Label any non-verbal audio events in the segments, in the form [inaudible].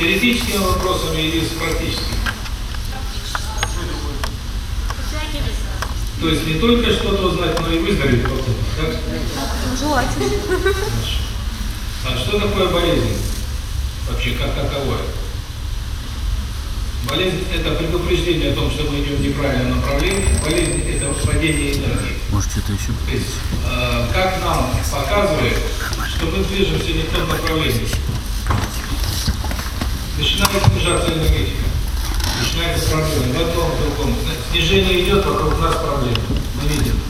теоретическими вопросами или с практическими. То есть не только что-то узнать, но и выздороветь потом. Так? Желательно. А что такое болезнь? Вообще, как таковое? Болезнь – это предупреждение о том, что мы идем в неправильном направлении. Болезнь – это падение энергии. Может, что-то еще? То есть, э, как нам показывает, что мы движемся не в том направлении. Начинает снижаться энергетика. Начинается проблема. В одном, в другом. Снижение идет, вокруг нас проблема. Мы видим.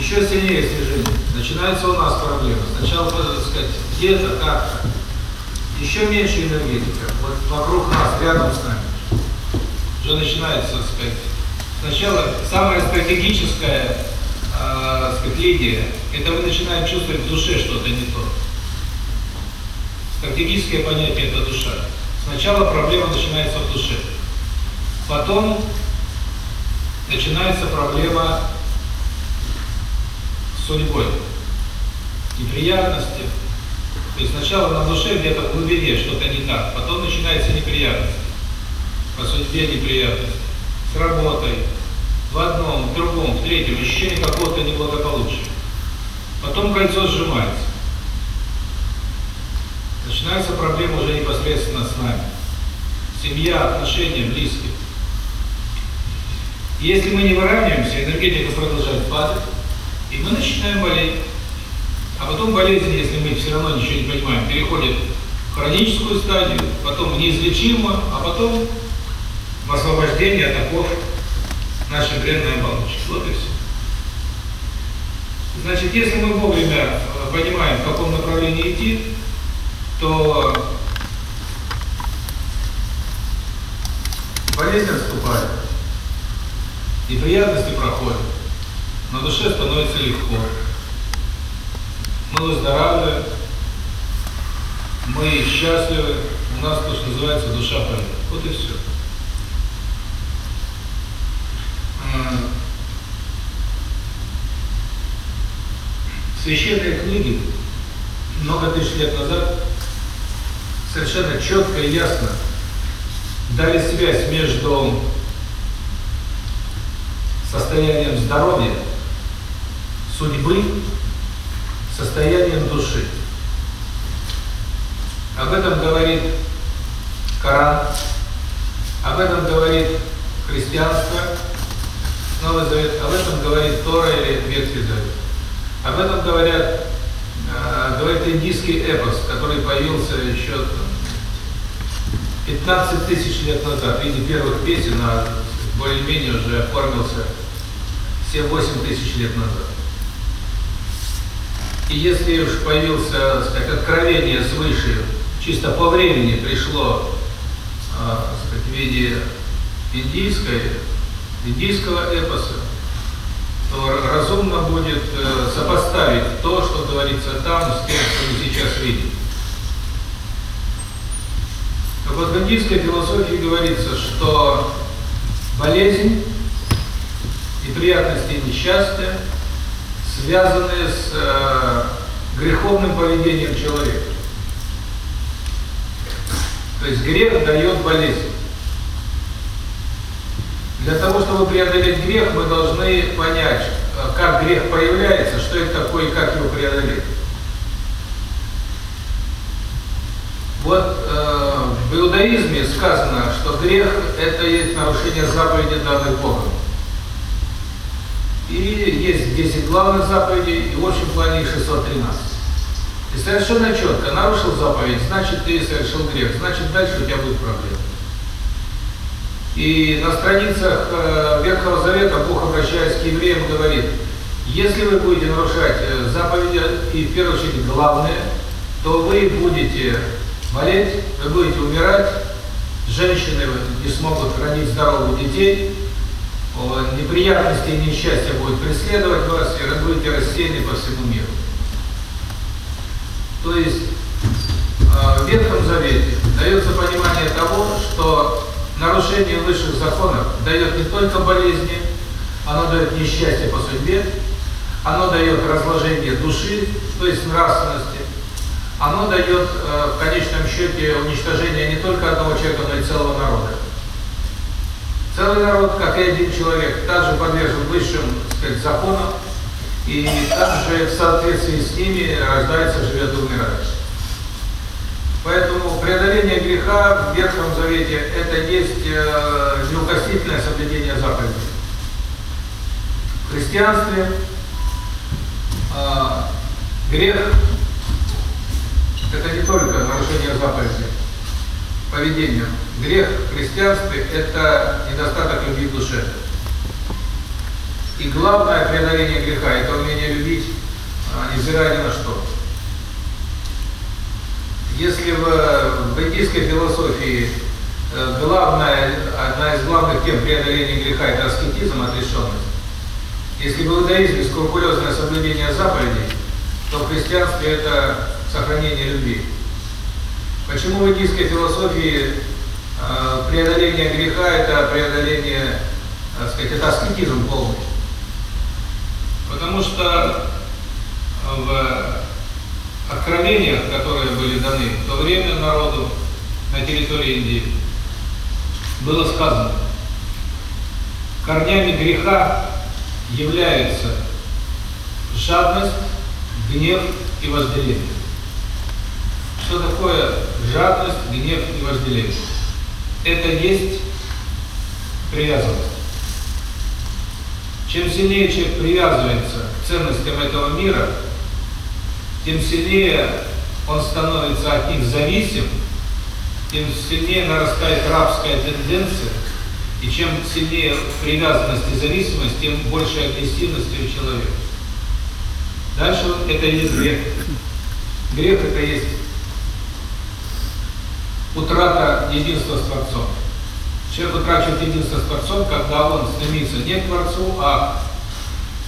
Еще сильнее снижение. Начинается у нас проблема. Сначала, так сказать, где-то, как-то. Еще меньше энергетика. Вот вокруг нас, рядом с нами. Уже начинается, так сказать, сначала самая стратегическая, э, сказать, линия, это мы начинаем чувствовать в душе что-то не то. Стратегическое понятие – это душа. Сначала проблема начинается в душе. Потом начинается проблема с судьбой. Неприятности. То есть сначала на душе где-то в глубине что-то не так, потом начинается неприятность. По судьбе неприятность. С работой. В одном, в другом, в третьем, ощущение какого-то неблагополучия. Потом кольцо сжимается. Начинается проблема уже непосредственно с нами. Семья, отношения, близкие. Если мы не выравниваемся, энергетика продолжает падать, и мы начинаем болеть. А потом болезнь, если мы все равно ничего не понимаем, переходит в хроническую стадию, потом в неизлечимую, а потом в освобождение от оков нашей бренной оболочки. Вот и все. Значит, если мы вовремя понимаем, в каком направлении идти, то болезнь отступает, неприятности проходят, на душе становится легко. Мы выздоравливаем, мы счастливы, у нас то, что называется душа поет. Вот и все. Священные книги много тысяч лет назад совершенно четко и ясно дали связь между состоянием здоровья, судьбы, состоянием души. Об этом говорит Коран, об этом говорит христианство, Новый Завет, об этом говорит Тора или Ветхий Завет. Об этом говорят, говорит индийский эпос, который появился еще 15 тысяч лет назад, в виде первых песен, а более-менее уже оформился 7-8 тысяч лет назад. И если уж появился, сказать, откровение свыше, чисто по времени пришло, э, сказать, в виде индийской, индийского эпоса, то разумно будет э, сопоставить то, что говорится там, с тем, что мы сейчас видим. Так вот, в индийской философии говорится, что болезнь, неприятности и несчастья связаны с э, греховным поведением человека. То есть грех дает болезнь. Для того, чтобы преодолеть грех, мы должны понять, как грех проявляется, что это такое и как его преодолеть. Вот э, в иудаизме сказано, что грех – это есть нарушение заповеди, данных Богом. И есть 10 главных заповедей, и в общем плане их 613. И совершенно четко, нарушил заповедь, значит ты совершил грех, значит дальше у тебя будет проблема. И на страницах э, Ветхого Завета Бог, обращаясь к евреям, говорит, если вы будете нарушать э, заповеди, и в первую очередь главное, то вы будете болеть, вы будете умирать, женщины не смогут хранить здоровых детей, неприятности и несчастья будут преследовать вас, и вы будете рассеяны по всему миру. То есть в Ветхом Завете дается понимание того, что нарушение высших законов дает не только болезни, оно дает несчастье по судьбе, оно дает разложение души, то есть нравственности, оно дает э, в конечном счете уничтожение не только одного человека, но и целого народа. Целый народ, как и один человек, также подвержен высшим сказать, законам, и также в соответствии с ними рождается, живет и умирает. Поэтому преодоление греха в Ветхом Завете – это есть э, неукоснительное соблюдение заповедей. В христианстве э, грех – это не только нарушение заповедей, поведения. Грех в христианстве – это недостаток любви в душе. И главное преодоление греха – это умение любить, а, невзирая ни на что. Если в, в индийской философии э, главная, одна из главных тем преодоления греха – это аскетизм, отрешенность, если в иудаизме скрупулезное соблюдение заповедей, то в христианстве это сохранение любви. Почему в индийской философии э, преодоление греха – это преодоление, так сказать, это аскетизм полный? Потому что в откровениях, которые были даны в то время народу на территории Индии, было сказано, корнями греха являются жадность, гнев и вожделение. Что такое жадность, гнев и вожделение? Это есть привязанность. Чем сильнее человек привязывается к ценностям этого мира, тем сильнее он становится от них зависим, тем сильнее нарастает рабская тенденция, и чем сильнее привязанность и зависимость, тем больше агрессивности у человека. Дальше это есть грех. Грех это есть утрата единства с Творцом. Человек утрачивает единство с Творцом, когда он стремится не к Творцу, а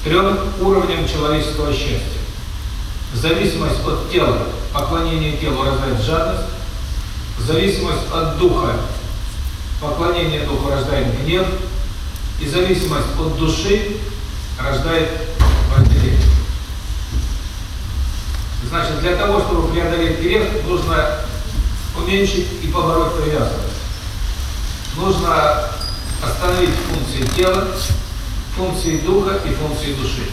к трем уровням человеческого счастья. Зависимость от тела, поклонение телу рождает жадность. Зависимость от духа, поклонение духу рождает гнев. И зависимость от души рождает вожделение. Значит, для того, чтобы преодолеть грех, нужно уменьшить и побороть привязанность. Нужно остановить функции тела, функции духа и функции души.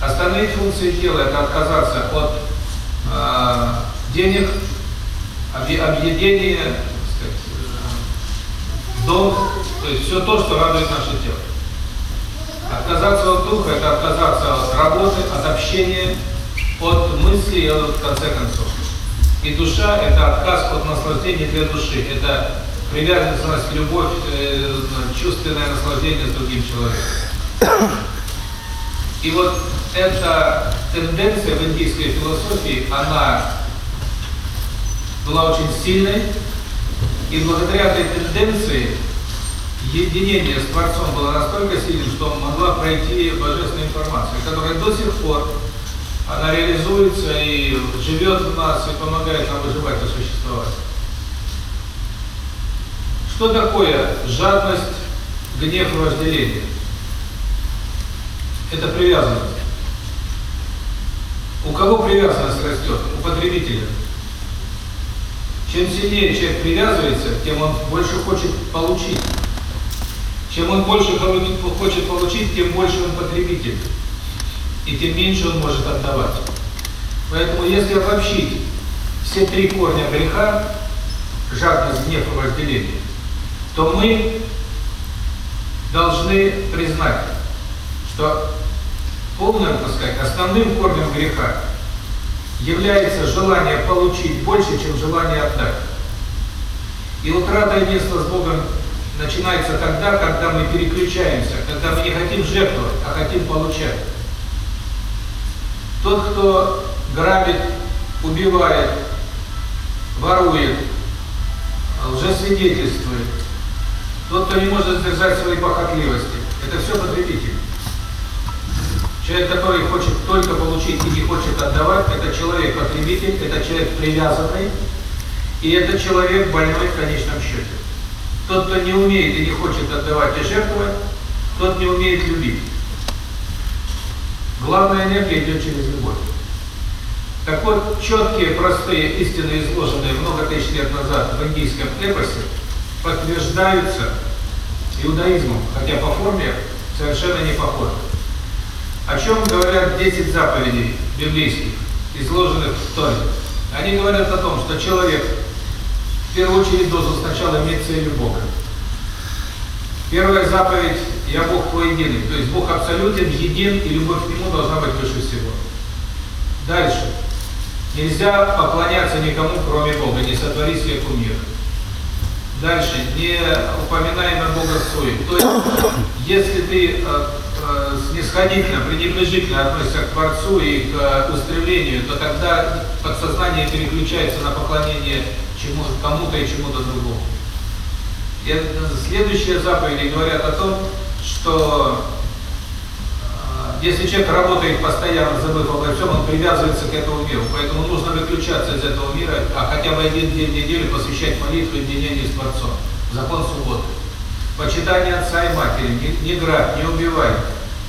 Остальные функции тела – это отказаться от э, денег, объедения, дом, то есть все то, что радует наше тело. Отказаться от духа – это отказаться от работы, от общения, от мыслей, в конце концов. И душа – это отказ от наслаждения для души. Это привязанность, любовь, э, чувственное наслаждение с другим человеком. И вот эта тенденция в индийской философии, она была очень сильной, и благодаря этой тенденции единение с Творцом было настолько сильным, что могла пройти божественная информация, которая до сих пор она реализуется и живет в нас, и помогает нам выживать и существовать. Что такое жадность, гнев вожделение? Это привязанность. У кого привязанность растет? У потребителя. Чем сильнее человек привязывается, тем он больше хочет получить. Чем он больше хочет получить, тем больше он потребитель. И тем меньше он может отдавать. Поэтому если обобщить все три корня греха, жадность, гнев и вожделение, то мы должны признать, что полным, так сказать, основным корнем греха является желание получить больше, чем желание отдать. И утрата единства с Богом начинается тогда, когда мы переключаемся, когда мы не хотим жертвовать, а хотим получать. Тот, кто грабит, убивает, ворует, лжесвидетельствует, тот, кто не может сдержать свои похотливости, это все потребитель. Человек, который хочет только получить и не хочет отдавать, это человек-потребитель, это человек привязанный, и это человек больной в конечном счете. Тот, кто не умеет и не хочет отдавать и жертвовать, тот не умеет любить. Главная энергия идет через любовь. Так вот, четкие, простые истины, изложенные много тысяч лет назад в индийском эпосе, подтверждаются иудаизмом, хотя по форме совершенно не похожи. О чем говорят 10 заповедей библейских, изложенных в Торе? Они говорят о том, что человек в первую очередь должен сначала иметь целью Бога. Первая заповедь «Я Бог твой единый», то есть Бог абсолютен, един, и любовь к Нему должна быть выше всего. Дальше. Нельзя поклоняться никому, кроме Бога, не сотвори себе кумира. Дальше. Не упоминай на Бога свой. То есть, если ты э, снисходительно, пренебрежительно относишься к Творцу и к э, устремлению, то тогда подсознание переключается на поклонение чему кому-то и чему-то другому. И следующие заповеди говорят о том, что если человек работает постоянно, забыв обо всем, он привязывается к этому миру. Поэтому нужно выключаться из этого мира, а хотя бы один день в неделю посвящать молитву и единению с Творцом. Закон субботы. Почитание отца и матери, не, не грабь, не убивай,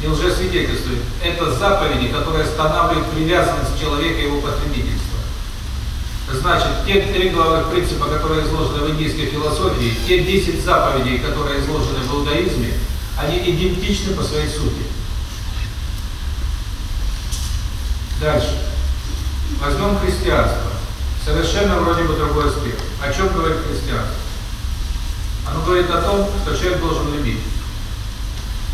не лжесвидетельствуй. Это заповеди, которые останавливают привязанность человека и его потребительства. Значит, те три главных принципа, которые изложены в индийской философии, те 10 заповедей, которые изложены в иудаизме, они идентичны по своей сути. Дальше. Возьмем христианство. Совершенно вроде бы другой аспект. О чем говорит христианство? Оно говорит о том, что человек должен любить.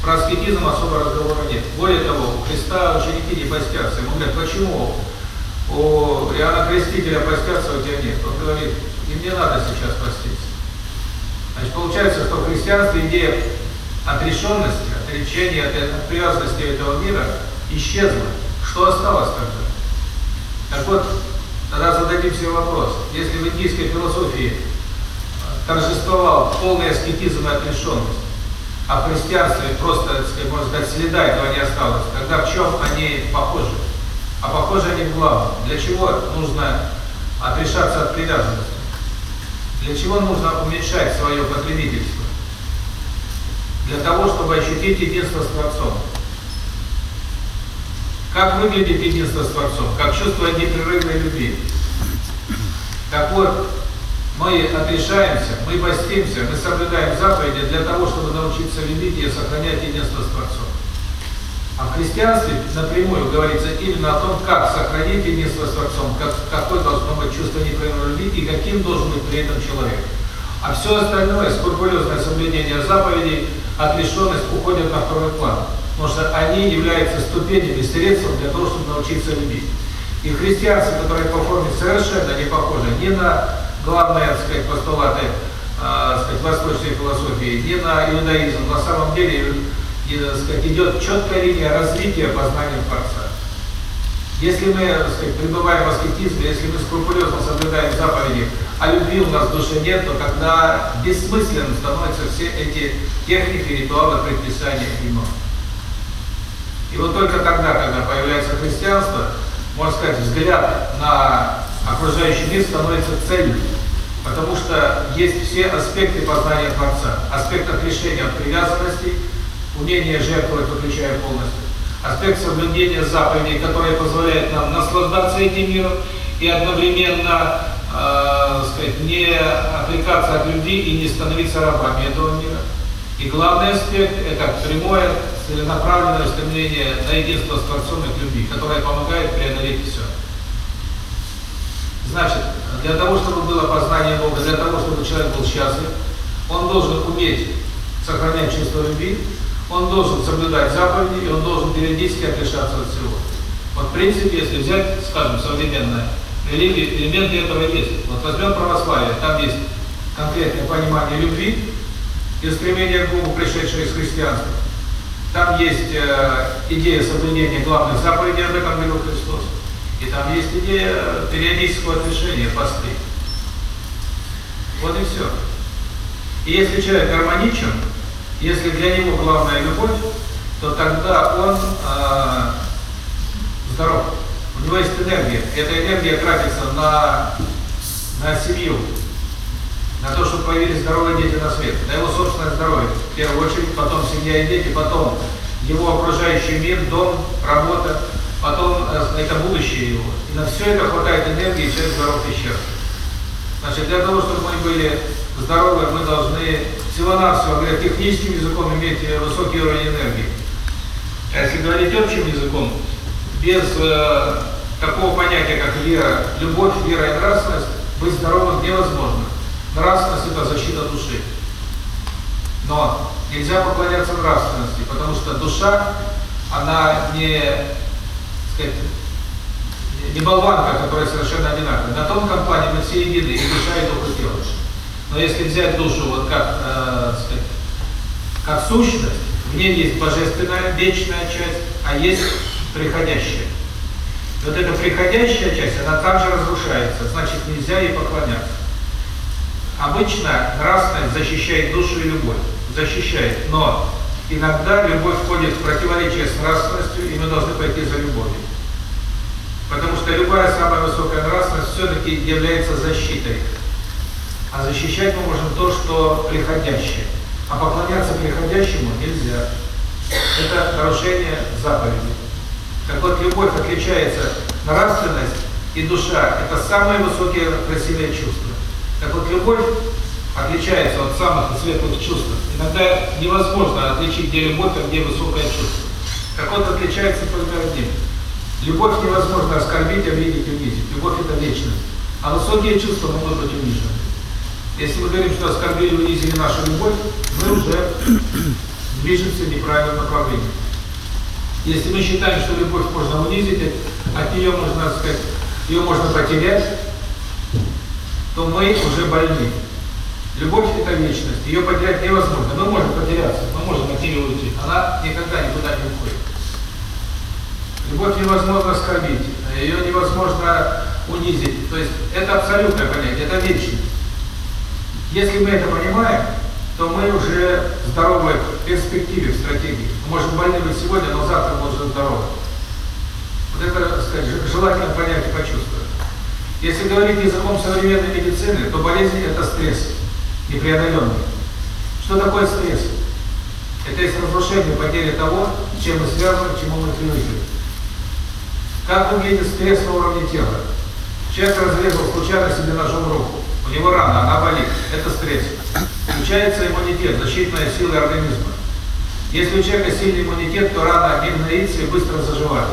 Про аскетизм особо разговора нет. Более того, у Христа ученики не постятся. Ему говорят, почему у Иоанна Крестителя постятся, у тебя нет? Он говорит, им не надо сейчас поститься. Значит, получается, что в христианстве идея отрешенности, отречения от привязанности этого мира исчезла. Что осталось тогда? Так вот, тогда зададим себе вопрос. Если в индийской философии торжествовал полный аскетизм и отрешенность, а христианстве просто, так сказать, можно сказать, следа этого не осталось, тогда в чем они похожи? А похожи они в главном. Для чего нужно отрешаться от привязанности? Для чего нужно уменьшать свое потребительство? Для того, чтобы ощутить единство с Творцом. Как выглядит единство с Творцом? Как чувство непрерывной любви? Так вот, мы отрешаемся, мы постимся, мы соблюдаем заповеди для того, чтобы научиться любить и сохранять единство с Творцом. А в христианстве напрямую говорится именно о том, как сохранить единство с Творцом, как, какое должно быть чувство непрерывной любви и каким должен быть при этом человек. А все остальное, скрупулезное соблюдение заповедей, отрешенность уходят на второй план потому что они являются ступенями, средством для того, чтобы научиться любить. И христианцы, которые по форме совершенно не похожи ни на главные, так сказать, постулаты э, сказать, восточной философии, ни на иудаизм, на самом деле так сказать, идет четкая линия развития познания Творца. Если мы, так сказать, пребываем в аскетизме, если мы скрупулезно соблюдаем заповеди, а любви у нас в душе нет, то тогда бессмысленным становятся все эти техники, ритуалы, предписания и. И вот только тогда, когда появляется христианство, можно сказать, взгляд на окружающий мир становится целью. Потому что есть все аспекты познания Творца. Аспект отрешения от привязанности, умение жертвовать, выключая полностью. Аспект соблюдения заповедей, которые позволяют нам наслаждаться этим миром и одновременно э, сказать, не отвлекаться от любви и не становиться рабами этого мира. И главный аспект – это прямое целенаправленное стремление на единство с Творцом и к любви, которое помогает преодолеть все. Значит, для того, чтобы было познание Бога, для того, чтобы человек был счастлив, он должен уметь сохранять чувство любви, он должен соблюдать заповеди, и он должен периодически отрешаться от всего. Вот в принципе, если взять, скажем, современное религия, элементы этого есть. Вот возьмем православие, там есть конкретное понимание любви и стремление к Богу, пришедшее из христианства. Там есть э, идея соблюдения главных заповедей, об этом говорил Христос. И там есть идея периодического отрешения, посты. Вот и все. И если человек гармоничен, если для него главная любовь, то тогда он э, здоров. У него есть энергия. Эта энергия тратится на, на семью, на то, чтобы появились здоровые дети на свет, на его собственное здоровье, в первую очередь, потом семья и дети, потом его окружающий мир, дом, работа, потом э, это будущее его. И на все это хватает энергии, человек здоров и счастлив. Значит, для того, чтобы мы были здоровы, мы должны всего-навсего, говоря техническим языком, иметь высокий уровень энергии. А если говорить общим языком, без э, такого понятия, как вера, любовь, вера и нравственность, быть здоровым невозможно. Нравственность – это защита души. Но нельзя поклоняться нравственности, потому что душа, она не, сказать, не болванка, которая совершенно одинаковая. На тонком плане мы все едины, и душа, и дух, и тело. Но если взять душу вот как, э, сказать, как сущность, в ней есть божественная, вечная часть, а есть приходящая. Вот эта приходящая часть, она также разрушается, значит нельзя ей поклоняться. Обычно нравственность защищает душу и любовь, защищает, но иногда любовь входит в противоречие с нравственностью, и мы должны пойти за любовью. Потому что любая самая высокая нравственность все-таки является защитой. А защищать мы можем то, что приходящее. А поклоняться приходящему нельзя. Это нарушение заповеди. Так вот, любовь отличается нравственность и душа. Это самые высокие красивые чувства. Так вот, любовь отличается от самых светлых чувств. Иногда невозможно отличить, где любовь, а где высокое чувство. Так вот, отличается только одним. Любовь невозможно оскорбить, обидеть, унизить. Любовь – это вечность. А высокие чувства могут быть унижены. Если мы говорим, что оскорбили, унизили нашу любовь, мы уже [coughs] движемся в неправильном направлении. Если мы считаем, что любовь можно унизить, от нее можно, сказать, ее можно потерять, то мы уже больны. Любовь – это вечность, ее потерять невозможно. Мы можем потеряться, мы можем от нее уйти. Она никогда никуда не уходит. Любовь невозможно оскорбить, ее невозможно унизить. То есть это абсолютное понятие, это вечность. Если мы это понимаем, то мы уже здоровы в перспективе, в стратегии. Мы можем больны быть сегодня, но завтра мы здоровы. Вот это, так сказать, желательно понять и почувствовать. Если говорить языком современной медицины, то болезнь – это стресс, непреодоленный. Что такое стресс? Это есть разрушение, потеря того, чем мы связаны, чему мы привыкли. Как выглядит стресс на уровне тела? Человек разрезал случайно себе ножом руку. У него рана, она болит. Это стресс. Включается иммунитет, защитная сила организма. Если у человека сильный иммунитет, то рана не гноится и быстро заживает.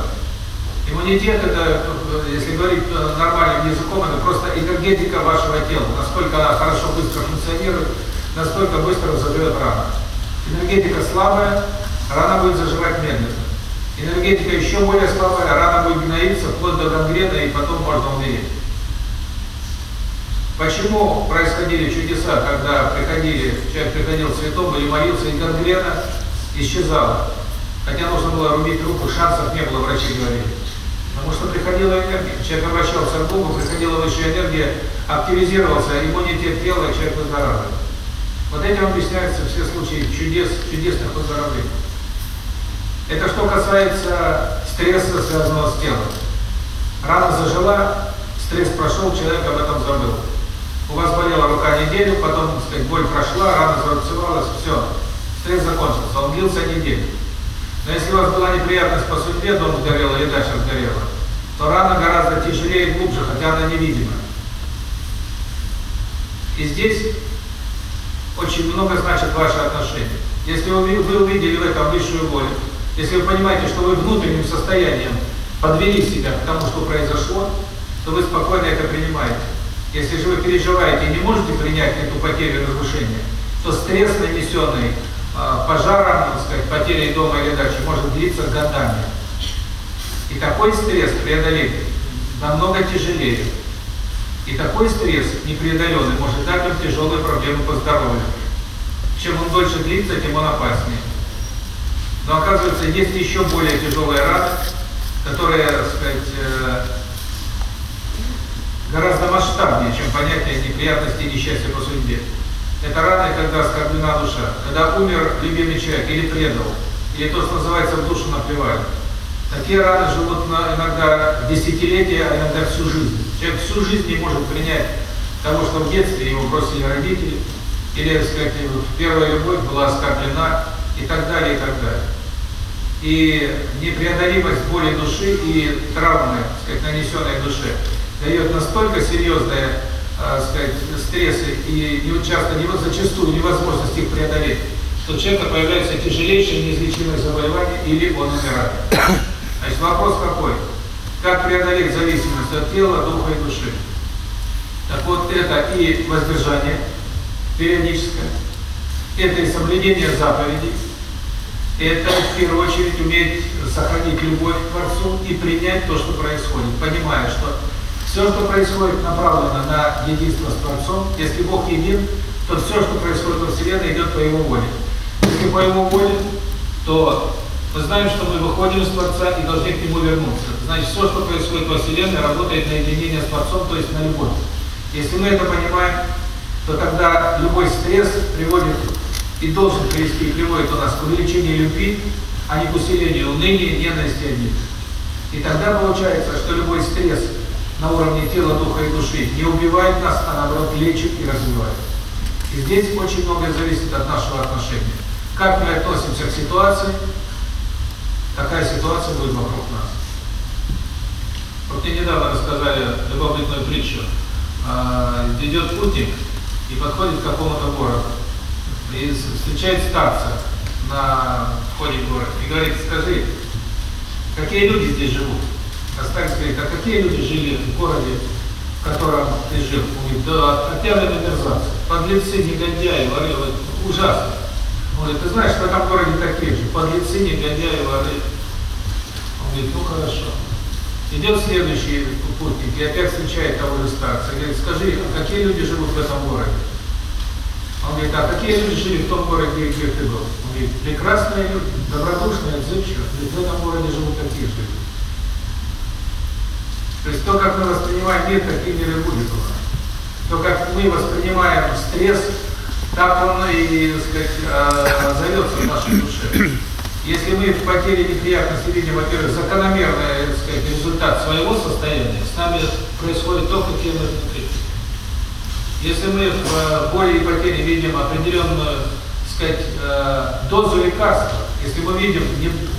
Иммунитет – это, если говорить нормальным языком, это просто энергетика вашего тела. Насколько она хорошо, быстро функционирует, настолько быстро заживет рана. Энергетика слабая, рана будет заживать медленно. Энергетика еще более слабая, рана будет гноиться вплоть до гангрена, и потом можно умереть. Почему происходили чудеса, когда приходили, человек приходил святому и молился, и гангрена исчезала? Хотя нужно было рубить руку, шансов не было, врачи говорили. Потому что приходила энергия, человек обращался к Богу, приходила высшая энергия, активизировался иммунитет тела, и человек выздоравливает. Вот этим объясняются все случаи чудес, чудесных выздоровлений. Это что касается стресса, связанного с телом. Рана зажила, стресс прошел, человек об этом забыл. У вас болела рука неделю, потом, так сказать, боль прошла, рана зарубцевалась, все, стресс закончился, он длился неделю. Но если у вас была неприятность по судьбе, дом сгорел или дача сгорела, то рана гораздо тяжелее и глубже, хотя она невидима. И здесь очень много значит ваше отношение. Если вы, вы увидели в этом высшую волю, если вы понимаете, что вы внутренним состоянием подвели себя к тому, что произошло, то вы спокойно это принимаете. Если же вы переживаете и не можете принять эту потерю и разрушение, то стресс, нанесенный э, пожаром, так сказать, потерей дома или дачи, может длиться годами. И такой стресс преодолеть намного тяжелее. И такой стресс непреодоленный может дать вам тяжелые проблемы по здоровью. Чем он дольше длится, тем он опаснее. Но оказывается, есть еще более тяжелая рана, которая, так сказать, э, гораздо масштабнее, чем понятие неприятности и несчастья по судьбе. Это рана, когда оскорблена душа, когда умер любимый человек или предал, или то, что называется в душу наплевали. Такие раны живут на, иногда десятилетия, а иногда всю жизнь. Человек всю жизнь не может принять того, что в детстве его бросили родители, или, так сказать, первая любовь была оскорблена, и так далее, и так далее. и непреодолимость боли души и травмы, сказать, нанесенной душе, дает настолько серьезные, э, сказать, стрессы и часто, зачастую невозможность их преодолеть, что у человека появляется тяжелейшее неизлечимое заболевание или он умирает. Значит, вопрос какой? Как преодолеть зависимость от тела, духа и души? Так вот, это и воздержание периодическое, это и соблюдение заповедей, это в первую очередь уметь сохранить любовь к Творцу и принять то, что происходит, понимая, что все, что происходит, направлено на единство с Творцом. Если Бог един, то все, что происходит во Вселенной, идет по Его воле. Если по Его воле, то мы знаем, что мы выходим из Творца и должны к Нему вернуться. Значит, все, что происходит во Вселенной, работает на единение с Творцом, то есть на любовь. Если мы это понимаем, то тогда любой стресс приводит и должен привести, и приводит у нас к увеличению любви, а не к усилению уныния, ненависти, обиды. И тогда получается, что любой стресс на уровне тела, духа и души не убивает нас, а наоборот лечит и развивает. И здесь очень многое зависит от нашего отношения. Как мы относимся к ситуации, такая ситуация будет вокруг нас. Вот мне недавно рассказали любопытную притчу. А, идет путник и подходит к какому-то городу и встречает старца на входе в город и говорит, скажи, какие люди здесь живут? Говорит, а какие люди жили в городе, в котором ты жил? Говорит, да, отъявленные мерзавцы, подлецы, негодяи, воры, ужасно. Говорит, ты знаешь, в этом городе такие же, подлецы, негодяи, воры. Он говорит, ну хорошо. Идет следующий путник и опять встречает того же старца. Говорит, скажи, а какие люди живут в этом городе? Он говорит, а какие люди жили в том городе, где ты был? Он говорит, прекрасные люди, добродушные, отзывчивые. Ведь в этом городе живут такие же люди. То есть то, как мы воспринимаем мир, таким мир и будет у нас. То, как мы воспринимаем стресс, так он и, так сказать, зовется в нашей душе. Если мы в потере неприятности видим, во-первых, закономерный, так сказать, результат своего состояния, с нами происходит то, какие мы внутри. Если мы в э, боли и потере видим определенную, сказать, э, дозу лекарства, если мы видим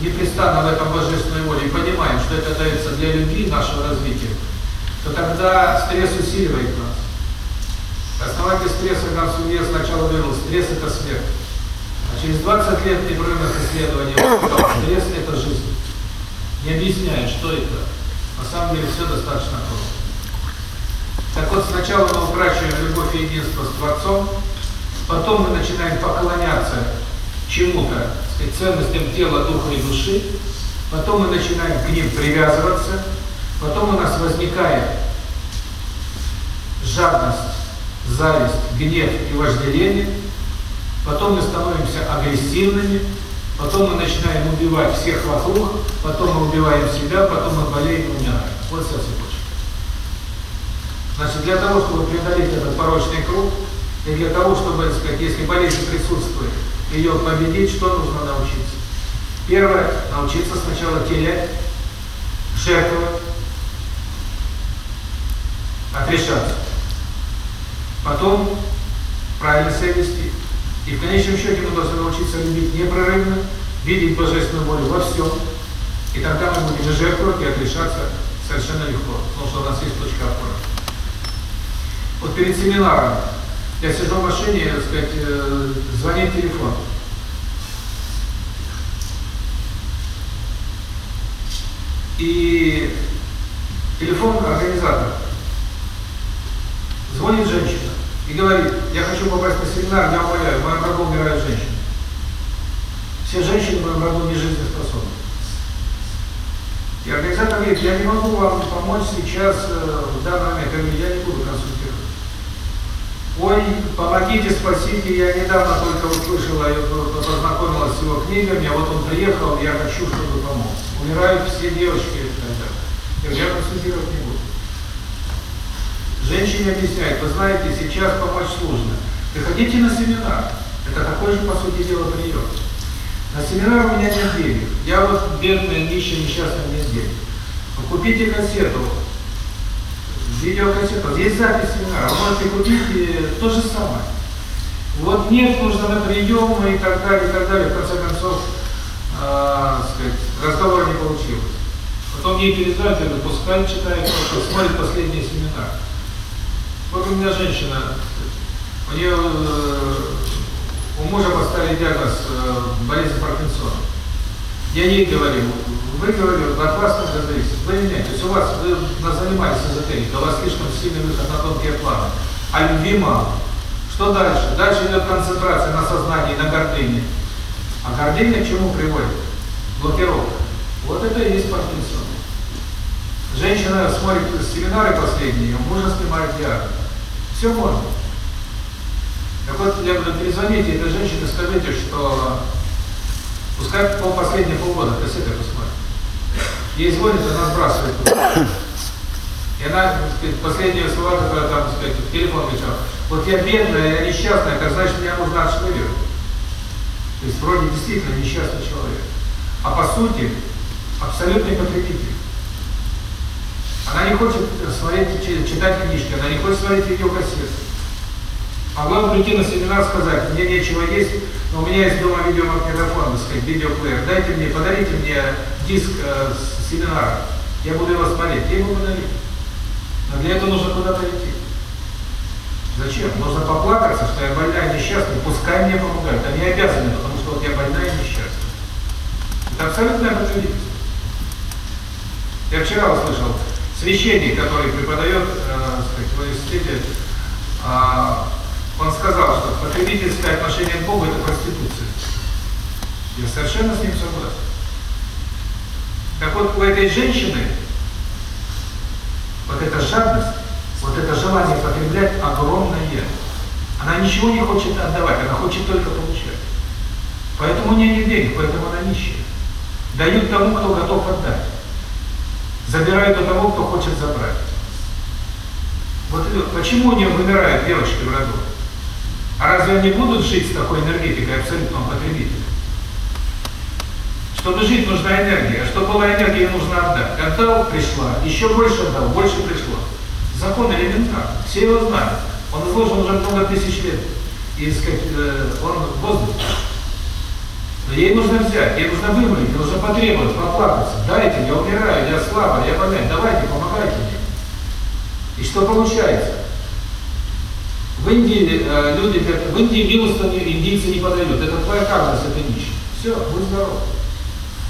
непрестанно в этом божественной воле и понимаем, что это дается для любви нашего развития, то тогда стресс усиливает нас. Основатель стресса Гансувье сначала говорил, стресс – это смерть. А через 20 лет непрерывных исследований стресс – это жизнь. Не объясняя, что это. На самом деле все достаточно просто. Так вот, сначала мы утрачиваем любовь и единство с Творцом, потом мы начинаем поклоняться чему-то, ценностям тела, духа и души, потом мы начинаем к ним привязываться, потом у нас возникает жадность, зависть, гнев и вожделение, потом мы становимся агрессивными, потом мы начинаем убивать всех вокруг, потом мы убиваем себя, потом мы болеем и умираем. Вот вся цепочка. Значит, для того, чтобы преодолеть этот порочный круг, и для того, чтобы, так сказать, если болезнь присутствует, ее победить, что нужно научиться? Первое, научиться сначала терять, жертвовать, отрешаться. Потом правильно себя вести. И в конечном счете мы должны научиться любить непрерывно, видеть Божественную волю во всем. И тогда мы будем жертвовать и отрешаться совершенно легко, потому что у нас есть точка опоры. Вот перед семинаром я сижу в машине, так сказать, э, звонит телефон. И телефон организатор. Звонит женщина и говорит, я хочу попасть на семинар, я умоляю, в моем роду умирают женщины. Все женщины в моем роду не жизнеспособны. И организатор говорит, я не могу вам помочь сейчас э, в данный момент, я не буду консультировать. Ой, помогите, спасите, я недавно только услышала, познакомилась с его книгами, а вот он приехал, я хочу, чтобы помог. Умирают все девочки далее. Я консультировать не буду. Женщине объясняет, вы знаете, сейчас помочь сложно. Приходите на семинар. Это такой же, по сути дела, прием. На семинар у меня нет денег. Я вот бедная, нищая, несчастная, нет денег. Купите кассету, видеокассету. Есть запись семинара, вы можете купить то же самое. Вот нет, нужно на прием и так далее, и так далее. В конце концов, а, сказать, разговора не получилось. Потом ей передают, я говорю, пускай читает, смотрит последние семинары. Вот у меня женщина, у нее э, у мужа поставили диагноз э, болезнь Паркинсона. Я ей говорю, вы говорили, от вас нужно зависит. Вы не то есть у вас, вы занимались эзотерикой, у вас слишком сильный выход на тонкие планы. А любви мало. Что дальше? Дальше идет концентрация на сознании, на гордыне. А гордыня к чему приводит? Блокировка. Вот это и есть Паркинсон. Женщина смотрит семинары последние, мужа снимает диагноз. Все можно. Так вот, я говорю, перезвоните этой женщине, скажите, что пускай по последние полгода кассеты посмотрит. Ей звонит, она сбрасывает. И она, так сказать, последние слова, которые там, так сказать, в телефон кричала, вот я бедная, я несчастная, как значит, меня нужно отшвыривать. То есть вроде действительно несчастный человек. А по сути, абсолютный потребитель. Она не хочет смотреть, читать книжки, она не хочет смотреть видеокассеты. Могла бы прийти на семинар сказать, мне нечего есть, но у меня есть дома видеомагнитофон, сказать, видеоплеер. Дайте мне, подарите мне диск э, с семинара. Я буду его смотреть. Я его подарю. Но для этого нужно куда-то идти. Зачем? Нужно поплакаться, что я больная и несчастная, пускай мне помогают. Они обязаны, потому что вот я больная и несчастная. Это абсолютное потребительство. Я вчера услышал, священник, который преподает э, сказать, в университете, э, он сказал, что потребительское отношение к Богу – это проституция. Я совершенно с ним согласен. Так вот, у этой женщины вот эта жадность, вот это желание потреблять огромное. Она ничего не хочет отдавать, она хочет только получать. Поэтому у нее нет денег, поэтому она нищая. Дают тому, кто готов отдать. Забирают у того, кто хочет забрать. Вот почему у нее вымирают девочки в роду? А разве они будут жить с такой энергетикой абсолютного потребителя? Чтобы жить, нужна энергия. А чтобы была энергия, нужно отдать. Отдал, пришла. Еще больше отдал, больше пришло. Закон элементарный. Все его знают. Он изложен уже много тысяч лет. И, э, он в воздухе. Но ей нужно взять, ей нужно вымолить, нужно потребовать, поплакаться. Дайте, я умираю, я слабо, я больная, давайте, помогайте мне. И что получается? В Индии э, люди, в Индии милостыню индийцы не подают. Это твоя каждость, это нищий. Все, будь здоров.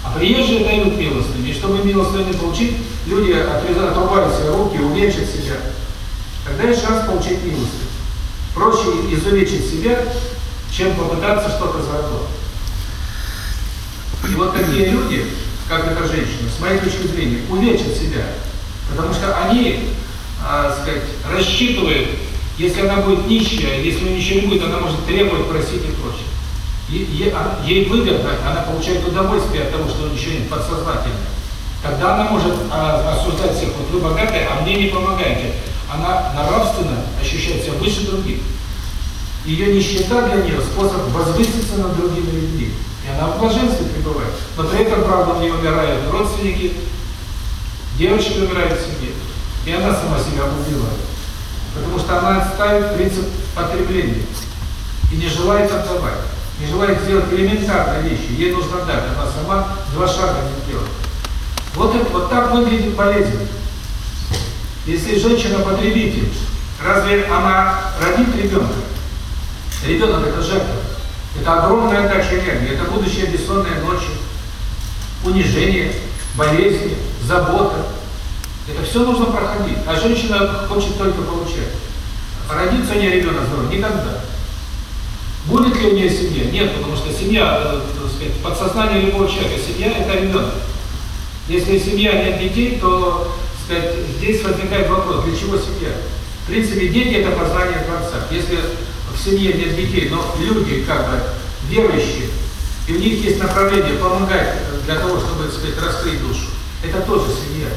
А приезжие дают милостыню. И чтобы милостыню получить, люди отрезают, отрубают себе руки, уменьшат себя. Тогда есть шанс получить милостыню. Проще изувечить себя, чем попытаться что-то заработать. И вот такие люди, как эта женщина, с моей точки зрения, увечат себя. Потому что они, э, сказать, рассчитывают, если она будет нищая, если у нее ничего не будет, она может требовать, просить и прочее. Ей выгодно, она получает удовольствие от того, что ничего нет, подсознательно. Тогда она может а, осуждать всех, вот вы богатые, а мне не помогаете. Она нравственно ощущает себя выше других. Ее нищета для нее способ возвыситься над другими людьми. И она в блаженстве пребывает. Но при этом, правда, у нее умирают родственники, девочки умирают в семье. И она сама себя убивает. Потому что она отставит принцип потребления и не желает отдавать не желает сделать элементарные вещи, ей нужно дать, она сама два шага не делает. Вот, это, вот так выглядит болезнь. Если женщина потребитель, разве она родит ребенка? Ребенок это жертва. Это огромная отдача энергии, это будущее бессонные ночи, унижение, болезни, забота. Это все нужно проходить. А женщина хочет только получать. Родится у нее ребенок здоровый? Никогда. Будет ли у нее семья? Нет, потому что семья, э, так сказать, подсознание любого человека, семья – это ребенок. Если семья нет детей, то, так сказать, здесь возникает вопрос, для чего семья? В принципе, дети – это познание Творца. Если в семье нет детей, но люди, как бы, верующие, и у них есть направление помогать для того, чтобы, так сказать, раскрыть душу, это тоже семья.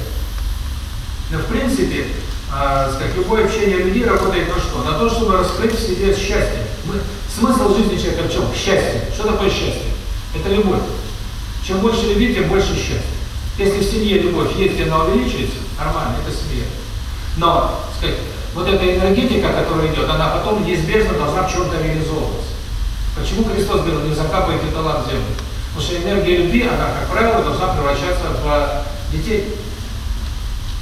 Но, в принципе, э, сказать, любое общение людей работает на что? На то, чтобы раскрыть в себе счастье. Мы, Смысл жизни человека в чем? Счастье. Что такое счастье? Это любовь. Чем больше любви, тем больше счастья. Если в семье любовь есть, она увеличивается, нормально, это семья. Но, сказать, вот эта энергетика, которая идет, она потом неизбежно должна в чем-то реализовываться. Почему Христос говорил, не закапывайте талант в землю? Потому что энергия любви, она, как правило, должна превращаться в детей.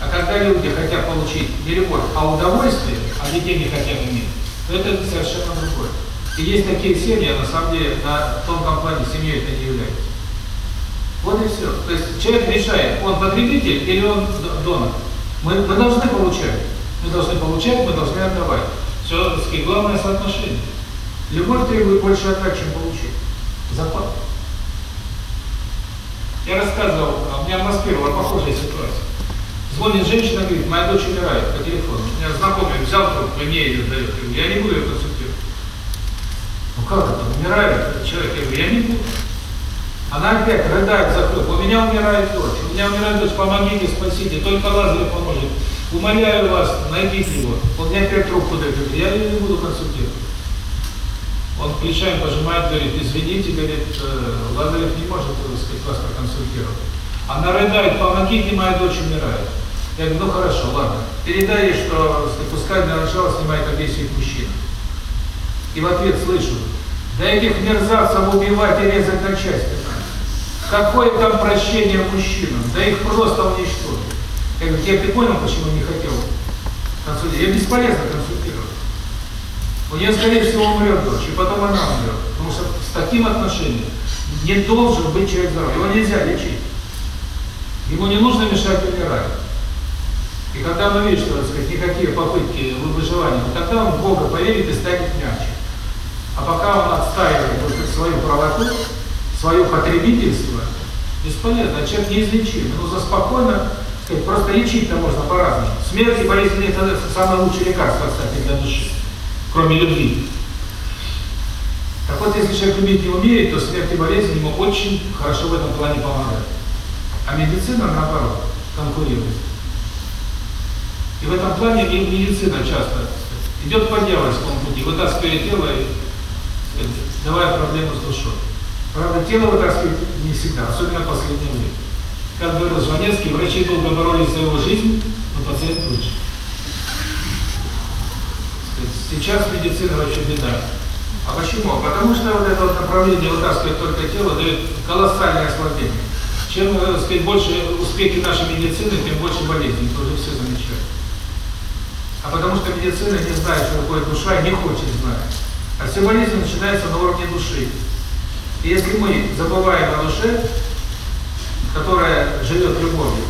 А когда люди хотят получить не а удовольствие, а детей не хотят иметь, то это совершенно другое. И есть такие семьи, а на самом деле на тонком плане семьей это не является. Вот и все. То есть человек решает, он потребитель или он донор. Мы, мы должны получать. Мы должны получать, мы должны отдавать. Все, так сказать, главное соотношение. Любовь требует больше отдать, чем получить. Закон. Я рассказывал, а у меня в Москве была похожая ситуация. Звонит женщина, говорит, моя дочь умирает по телефону. Меня знакомый взял трубку, мне ее дает. Я не буду ее консультировать. Ну как это, умирает человек? Я говорю, я не буду. Она опять рыдает за хлеб. У меня умирает дочь. У меня умирает дочь, помогите, спасите. Только Лазарев поможет. Умоляю вас, найдите его. Он мне опять трубку дает. Я ее не буду консультировать. Он плечами пожимает, говорит, извините, говорит, э, Лазарев не может, так сказать, вас проконсультировать. Она рыдает, помогите, моя дочь умирает. Я говорю, ну хорошо, ладно. Передай ей, что пускай для начала снимает агрессию мужчина. И в ответ слышу, да этих мерзавцев убивать и резать на части. Какое там прощение мужчинам? Да их просто уничтожить. Я говорю, я ты понял, почему не хотел консультировать? Я бесполезно консультировать. У нее, скорее всего, умрет дочь, и потом она умрет. Потому что с таким отношением не должен быть человек здоровый. Его нельзя лечить. Ему не нужно мешать умирать. И когда он увидит, что, сказать, никакие попытки выживания, тогда он в Бога поверит и станет мягче. А пока он отстаивает вот, свою правоту, свое потребительство, бесполезно, человек неизлечим. Нужно спокойно, сказать, просто лечить-то можно по-разному. Смерть и болезнь – это самое лучшее лекарство, кстати, для души, кроме любви. Так вот, если человек любить не умеет, то смерть и болезнь ему очень хорошо в этом плане помогают. А медицина, наоборот, конкурирует. И в этом плане медицина часто идет по дьявольскому пути, вытаскивая тело и давая проблему с душой. Правда, тело вытаскивает не всегда, особенно в последнее время. Как говорил Жванецкий, врачи долго боролись за его жизнь, но пациент лучше. Сейчас медицина вообще беда. А почему? Потому что вот это вот направление вытаскивать только тело дает колоссальное ослабление. Чем, так сказать, больше успехи нашей медицины, тем больше болезней, это уже все замечают. А потому что медицина не знает, что такое душа, и не хочет знать. А все болезни начинаются на уровне души. И если мы забываем о душе, которая живет любовью,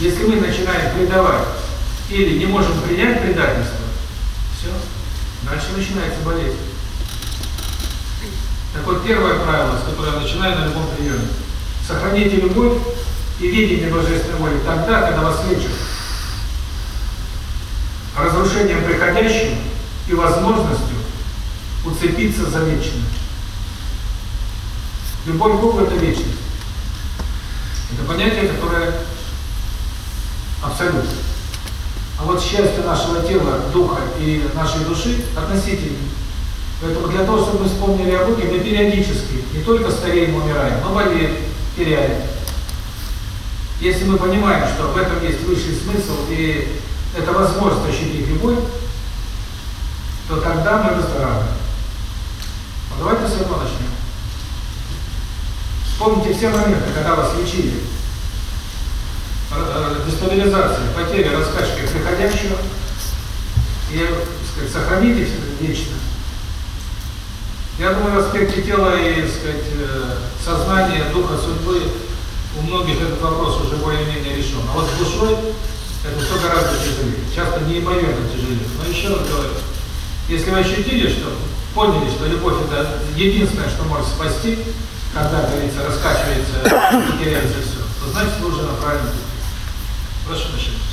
если мы начинаем предавать или не можем принять предательство, все, дальше начинается болезнь. Так вот, первое правило, с которого я начинаю на любом приеме. Сохраните любовь и видение Божественной воли тогда, когда вас лечат разрушением приходящим и возможностью уцепиться за вечное. Любовь к Богу – это вечность. Это понятие, которое абсолютно. А вот счастье нашего тела, духа и нашей души относительно. Поэтому для того, чтобы мы вспомнили о Боге, мы периодически не только стареем, умираем, но болеем, теряем. Если мы понимаем, что в этом есть высший смысл и это возможность ощутить любовь, то тогда мы выздоравливаем. А давайте с этого начнем. Вспомните все моменты, когда вас лечили. Дестабилизация, потеря, раскачка приходящего. И сказать, сохраните вечно. Я думаю, в аспекте тела и сказать, сознания, духа, судьбы у многих этот вопрос уже более-менее решен. А вот с душой это все гораздо тяжелее. Часто неимоверно тяжелее. Но еще раз говорю, если вы ощутили, что поняли, что любовь это единственное, что может спасти, когда, говорится, раскачивается и [coughs] теряется все, то значит вы уже на правильном пути. Прошу начать.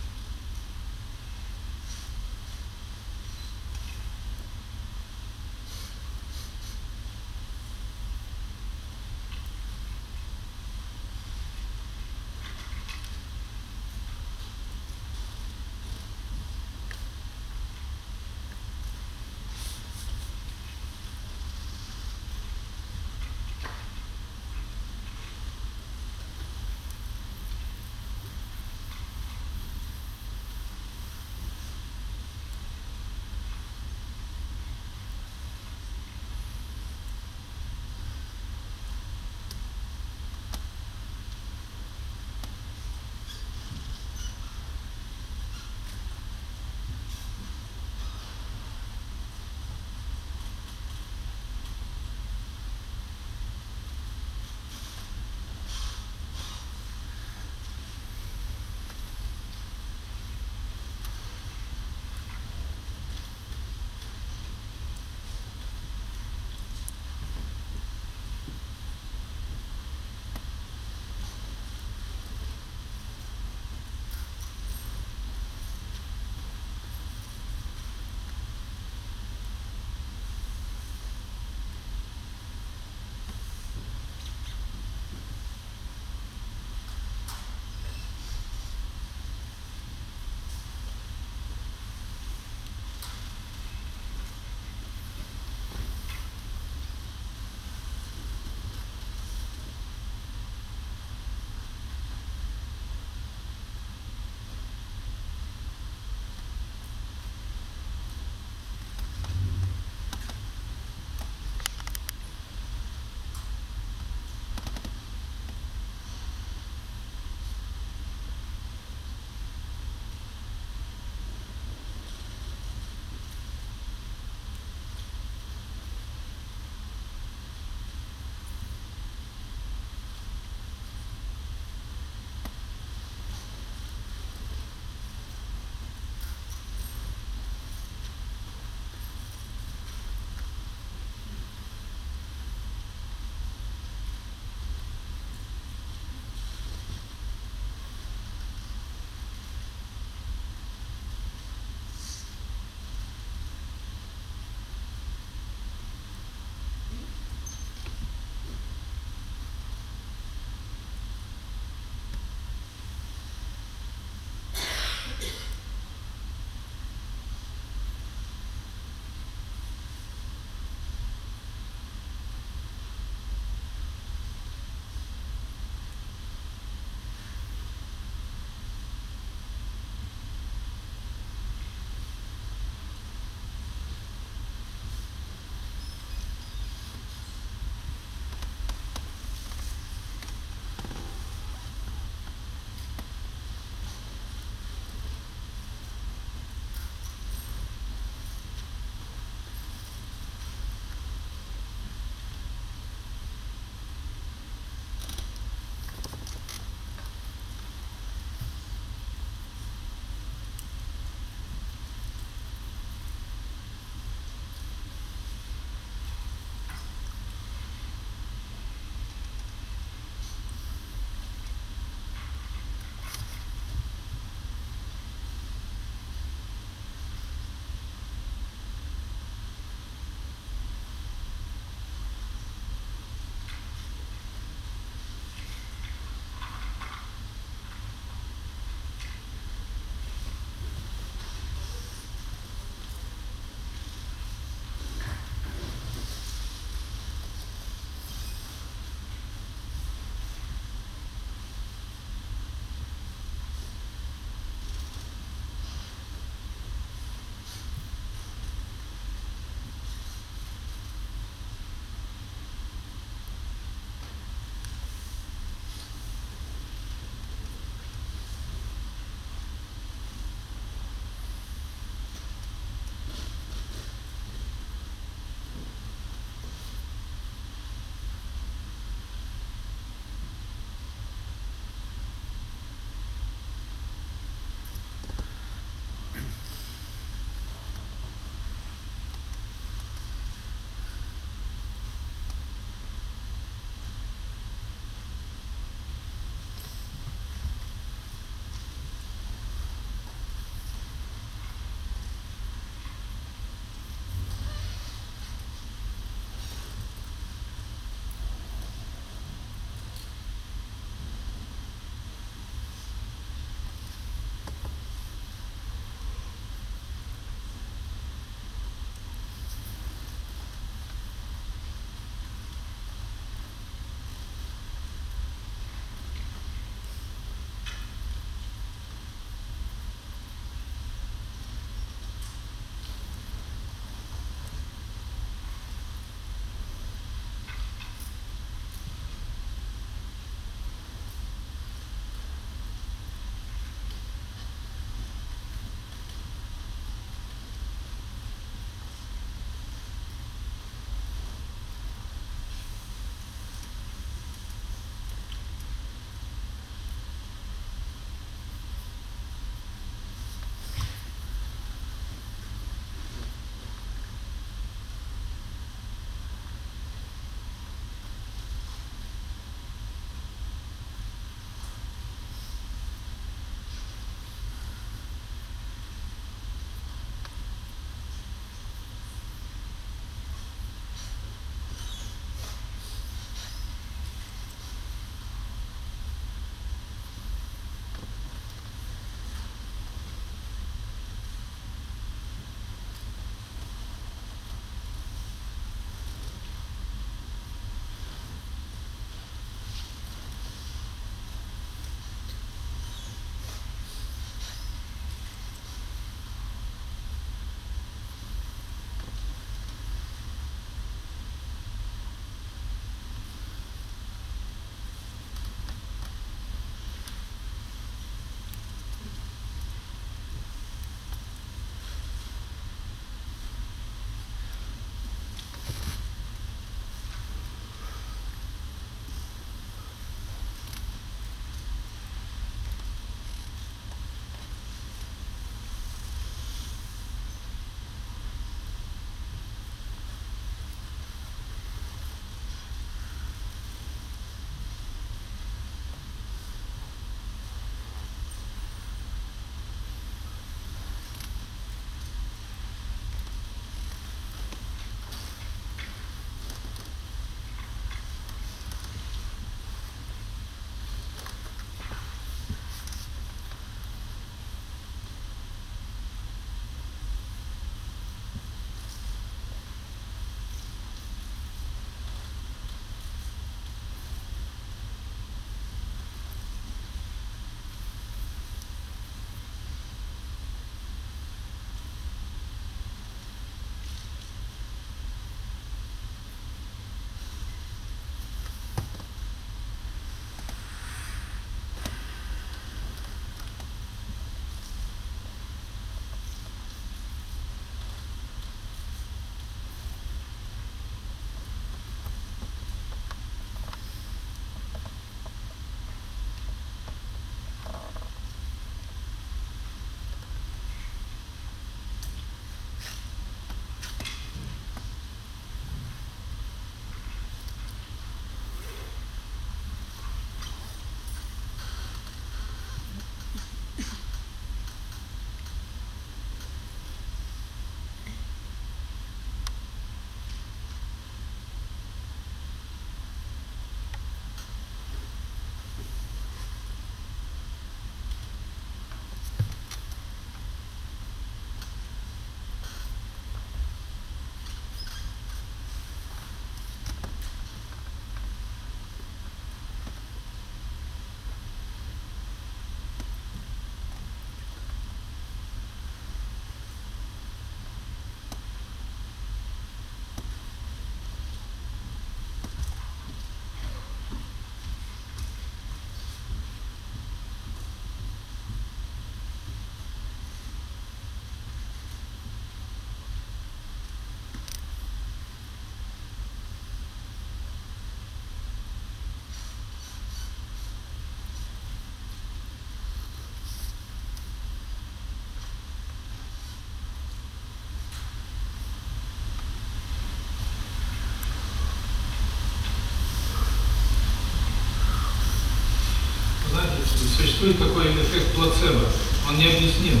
Существует такой эффект плацебо, он необъясним,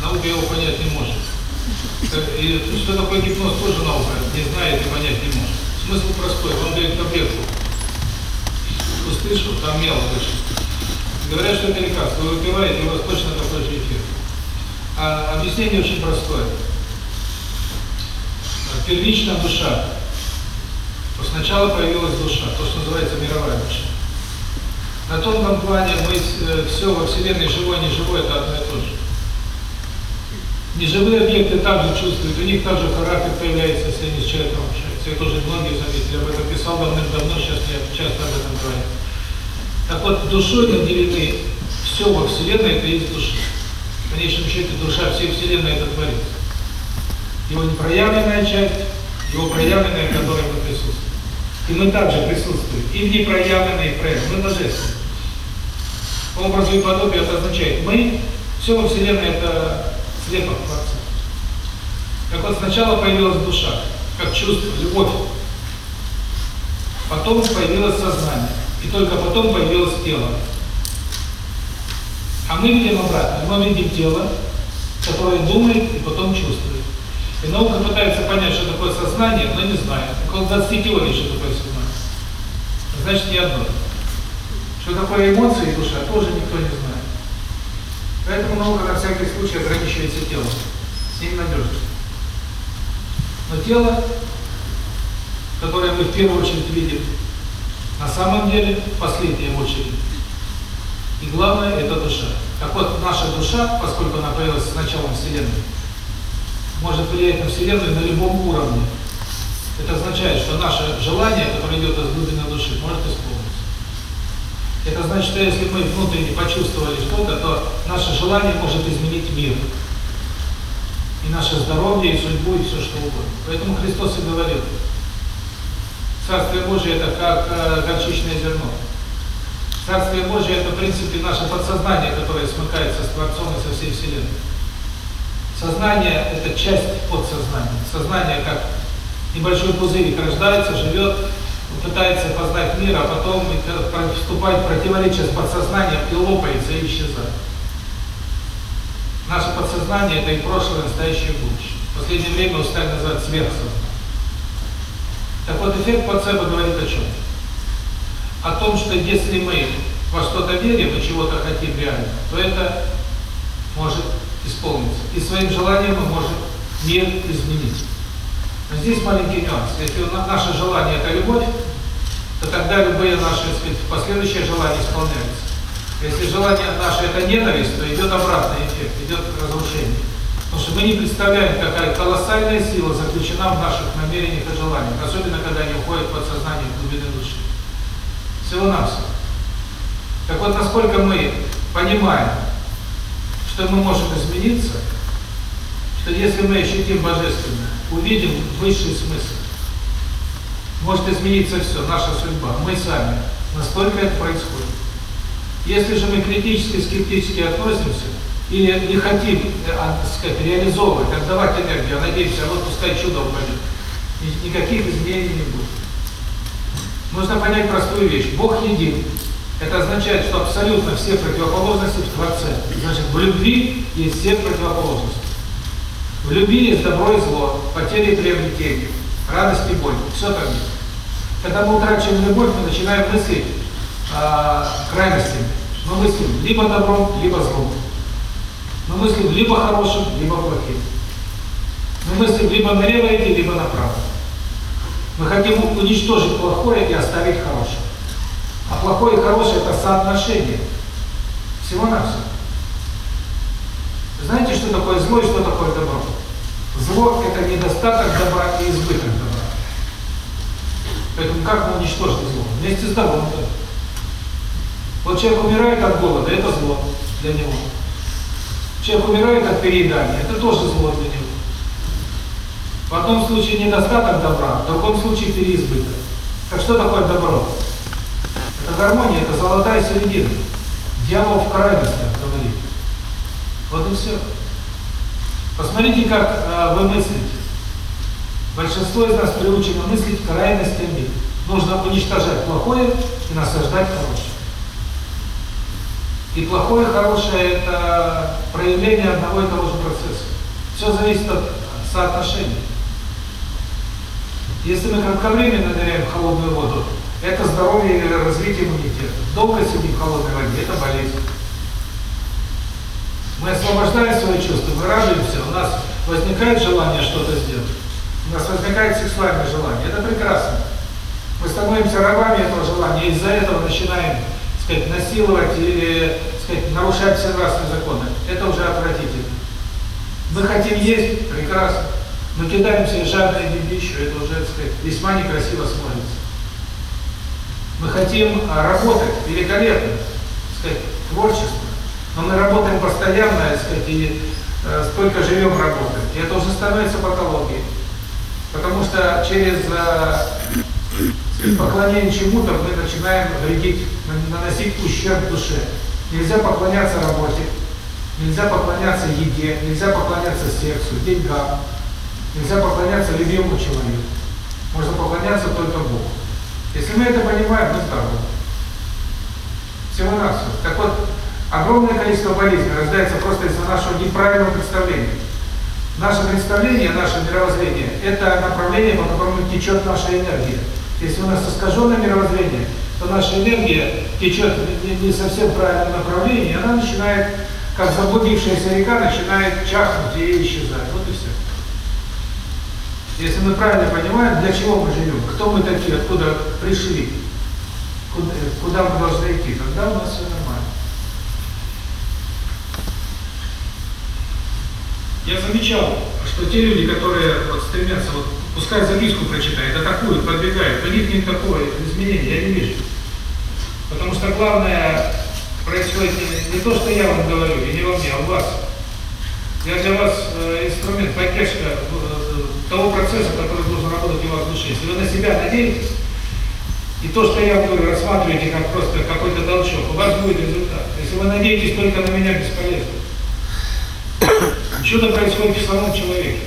наука его понять не может. И что такое гипноз, тоже наука не знает и понять не может. Смысл простой, он дает таблетку. Услышал, там мелочь. Говорят, что это лекарство. Вы выпиваете, у вас точно такой же эффект. А объяснение очень простое. Первичная душа. Сначала появилась душа, то, что называется мировая душа. На тонком плане мы э, все во Вселенной живое, неживое, это одно и то же. Неживые объекты также чувствуют, у них также характер появляется, если они с человеком общаются. Это уже многие заметили, об этом писал давным-давно, сейчас я часто об этом говорю. Так вот, душой наделены все во Вселенной, это есть душа. В конечном счете, душа всей Вселенной это творится. Его непроявленная часть, его проявленная, в которой мы присутствуем. И мы также присутствуем и в непроявленной, и в проявленной. Мы божественны. По образу и подобию это означает, мы, все во Вселенной это слепок Творца. Так вот, сначала появилась душа, как чувство, любовь. Потом появилось сознание. И только потом появилось тело. А мы видим обратно. Мы видим тело, которое думает и потом чувствует. И наука пытается понять, что такое сознание, но не знает. Около 20 теорий, что такое сознание. Значит, не одно. Что такое эмоции и душа, тоже никто не знает. Поэтому наука на всякий случай ограничивается телом. С ним надежно. Но тело, которое мы в первую очередь видим, на самом деле, в последнюю очередь. И главное – это душа. Так вот, наша душа, поскольку она появилась с началом Вселенной, может влиять на Вселенную на любом уровне. Это означает, что наше желание, которое идет из глубины души, может исполниться. Это значит, что если мы внутренне почувствовали что-то, то наше желание может изменить мир. И наше здоровье, и судьбу, и все что угодно. Поэтому Христос и говорил, Царствие Божие – это как э, горчичное зерно. Царствие Божие – это, в принципе, наше подсознание, которое смыкается с Творцом и со всей Вселенной. Сознание – это часть подсознания. Сознание как небольшой пузырик рождается, живет, пытается познать мир, а потом вступает в противоречие с подсознанием и лопается и исчезает. Наше подсознание – это и прошлое, и настоящее, и будущее. В последнее время его стали называть сверхсознание. Так вот, эффект плацебо говорит о чем? О том, что если мы во что-то верим и чего-то хотим реально, то это может исполниться. И своим желанием мы можем мир изменить. Но здесь маленький нюанс. Если наше желание – это любовь, то тогда любые наши, сказать, последующие желания исполняются. Если желание наше – это ненависть, то идет обратный эффект, идет разрушение. Потому что мы не представляем, какая колоссальная сила заключена в наших намерениях и желаниях, особенно когда они уходят в подсознание, глубины души. Всего-навсего. Так вот, насколько мы понимаем, что мы можем измениться, что если мы ощутим Божественное, увидим высший смысл, может измениться все, наша судьба, мы сами, настолько это происходит. Если же мы критически, скептически относимся, или не хотим, а, так сказать, реализовывать, отдавать энергию, а надеемся, вот пускай чудо упадет, никаких изменений не будет. Нужно понять простую вещь. Бог един. Это означает, что абсолютно все противоположности в Творце. Значит, в любви есть все противоположности. В любви есть добро и зло, потери и приобретения, радость и боль. Все там есть. Когда мы утрачиваем любовь, мы начинаем мыслить э, крайностями. Мы мыслим либо добром, либо злом. Мы мыслим либо хорошим, либо плохим. Мы мыслим либо налево идти, либо направо. Мы хотим уничтожить плохое и оставить хорошее. А плохое и хорошее – это соотношение. Всего-навсего. Знаете, что такое зло и что такое добро? Зло – это недостаток добра и избыток добра. Поэтому как мы уничтожим зло? Вместе с добром. Вот человек умирает от голода – это зло для него. Человек умирает от переедания – это тоже зло для него. В одном случае недостаток добра, в другом случае переизбыток. Так что такое добро? Это гармония, это золотая середина. Дьявол в крайностях говорит. Вот и все. Посмотрите, как э, вы мыслите. Большинство из нас приучено мыслить крайностями. Нужно уничтожать плохое и насаждать хорошее. И плохое хорошее – это проявление одного и того же процесса. Все зависит от соотношения. Если мы кратковременно ныряем в холодную воду, это здоровье или развитие иммунитета. Долго сидим в холодной воде – это болезнь. Мы освобождаем свои чувства, мы радуемся, у нас возникает желание что-то сделать. У нас возникает сексуальное желание. Это прекрасно. Мы становимся рабами этого желания, и из-за этого начинаем, сказать, насиловать или, сказать, нарушать все нравственные законы. Это уже отвратительно. Мы хотим есть, прекрасно. Мы кидаемся в жадное дебищу, это уже, так сказать, весьма некрасиво смотрится. Мы хотим работать великолепно, так сказать, творчество. Но мы работаем постоянно, так сказать, и э, столько живем работаем. И это уже становится патологией. Потому что через э, поклонение чему-то мы начинаем вредить, наносить ущерб душе. Нельзя поклоняться работе, нельзя поклоняться еде, нельзя поклоняться сексу, деньгам, нельзя поклоняться любимому человеку. Можно поклоняться только Богу. Если мы это понимаем, мы здоровы. Всего-навсего. Так вот, огромное количество болезней рождается просто из-за нашего неправильного представления. Наше представление, наше мировоззрение – это направление, по которому течет наша энергия. Если у нас искаженное мировоззрение, то наша энергия течет не совсем правильном направлении, и она начинает, как заблудившаяся река, начинает чахнуть и исчезать. Вот и все. Если мы правильно понимаем, для чего мы живем, кто мы такие, откуда пришли, куда, куда мы должны идти, тогда у нас все нормально. Я замечал, что те люди, которые вот стремятся, вот, пускай записку прочитают, атакуют, подбегают, у них никакого изменения я не вижу. Потому что главное происходит не, не то, что я вам говорю, и не во мне, а у вас. Я для вас э, инструмент, поддержка э, того процесса, который должен работать у вас в душе. Если вы на себя надеетесь, и то, что я говорю, рассматриваете как просто какой-то толчок, у вас будет результат. Если вы надеетесь только на меня, бесполезно. Чудо происходит в самом человеке.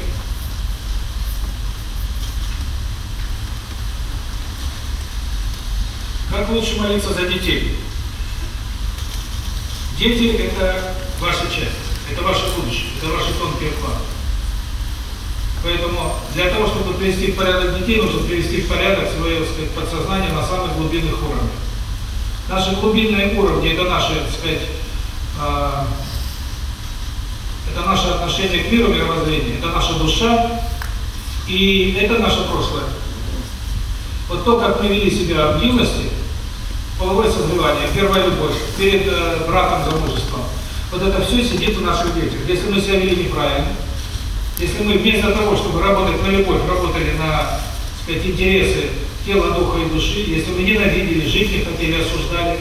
Как лучше молиться за детей? Дети – это ваша часть, это ваше будущее, это ваши тонкие планы. Поэтому для того, чтобы привести в порядок детей, нужно привести в порядок свое сказать, подсознание на самых глубинных уровнях. Наши глубинные уровни – это наши, так сказать, а, это наше отношение к миру, мировоззрение, это наша душа, и это наше прошлое. Вот то, как мы вели себя в юности, половое созревание, первая любовь, перед э, браком, замужеством, вот это все сидит у наших детях. Если мы себя вели неправильно, если мы вместо того, чтобы работать на любовь, работали на, сказать, интересы тела, духа и души, если мы ненавидели, жить не хотели, осуждали,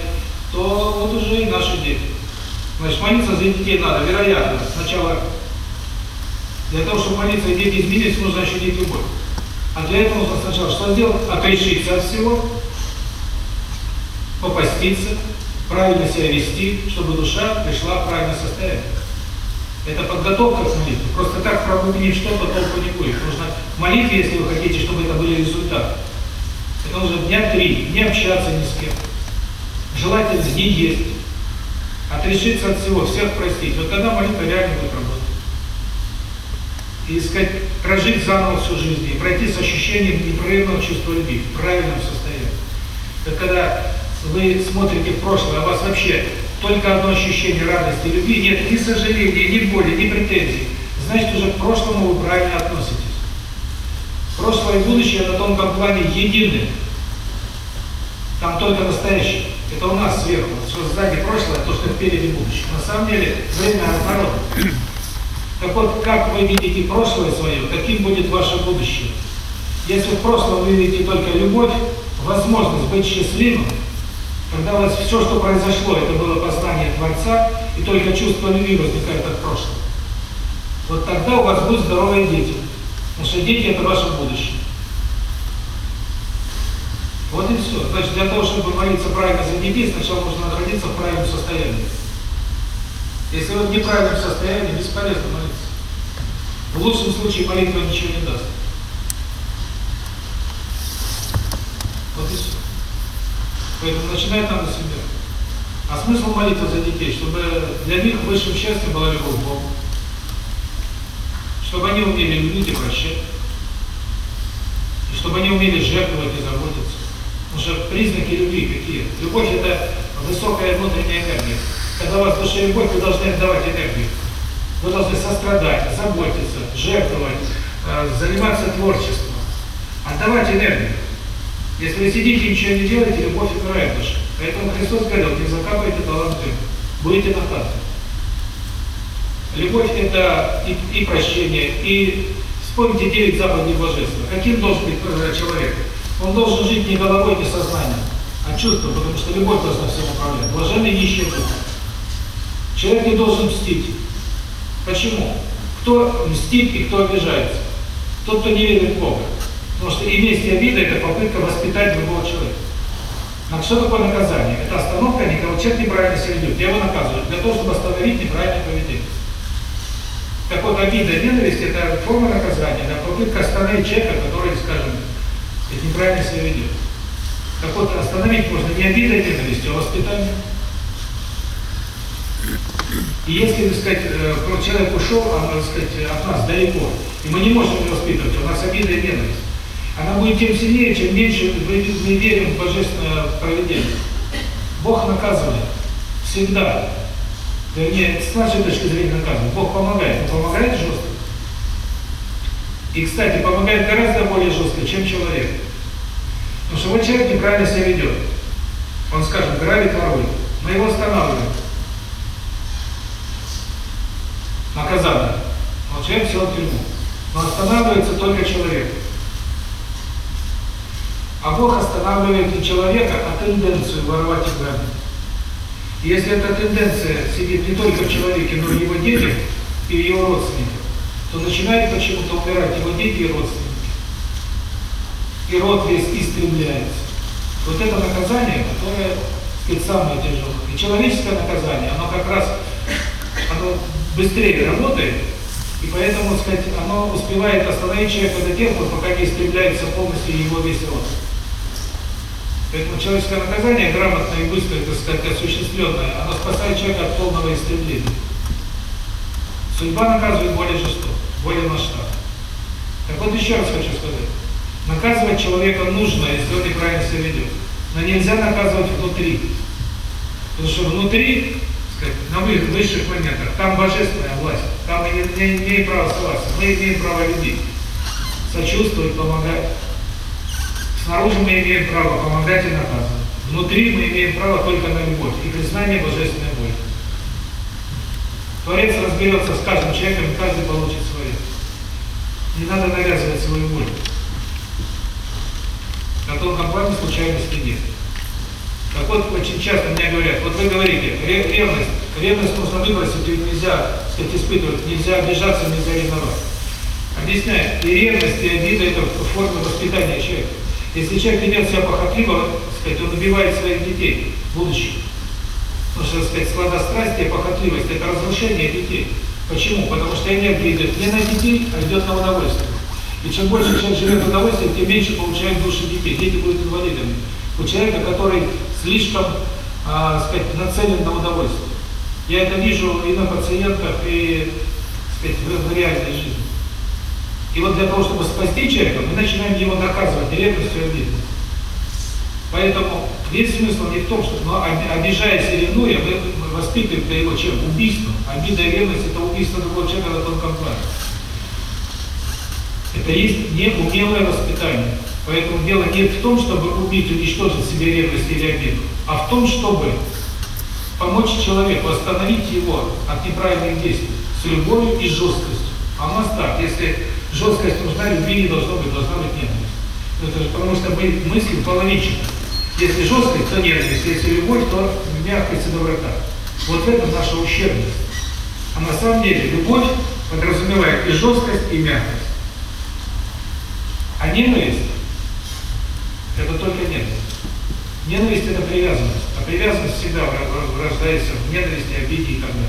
то вот уже и наши дети. Значит, молиться за детей надо, вероятно, сначала для того, чтобы молиться и дети изменились, нужно ощутить любовь. А для этого нужно сначала что сделать? Отрешиться от всего, попаститься, правильно себя вести, чтобы душа пришла в правильное состояние. Это подготовка к молитве. Просто так пробубнить что-то толку не будет. Нужно в молитве, если вы хотите, чтобы это были результаты. Это нужно дня три, не общаться ни с кем. Желательно не есть. Отрешиться от всего, всех простить. Вот тогда молитва реально будет работать. И сказать, прожить заново всю жизнь, и пройти с ощущением непрерывного чувства любви, в правильном состоянии. Это когда вы смотрите в прошлое, а у вас вообще только одно ощущение радости любви, нет ни сожаления, ни боли, ни претензий, значит уже к прошлому вы правильно относитесь. Прошлое и будущее на тонком плане едины. Там только настоящее. Это у нас сверху. Что сзади прошлое, то, что впереди будущее. На самом деле, время наоборот. Так вот, как вы видите прошлое свое, таким будет ваше будущее. Если в прошлом вы видите только любовь, возможность быть счастливым, когда у вас все, что произошло, это было познание Творца, и только чувство любви возникает от прошлого. Вот тогда у вас будут здоровые дети. Потому что дети – это ваше будущее. Вот и все. Значит, для того, чтобы молиться правильно за детей, сначала нужно находиться в правильном состоянии. Если вы в неправильном состоянии, бесполезно молиться. В лучшем случае молитва ничего не даст. Вот и все. Поэтому начинать надо с себя. А смысл молитвы за детей, чтобы для них высшим счастьем была любовь к Богу. Чтобы они умели любить и прощать. И чтобы они умели жертвовать и заботиться. Потому признаки любви какие? Любовь – это высокая внутренняя энергия. Когда у вас в любовь, вы должны отдавать энергию. Вы должны сострадать, заботиться, жертвовать, э, заниматься творчеством, отдавать энергию. Если вы сидите и ничего не делаете, любовь умирает в душе. Поэтому Христос говорил, не закапывайте таланты, будете наказаны. Любовь – это и, и прощение, и вспомните девять заповедей Божества. Каким должен быть человек? Он должен жить не головой, не сознанием, а чувством, потому что любовь должна всем управлять. Блаженный нищий дух. Человек не должен мстить. Почему? Кто мстит и кто обижается? Тот, кто не верит в Бога. Потому что и месть, и обида – это попытка воспитать другого человека. А что такое наказание? Это остановка никого. Человек неправильно себя ведет. Я его наказываю для того, чтобы остановить неправильное поведение. Так вот, обида и ненависть – это форма наказания, да, попытка остановить человека, который, скажем, неправильно себя ведет. Так вот, остановить можно не обидой и ненавистью, а воспитанием. И если, так сказать, э, человек ушел, а, так сказать, от нас далеко, и мы не можем его воспитывать, у нас обида и ненависть, она будет тем сильнее, чем меньше мы верим в божественное проведение. Бог наказывает всегда. Вернее, с нашей точки зрения наказывает. Бог помогает, но помогает жестко. И, кстати, помогает гораздо более жестко, чем человек. Потому что вот человек неправильно себя ведет. Он, скажем, грабит, ворует. Мы его останавливаем. Наказание. Человек сел в тюрьму. Но останавливается только человек. А Бог останавливает не человека, а тенденцию воровать и грабить. Если эта тенденция сидит не только в человеке, но и в его детях и в его родственниках, то начинает почему-то умирать его дети и родственники. И род весь истребляется. Вот это наказание, которое, сказать, самое тяжелое. И человеческое наказание, оно как раз оно быстрее работает, и поэтому, так сказать, оно успевает остановить человека до тех пор, пока не истребляется полностью его весь род. Поэтому человеческое наказание, грамотное и быстрое, так сказать, осуществленное, оно спасает человека от полного истребления. Судьба наказывает более жестоко, более масштабно. Так вот еще раз хочу сказать. Наказывать человека нужно, если он неправильно себя ведет. Но нельзя наказывать внутри. Потому что внутри, сказать, на высших моментах, там божественная власть. Там мы не, не имеем права согласия. Мы имеем право любить, сочувствовать, помогать. Снаружи мы имеем право помогать и наказывать. Внутри мы имеем право только на любовь и признание божественной воли. Творец разберется с каждым человеком, каждый получит свое. Не надо навязывать свою волю. Тонком плане случайности нет. Так вот, очень часто мне говорят, вот вы говорите, ревность, ревность нужно выбросить, ее нельзя, сказать, испытывать, нельзя обижаться, нельзя ревновать. Объясняю, и ревность, и обида – это форма воспитания человека. Если человек ведет себя похотливо, сказать, он убивает своих детей в будущем. Потому что, сказать, сладострастие, похотливость – это разрушение детей. Почему? Потому что энергия идет не на детей, а идет на удовольствие. И чем больше человек живет в удовольствии, тем меньше получает души детей. Дети будут инвалидами. У человека, который слишком, а, сказать, нацелен на удовольствие. Я это вижу и на пациентах, и, сказать, в, реальной жизни. И вот для того, чтобы спасти человека, мы начинаем его наказывать ревностью и обидой. Поэтому весь смысл не в том, что мы, обижаясь и ревнуя, мы воспитываем для его чем? Убийство. Обида и ревность – это убийство другого человека на тонком плане. Это есть неумелое воспитание. Поэтому дело не в том, чтобы убить, уничтожить себе ревность или обиду, а в том, чтобы помочь человеку, остановить его от неправильных действий с любовью и жесткостью. А у нас так, если жесткость нужна, любви не должно быть, должна быть ненависть. Это же потому что мы мыслим половично. Если жесткость, то ненависть, если любовь, то мягкость и доброта. Вот в этом наша ущербность. А на самом деле любовь подразумевает и жесткость, и мягкость. А ненависть – это только ненависть. Ненависть – это привязанность. А привязанность всегда рождается в ненависти, обиде и так далее.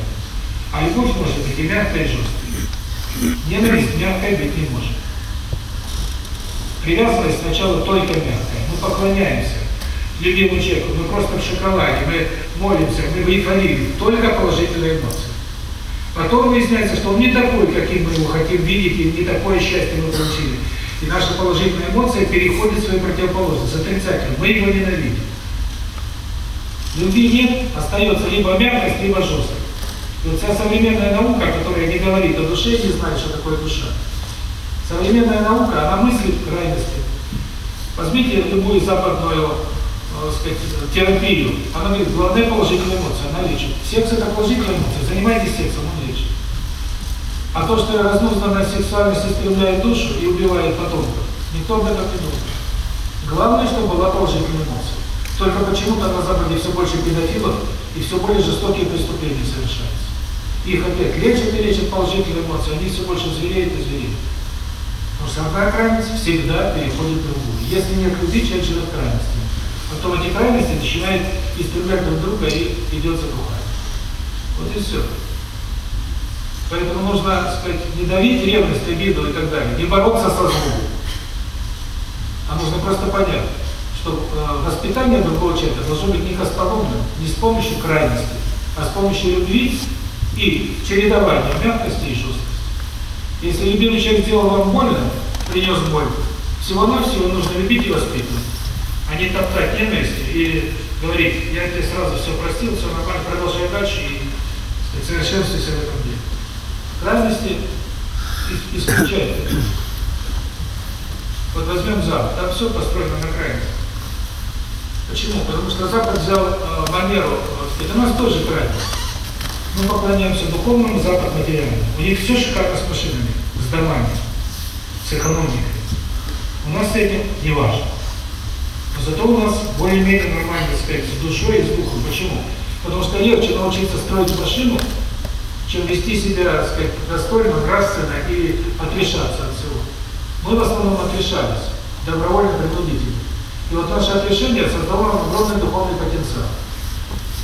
А любовь может быть и мягкая, и жесткая. Ненависть мягкой быть не может. Привязанность сначала только мягкая. Мы поклоняемся. любимому человеку, мы просто в шоколаде, мы молимся, мы в эйфории, только положительные эмоции. Потом выясняется, что он не такой, каким мы его хотим видеть, и не такое счастье мы получили. И наша положительная эмоция переходит в свою противоположность, отрицательную. Мы его ненавидим. Любви нет, остается либо мягкость, либо жесткость. И вот вся современная наука, которая не говорит о душе, не знает, что такое душа. Современная наука, она мыслит крайности. Возьмите любую западную э, сказать, терапию. Она говорит, главная положительная эмоция, она лечит. Секс это положительная эмоция, занимайтесь сексом, он. А то, что разнузданная сексуальность истребляет душу и убивает потомков, никто об этом не думает. Главное, чтобы была положительная эмоция. Только почему-то на Западе все больше педофилов и все более жестокие преступления совершаются. Их опять лечат и лечат положительные эмоции, они все больше звереют и звереют. Потому что одна крайность всегда переходит в другую. Если нет любви, человек живет крайностями. Потом эти крайности начинают истреблять друг друга и идет затухание. Вот и все. Поэтому нужно, так сказать, не давить ревность, обиду и так далее, не бороться со злом. А нужно просто понять, что э, воспитание другого человека должно быть не костоломным, не с помощью крайности, а с помощью любви и чередования мягкости и жесткости. Если любимый человек сделал вам больно, принес боль, всего-навсего нужно любить и воспитывать, а не топтать ненавистью и говорить, я тебе сразу все простил, все нормально, продолжай дальше и совершенствуйся в этом деле. Крайности исключают. Вот возьмем Запад, там все построено на крайности. Почему? Потому что Запад взял э, манеру, сказать, у нас тоже крайность. Мы поклоняемся духовному, Запад материальному. У них все шикарно с машинами, с домами, с экономикой. У нас с этим не важно. Но зато у нас более-менее нормально, так с душой и с духом. Почему? Потому что легче научиться строить машину, чем вести себя, так сказать, достойно, нравственно и отрешаться от всего. Мы в основном отрешались, добровольно, принудительно. И вот наше отрешение создало огромный духовный потенциал.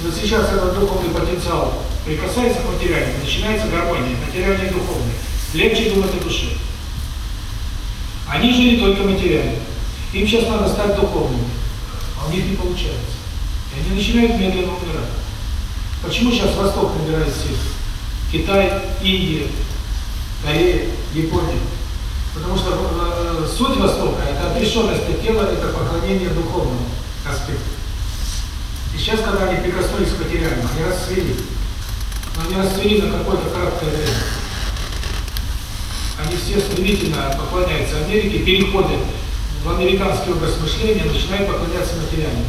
Вот сейчас этот духовный потенциал прикасается к материальному, начинается гармония, материальное и духовное. Легче думать о душе. Они жили только материально. Им сейчас надо стать духовными. А у них не получается. И они начинают медленно умирать. Почему сейчас Восток набирает силу? Китай, Индия, Корея, Япония. Потому что э, суть Востока – это отрешенность от тела, это поклонение духовному аспекту. И сейчас, когда они прикоснулись к материальному, они расцвели но они расцвели на какое-то краткое время. Они все стремительно поклоняются Америке, переходят в американский образ мышления, начинают поклоняться материальному.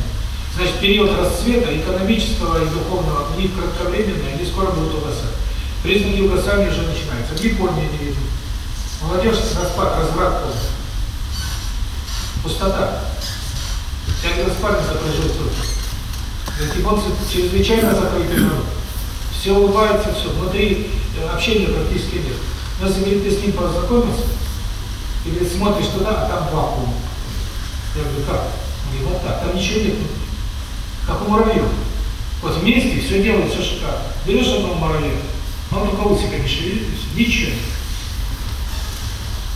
Значит, период расцвета экономического и духовного, они кратковременные, они скоро будут угасать. Признаки угасания уже начинаются. В не видно. Молодежь распад, разврат полный. Пустота. Вся распадница производит Японцы чрезвычайно закрытый народ все улыбаются, все, внутри э, общения практически нет. Но если, ты с ним познакомился, и говорит, смотришь туда, а там вакуум. Я говорю, как? Он говорит, вот так, там ничего нет. Как у муравьев. Вот вместе все делают, все шикарно. Берешь одного муравья, он усиками шевелит, ничего.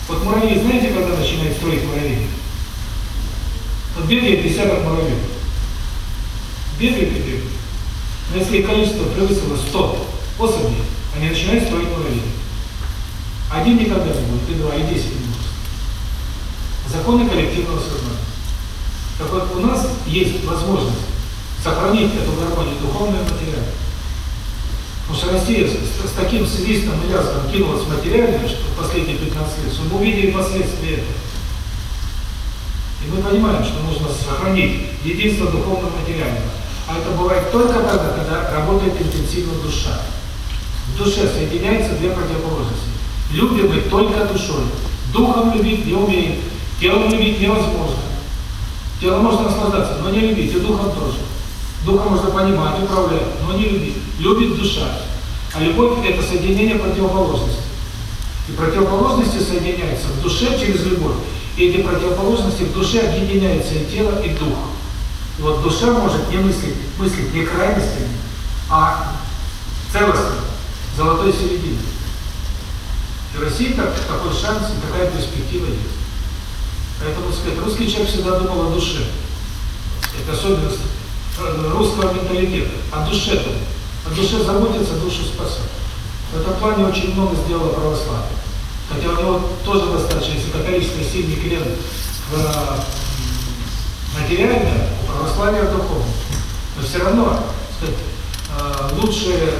Вот муравьи, знаете, когда начинают строить муравей? Вот бегает десяток муравьев. Бегает и бегает. Но если количество превысило 100 особей, они начинают строить муравей. Один никогда не будет, и два, и десять не будет. Законы коллективного сознания. Так вот, у нас есть возможность сохранить эту гармонию духовную и материальную. Потому что Россия с, с таким свистом и лязгом кинулась в материальное, что в последние 15 лет, что мы увидели последствия этого. И мы понимаем, что нужно сохранить единство духовно-материального. А это бывает только тогда, когда работает интенсивно душа. В душе соединяются две противоположности. Любим мы только душой. Духом любить не умеем. Телом любить невозможно. Телом можно наслаждаться, но не любить. И духом тоже. Духом можно понимать, управлять, но не любить. Любит душа. А любовь – это соединение противоположностей. И противоположности соединяются в душе через любовь. И эти противоположности в душе объединяются и тело, и дух. И вот душа может не мыслить, мыслить не крайностями, а целостно, золотой серединой. И в России так, такой шанс и такая перспектива есть. Поэтому, сказать, русский человек всегда думал о душе. Это особенность русского менталитета. О душе думать. О душе заботиться, душу спасать. В этом плане очень много сделало православие. Хотя у него тоже достаточно, если католический сильный крен в материальное, у православия духовное. Но все равно, сказать, лучшие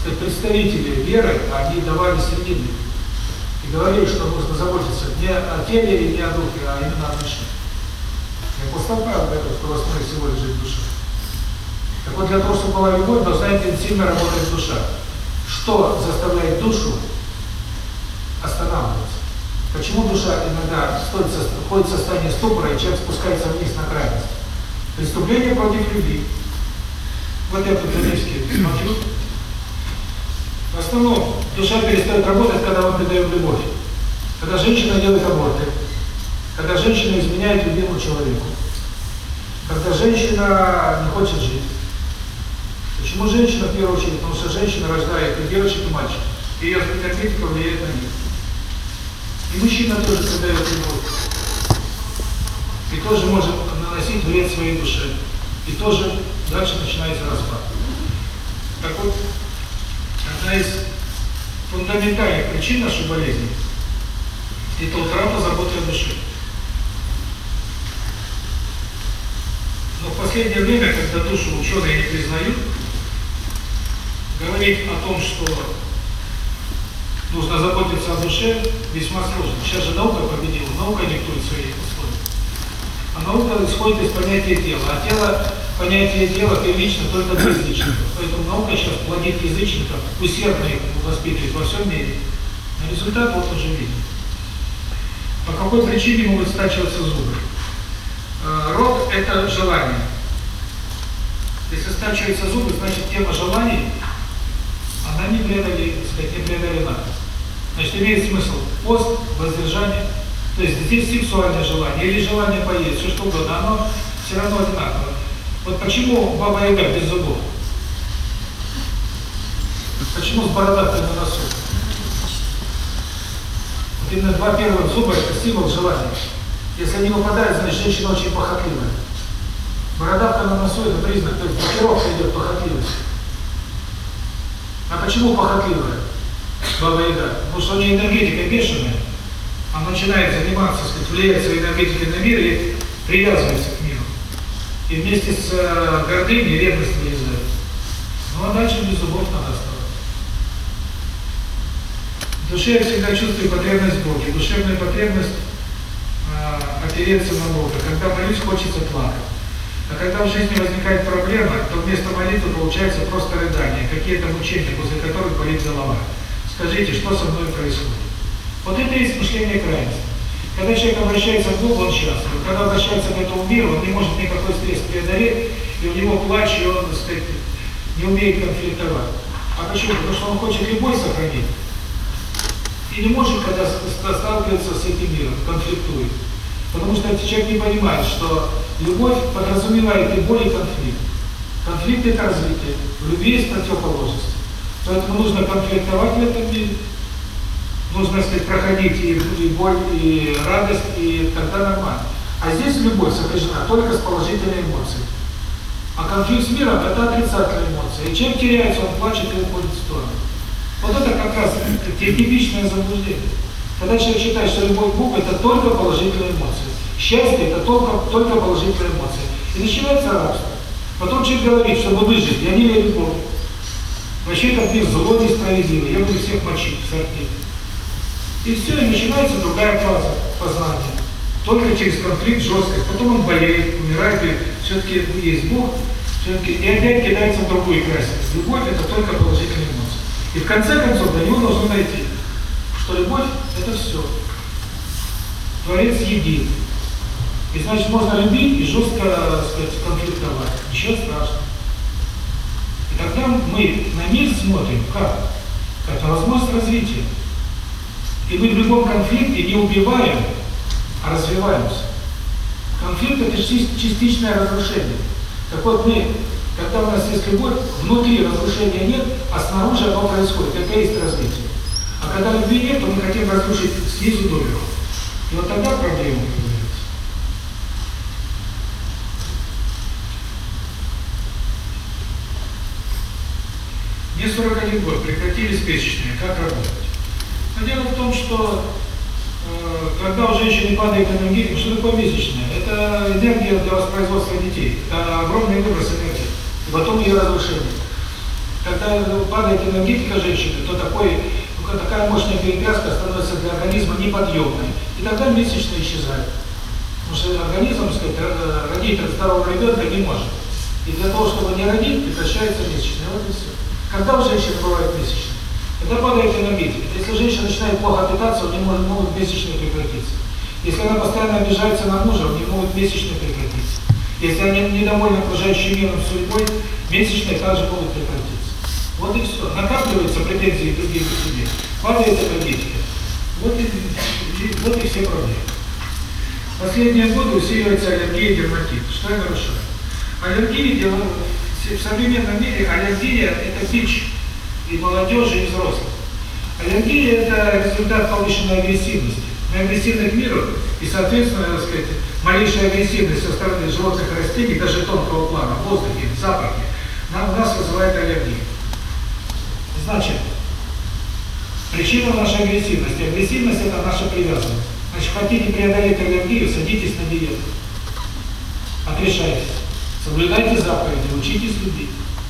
сказать, представители веры, они давали середины. И говорили, что нужно заботиться не о теле и не о духе, а именно о душе. И апостол Павел говорит, что вас может всего лежит душа. Так вот, для того, чтобы была любовь, должна интенсивно работать душа. Что заставляет душу останавливаться? Почему душа иногда входит в состояние ступора, и человек спускается вниз на крайность? Преступление против любви. Вот я тут смотрю, в основном душа перестает работать, когда мы придаем любовь. Когда женщина делает аборты, когда женщина изменяет любимому человеку, когда женщина не хочет жить. Почему женщина в первую очередь? Потому что женщина рождает и девочек, и мальчиков. И ее энергетика влияет на них. И мужчина тоже придает любовь. И тоже может наносить вред своей душе. И тоже дальше начинается распад. Так вот, одна из фундаментальных причин нашей болезни – это утрата заботы о душе. Но в последнее время, когда душу ученые не признают, говорить о том, что нужно заботиться о душе, весьма сложно. Сейчас же наука победила, наука диктует свои условия. А наука исходит из понятия тела. А тело понятие дела первично только для язычников. Поэтому наука сейчас плодит язычников, усердно их воспитывает во всем мире. Но результат вот уже виден. По какой причине могут стачиваться зубы? Э, рот – это желание. Если стачиваются зубы, значит тема желаний, она не преодолена, сказать, не преодолена. Значит, имеет смысл пост, воздержание, то есть здесь сексуальное желание или желание поесть, все что угодно, оно все равно одинаково. Вот почему Баба Яга без зубов? Почему с бородавкой на носу? Вот именно два первых зуба – это символ желания. Если они выпадают, значит, женщина очень похотливая. Бородавка на носу – это признак, то есть блокировка идет похотливость. А почему похотливая Баба Яга? Потому что у нее энергетика бешеная. Она начинает заниматься, сказать, влияет своей энергетикой на мир и привязывается к миру. И вместе с э, гордыней ревность вылезает. Ну а дальше без зубов надо оставаться. В душе я всегда чувствую потребность в Боге. Душевная потребность э, опереться на Бога. Когда молюсь, хочется плакать. А когда в жизни возникает проблема, то вместо молитвы получается просто рыдание, какие-то мучения, после которых болит голова. Скажите, что со мной происходит? Вот это и есть мышление крайности. Когда человек обращается к Богу, он счастлив. Когда обращается к этому миру, он не может никакой стресс преодолеть, и у него плач, и он, так сказать, не умеет конфликтовать. А почему? Потому что он хочет любовь сохранить. И не может, когда сталкивается с этим миром, конфликтует. Потому что этот человек не понимает, что любовь подразумевает и боль, и конфликт. Конфликт – это развитие. В любви есть противоположность. Поэтому нужно конфликтовать в этом мире, нужно, сказать, проходить и, и боль, и радость, и тогда нормально. А здесь любовь сопряжена только с положительной эмоцией. А конфликт с миром – это отрицательная эмоция. И человек теряется, он плачет и уходит в сторону. Вот это как раз типичное заблуждение. Когда человек считает, что любовь к Богу – это только положительные эмоции. Счастье – это только, только положительные эмоции. И начинается рабство. Потом человек говорит, чтобы выжить, я не верю в Бога. Вообще этот мир злой, несправедливый, я буду всех мочить в. И все, и начинается другая фаза познания. Только через конфликт, жесткость. Потом он болеет, умирает, и все-таки есть Бог, все-таки и опять кидается в другую крайность. Любовь – это только положительные эмоции. И в конце концов до него нужно найти, что любовь – это все. Творец един. И значит, можно любить и жестко, сказать, конфликтовать. Ничего страшного. И тогда мы на мир смотрим как? Как на возможность развития. И мы в любом конфликте не убиваем, а развиваемся. Конфликт – это частичное разрушение. Так вот мы, когда у нас есть любовь, внутри разрушения нет, а снаружи оно происходит. Это есть развитие. А когда любви нет, то мы хотим разрушить снизу доверху. И вот тогда проблема появляется. Мне 41 год, прекратились месячные, как работать? Но дело в том, что э, когда у женщины падает энергия, ну, что такое месячная? Это энергия для воспроизводства детей, это огромный выброс энергии, и потом ее разрушение. Когда ну, падает энергетика женщины, то такой такая мощная перетряска становится для организма неподъемной. И тогда месячные исчезают. Потому что организм, сказать, родить здорового ребенка не может. И для того, чтобы не родить, прекращается месячные. Вот и все. Когда у женщины бывает месячные? Когда падает энергетика. Если женщина начинает плохо питаться, у нее могут месячные прекратиться. Если она постоянно обижается на мужа, у нее могут месячные прекратиться. Если она недовольна окружающим миром судьбой, месячные также могут прекратиться. Вот и все. Накапливаются претензии других к себе. Падает энергетика. Вот и, и, вот и все проблемы. Последние годы усиливается аллергия и дерматит. Что я нарушаю? Аллергия, в современном мире аллергия – это пич и молодежи, и взрослых. Аллергия – это результат повышенной агрессивности. Мы агрессивны к миру, и, соответственно, так сказать, малейшая агрессивность со стороны животных растений, даже тонкого плана, в воздухе, в запахе, нам, нас вызывает аллергию. Значит, причина нашей агрессивности. Агрессивность – это наша привязанность. Значит, хотите преодолеть аллергию, садитесь на диету. Отрешайтесь. Соблюдайте заповеди, учитесь любить.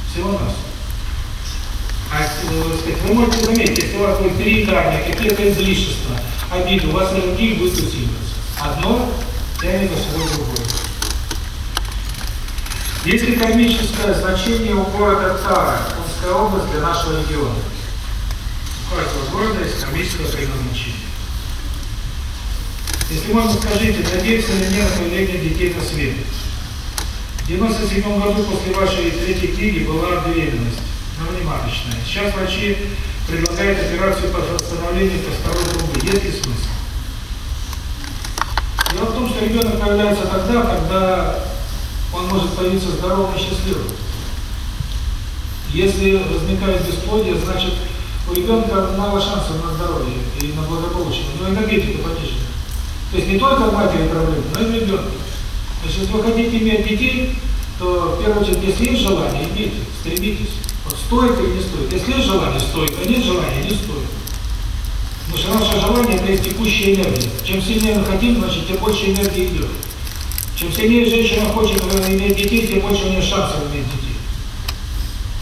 Всего-навсего. А, сказать, вы можете заметить, если у вас будет переедание, какие-то излишества, обиды, у вас аллергия будет усиливаться. Одно тянет за собой другое. Есть ли кармическое значение у города Тара, Кунская область для нашего региона? У каждого города есть кармическое предназначение. Если можно, скажите, надеется ли мне на появление детей на свет? В 97 году после вашей третьей книги была беременность, но внематочная. Сейчас врачи предлагают операцию по восстановлению второй трубы. Есть ли смысл? Дело в том, что ребенок появляется тогда, когда он может появиться здоровым и счастливым. Если возникает бесплодие, значит у ребенка мало шансов на здоровье и на благополучие. У него энергетика понижена. То есть не только матери проблемы, но и ребенка. Значит, если вы хотите иметь детей, то в первую очередь, если есть желание, имейте, стремитесь. Вот стоит или не стоит. Если есть желание, стоит, а нет желания, не стоит. Потому что наше желание – это есть текущая энергия. Чем сильнее мы хотим, значит, тем больше энергии идет. Чем сильнее женщина хочет иметь детей, тем больше у нее шансов иметь детей.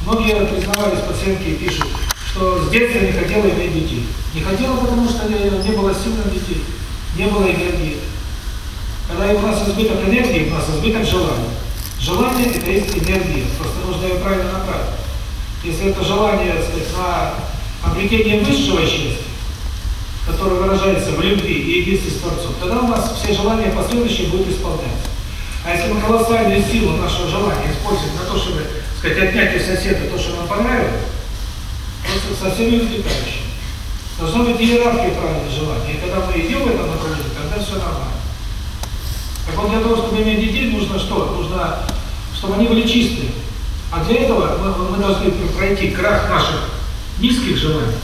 Многие признавались, пациентки пишут, что с детства не хотела иметь детей. Не хотела, потому что не было сил детей, не было энергии. Когда у нас избыток энергии, у нас избыток желания. Желание – это есть энергия, просто нужно ее правильно направить. Если это желание, так сказать, на обретение высшего счастья, которое выражается в любви и единстве с Творцом, тогда у нас все желания последующие будут исполняться. А если мы колоссальную силу нашего желания используем на то, чтобы, сказать, отнять у соседа то, что нам понравилось, просто совсем не возникающее. Должна быть иерархия правильных желаний. И когда мы идем в этом направлении, тогда все нормально. Так вот, для того, чтобы иметь детей, нужно что? Нужно, чтобы они были чистые. А для этого мы, мы должны пройти крах наших низких желаний,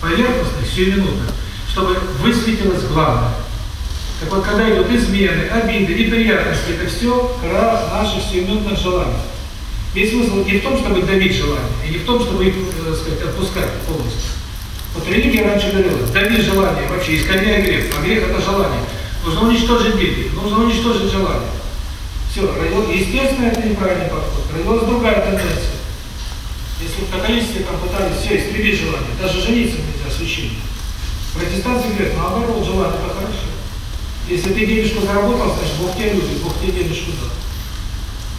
поверхностных, сиюминутных, чтобы высветилось главное. Так вот, когда идут измены, обиды, неприятности, это все крах наших сиюминутных желаний. Весь смысл не в том, чтобы давить желания, и не в том, чтобы их, так сказать, отпускать полностью. Вот религия раньше говорила, дави желание, вообще искореняй грех, а грех это желание. Нужно уничтожить деньги, нужно уничтожить желание. Все, родилось, естественно, это неправильный подход. Родилась другая тенденция. Если в католичестве там пытались все истребить желание, даже жениться нельзя, священник. Протестанты говорят, наоборот, желание это хорошо. Если ты денежку заработал, значит Бог тебя любит, Бог тебе денежку дал.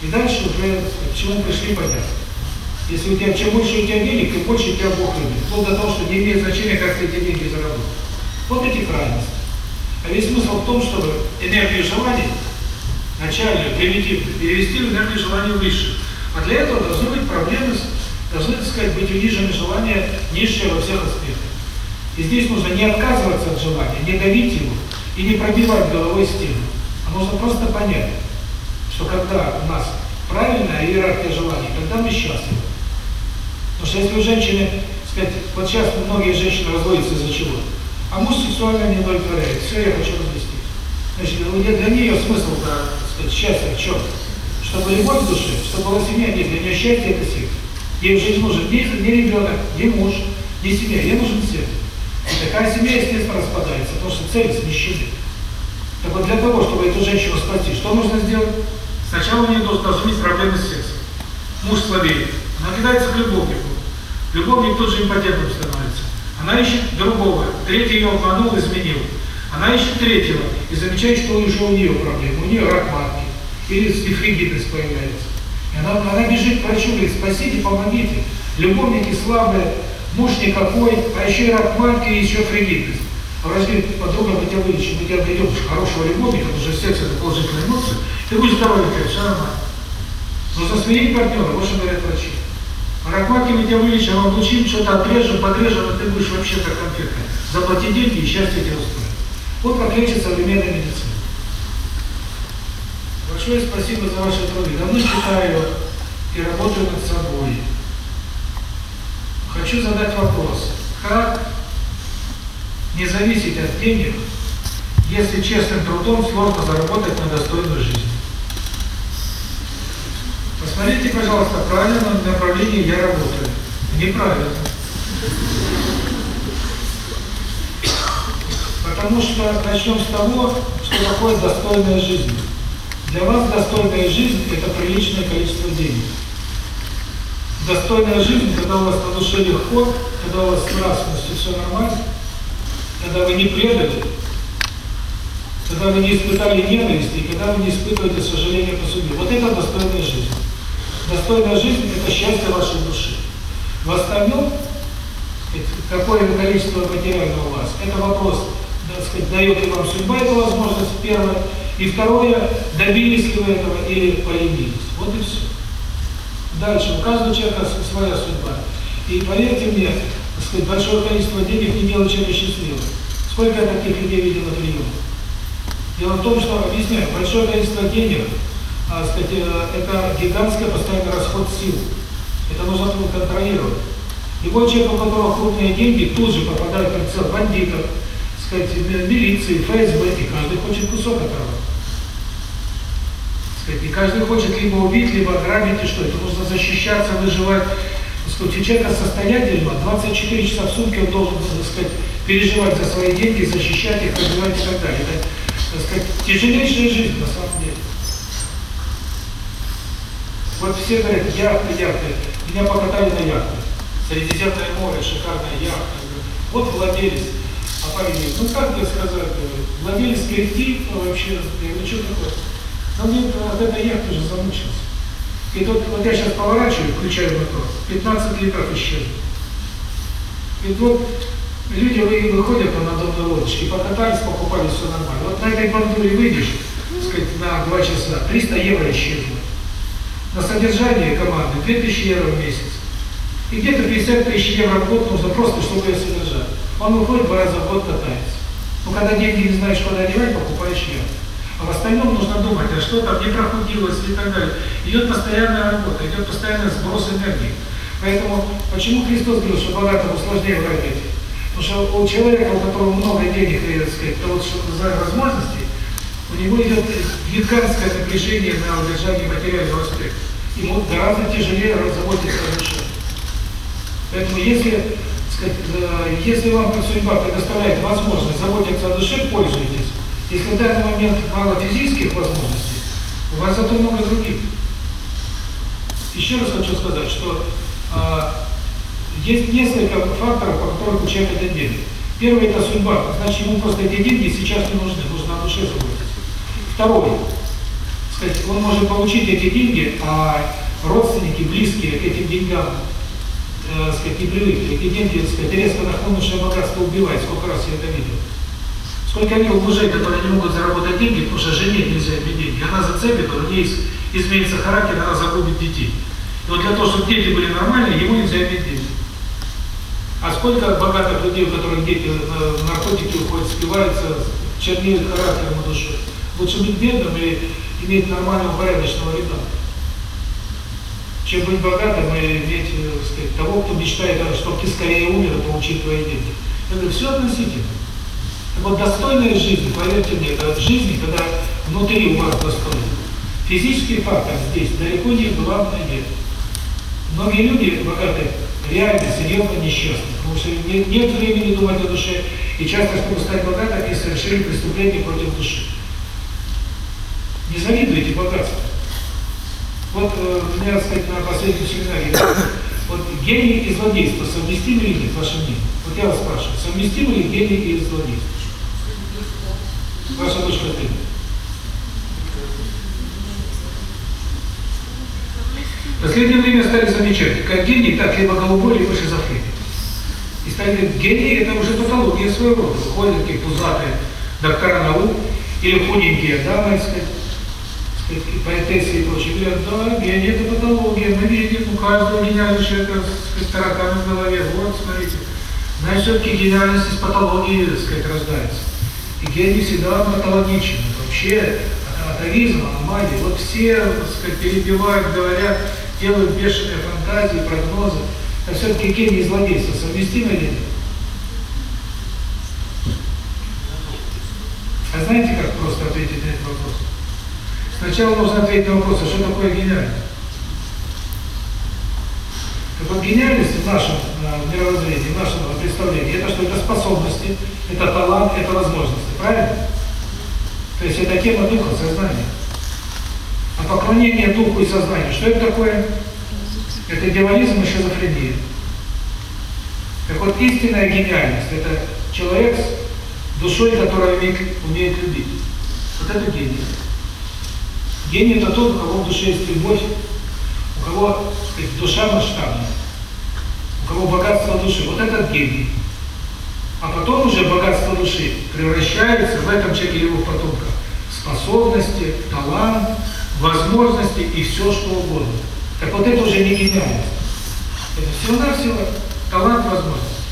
И дальше уже к чему пришли понятно. Если у тебя, чем больше у тебя денег, тем больше тебя Бог любит. Вплоть до того, что не имеет значения, как ты эти деньги заработал. Вот эти крайности. А весь смысл в том, чтобы энергию желаний, начальную, примитивную, перевести в энергию желаний выше. А для этого должны быть проблемы, должны, так сказать, быть унижены желания низшие во всех аспектах. И здесь нужно не отказываться от желания, не давить его и не пробивать головой стену. А нужно просто понять, что когда у нас правильная иерархия желаний, тогда мы счастливы. Потому что если у женщины, сказать, вот сейчас многие женщины разводятся из-за чего? А муж сексуально не удовлетворяет. Все, я хочу развестись. Значит, для нее смысл, так сказать, счастья в чем? Чтобы любовь в душе, чтобы была семья, нет, для нее счастье – это секс. Ей уже не нужен ни, ни ребенок, ни муж, ни семья, ей нужен цель. Такая семья, естественно, распадается, потому что цели смещены. Так вот, для того, чтобы эту женщину спасти, что нужно сделать? Сначала у нее должны быть проблемы с сексом. Муж слабеет. Она кидается к любовнику. Любовник тут же импотентом становится. Она ищет другого. Третий ее обманул, изменил. Она ищет третьего и замечает, что уже у нее проблемы. У нее рак матки. Или нефригидность появляется. И она, она бежит к врачу, говорит, спасите, помогите. Любовники слабые, муж никакой, а еще и рак матки, и еще фригидность. А говорит, подруга, мы тебя вылечим, мы тебя найдем хорошего любовника, что секс это положительная эмоция, ты будешь здоровый, все нормально. Нужно сменить партнера, вот что говорят врачи. Рак матки мы тебя вылечим, а облучим, что-то отрежем, подрежем, и ты будешь вообще как конфетка. Заплати деньги, и счастье тебе устроит. Вот как лечит современная медицина. Большое спасибо за ваши труды. Давно читаю и работаю над собой. Хочу задать вопрос. Как не зависеть от денег, если честным трудом сложно заработать на достойную жизнь? Посмотрите, пожалуйста, в правильном направлении я работаю. Неправильно. Потому что начнем с того, что такое достойная жизнь. Для вас достойная жизнь – это приличное количество денег. Достойная жизнь, когда у вас на душе легко, когда у вас с нравственностью все нормально, когда вы не предали, когда вы не испытали ненависти, и когда вы не испытываете сожаления по судьбе. Вот это достойная жизнь. Достойная жизнь – это счастье вашей души. В остальном, какое количество материального у вас, это вопрос, так сказать, дает ли вам судьба эту возможность, первое. И второе, добились ли вы этого или поленились. Вот и все. Дальше, у каждого человека своя судьба. И поверьте мне, сказать, большое количество денег не делает человека счастливым. Сколько я таких людей видел на приеме? Дело в том, что, объясняю, большое количество денег – а, сказать, э, это гигантский постоянный расход сил. Это нужно контролировать. Любой человек, у которого крупные деньги, тут же попадает в прицел бандитов, сказать, милиции, ФСБ, и каждый хочет кусок этого. И каждый хочет либо убить, либо ограбить, и что? Это нужно защищаться, выживать. Сказать, у человека состоятельного 24 часа в сутки он должен, так сказать, переживать за свои деньги, защищать их, развивать и так далее. Это, так сказать, тяжелейшая жизнь на самом деле. Вот все говорят, яхты, яхты. Меня покатали на яхте. Средиземное море, шикарная яхта. Вот владелец. А парень ну как тебе сказать, владелец коллектив вообще, говорю, что такое? Но мне от этой яхты уже замучился. И тут вот я сейчас поворачиваю, включаю мотор, 15 литров исчезло. И вот люди выходят на надувной лодочке, покатались, покупали, все нормально. Вот на этой бандуре выйдешь, сказать, на 2 часа, 300 евро исчезло на содержание команды 2000 евро в месяц. И где-то 50 тысяч евро в год нужно просто, чтобы ее содержать. Он выходит два раза в год катается. Но когда деньги не знаешь, куда девать, покупаешь яхту. А в остальном нужно думать, а что там не прохудилось и так далее. Идет постоянная работа, идет постоянный сброс энергии. Поэтому, почему Христос говорил, что богатому сложнее врать Потому что у человека, у которого много денег, так сказать, то вот, за возможности, у него идет гигантское напряжение на удержание материального аспекта. Ему гораздо тяжелее заботиться о душе. Поэтому если, сказать, э, если вам судьба предоставляет возможность заботиться о душе, пользуйтесь. Если в данный момент мало физических возможностей, у вас зато много других. Еще раз хочу сказать, что э, есть несколько факторов, по которым у нет денег. Первый – это судьба. Значит, ему просто эти деньги сейчас не нужны, нужно о душе заботиться. Второе. Сказать, он может получить эти деньги, а родственники, близкие к этим деньгам, э, сказать, не привыкли. Эти деньги, сказать, резко нахлынувшее богатство убивает. Сколько раз я это видел. Сколько видел мужей, которые не могут заработать деньги, потому что жене нельзя иметь деньги. Она зацепит, у нее изменится характер, она загубит детей. И вот для того, чтобы дети были нормальные, ему нельзя иметь деньги. А сколько богатых людей, у которых дети э, наркотики уходят, спиваются, чернеют характером и душой. Лучше быть бедным и иметь нормального, порядочного ребенка. Чем быть богатым и иметь, э, сказать, того, кто мечтает, чтобы ты скорее умер и получить твои деньги. Это все относительно. Вот, достойная жизнь, поверьте мне, это жизнь, когда внутри у вас достойно. Физический фактор здесь далеко не главное. Многие люди богатые реально серьезно несчастны, потому что нет, нет времени думать о душе, и часто, чтобы стать богатым, они совершили преступление против души. Не завидуйте богатству. Вот э, меня, так сказать, на последнем семинаре, вот гений и злодейство совместимы ли нет, ваше мнение? Вот я вас спрашиваю, совместимы ли гений и злодейство? Ваша точка зрения. В последнее время стали замечать, как гений, так либо голубой, либо шизофреник. И стали гений это уже патология своего рода. Выходят такие пузатые доктора наук, или худенькие дамы, сказать, сказать, поэтессы и прочее. Говорят, да, гений это патология, мы видим, у каждого гениального человека сказать, тараканы в голове. Вот, смотрите. Значит, все-таки гениальность из патологии, так сказать, рождается. И гений всегда патологичен. Вообще, атовизм, аномалии, вот все, так сказать, перебивают, говорят, делают бешеные фантазии, прогнозы. А все-таки гений и злодейство совместимы или нет? А знаете, как просто ответить на этот вопрос? Сначала нужно ответить на вопрос, а что такое гениальность? Вот, гениальность в нашем э, мировоззрении, в нашем представлении, это что? Это способности, это талант, это возможности. Правильно? То есть это тема духа, сознания. А поклонение духу и сознанию, что это такое? Это дьяволизм и шизофрения. Так вот, истинная гениальность – это человек с душой, которая умеет, умеет любить. Вот это гений. Гений – это тот, у кого в душе есть любовь, у кого сказать, душа масштабная, у кого богатство души. Вот этот гений. А потом уже богатство души превращается в этом человеке или его потомках способности, талант, возможности и все, что угодно. Так вот это уже не гениальность. Это всего-навсего талант, возможность.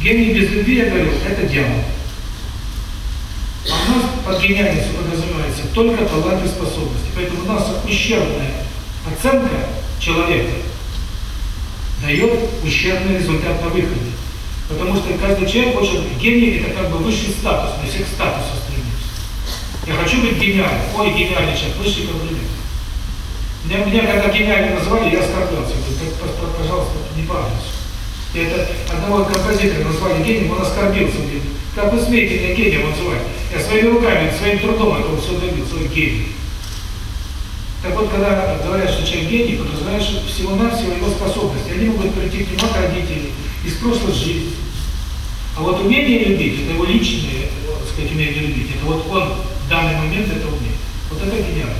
Гений без любви, я говорил, это дьявол. А у нас под гениальностью подразумевается только талант и способности. Поэтому у нас ущербная оценка человека дает ущербный результат на выходе. Потому что каждый человек хочет, гений это как бы высший статус, мы все к статусу стремимся. Я хочу быть гениальным. Ой, гениальный человек, высший комплимент. Меня, меня когда гениальным называли, я оскорблялся. Говорю, пожалуйста, не парьтесь. Это одного композитора назвали гением, он оскорбился. Говорит, как вы смеете меня гением называть? Я своими руками, своим трудом этого все добился, свой гений. Так вот, когда говорят, что человек гений, подразумеваешь всего-навсего его способности. Они могут прийти к нему от родителей, из прошлой жизни. А вот умение любить, это его личное, так сказать, умение любить, это вот он в данный момент это умеет. Вот это гениально.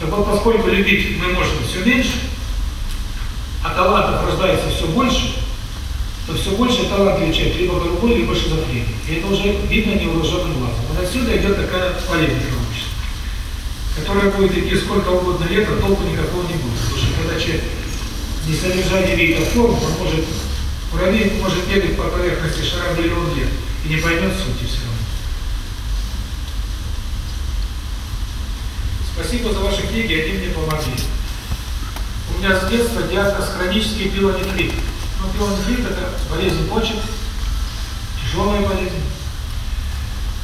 Так вот, поскольку любить мы можем все меньше, а талантов рождается все больше, то все больше талантливый человек либо голубой, либо шизофреник. И это уже видно невооруженным глазом. Вот отсюда идет такая полемика которая будет идти сколько угодно лет, а толку никакого не будет. Потому что когда человек несодержание вида форм, он может, муравей может бегать по поверхности шара миллион лет и не поймет сути все равно. Спасибо за ваши книги, они мне помогли. У меня с детства диагноз хронический пилонефрит. Ну, пилонефрит – это болезнь почек, тяжелая болезнь.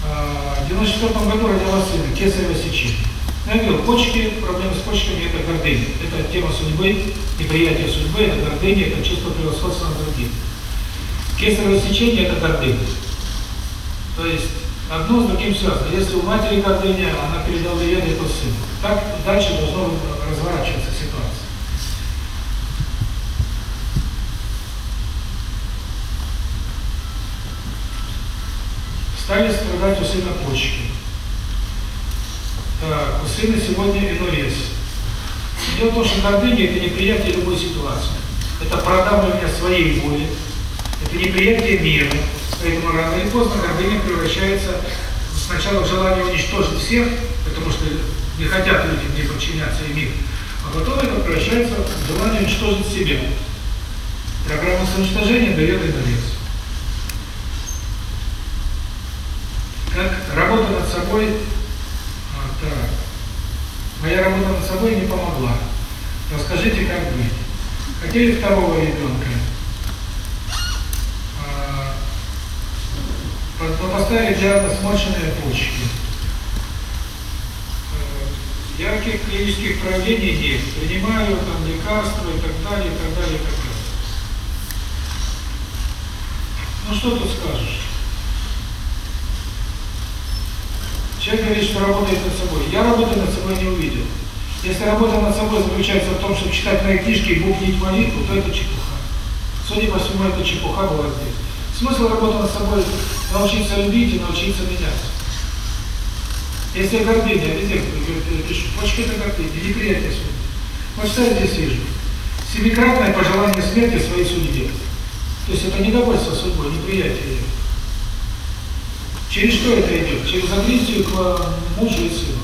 В 94 году родилась сына, кесарево сечение. Я говорил, почки, проблемы с почками – это гордыня. Это тема судьбы, неприятие судьбы, это гордыня, это чувство превосходства над другим. Кесарево сечение – это гордыня. То есть, одно с другим связано. Если у матери гордыня, она передала ее это сыну. Так дальше должно разворачиваться ситуация. Стали страдать у сына почки. Так, у сына сегодня инурез. Дело в том, что гордыня – это неприятие любой ситуации. Это продавливание своей воли, это неприятие мира. Поэтому рано или поздно гордыня превращается сначала в желание уничтожить всех, потому что не хотят люди мне подчиняться и мир, а потом это превращается в желание уничтожить себя. Программа самоуничтожения дает инурез. Как работа над собой так. Моя работа над собой не помогла. Расскажите, как быть. Хотели второго ребенка. Но поставили диагноз смоченные почки. ярких клинических проявлений нет. Принимаю там лекарства и так далее, и так далее, и так далее. Ну что тут скажешь? Человек говорит, что работает над собой. Я работаю над собой не увидел. Если работа над собой заключается в том, чтобы читать мои книжки и бубнить молитву, то это чепуха. Судя по всему, это чепуха была здесь. Смысл работы над собой – научиться любить и научиться меняться. Если гордыня, везде пишут, почки это гордыня, неприятие судьбы. Вот что я здесь вижу? Семикратное пожелание смерти своей судьбе. То есть это недовольство судьбой, неприятие ее. Через что это идет? Через агрессию к мужу и сыну.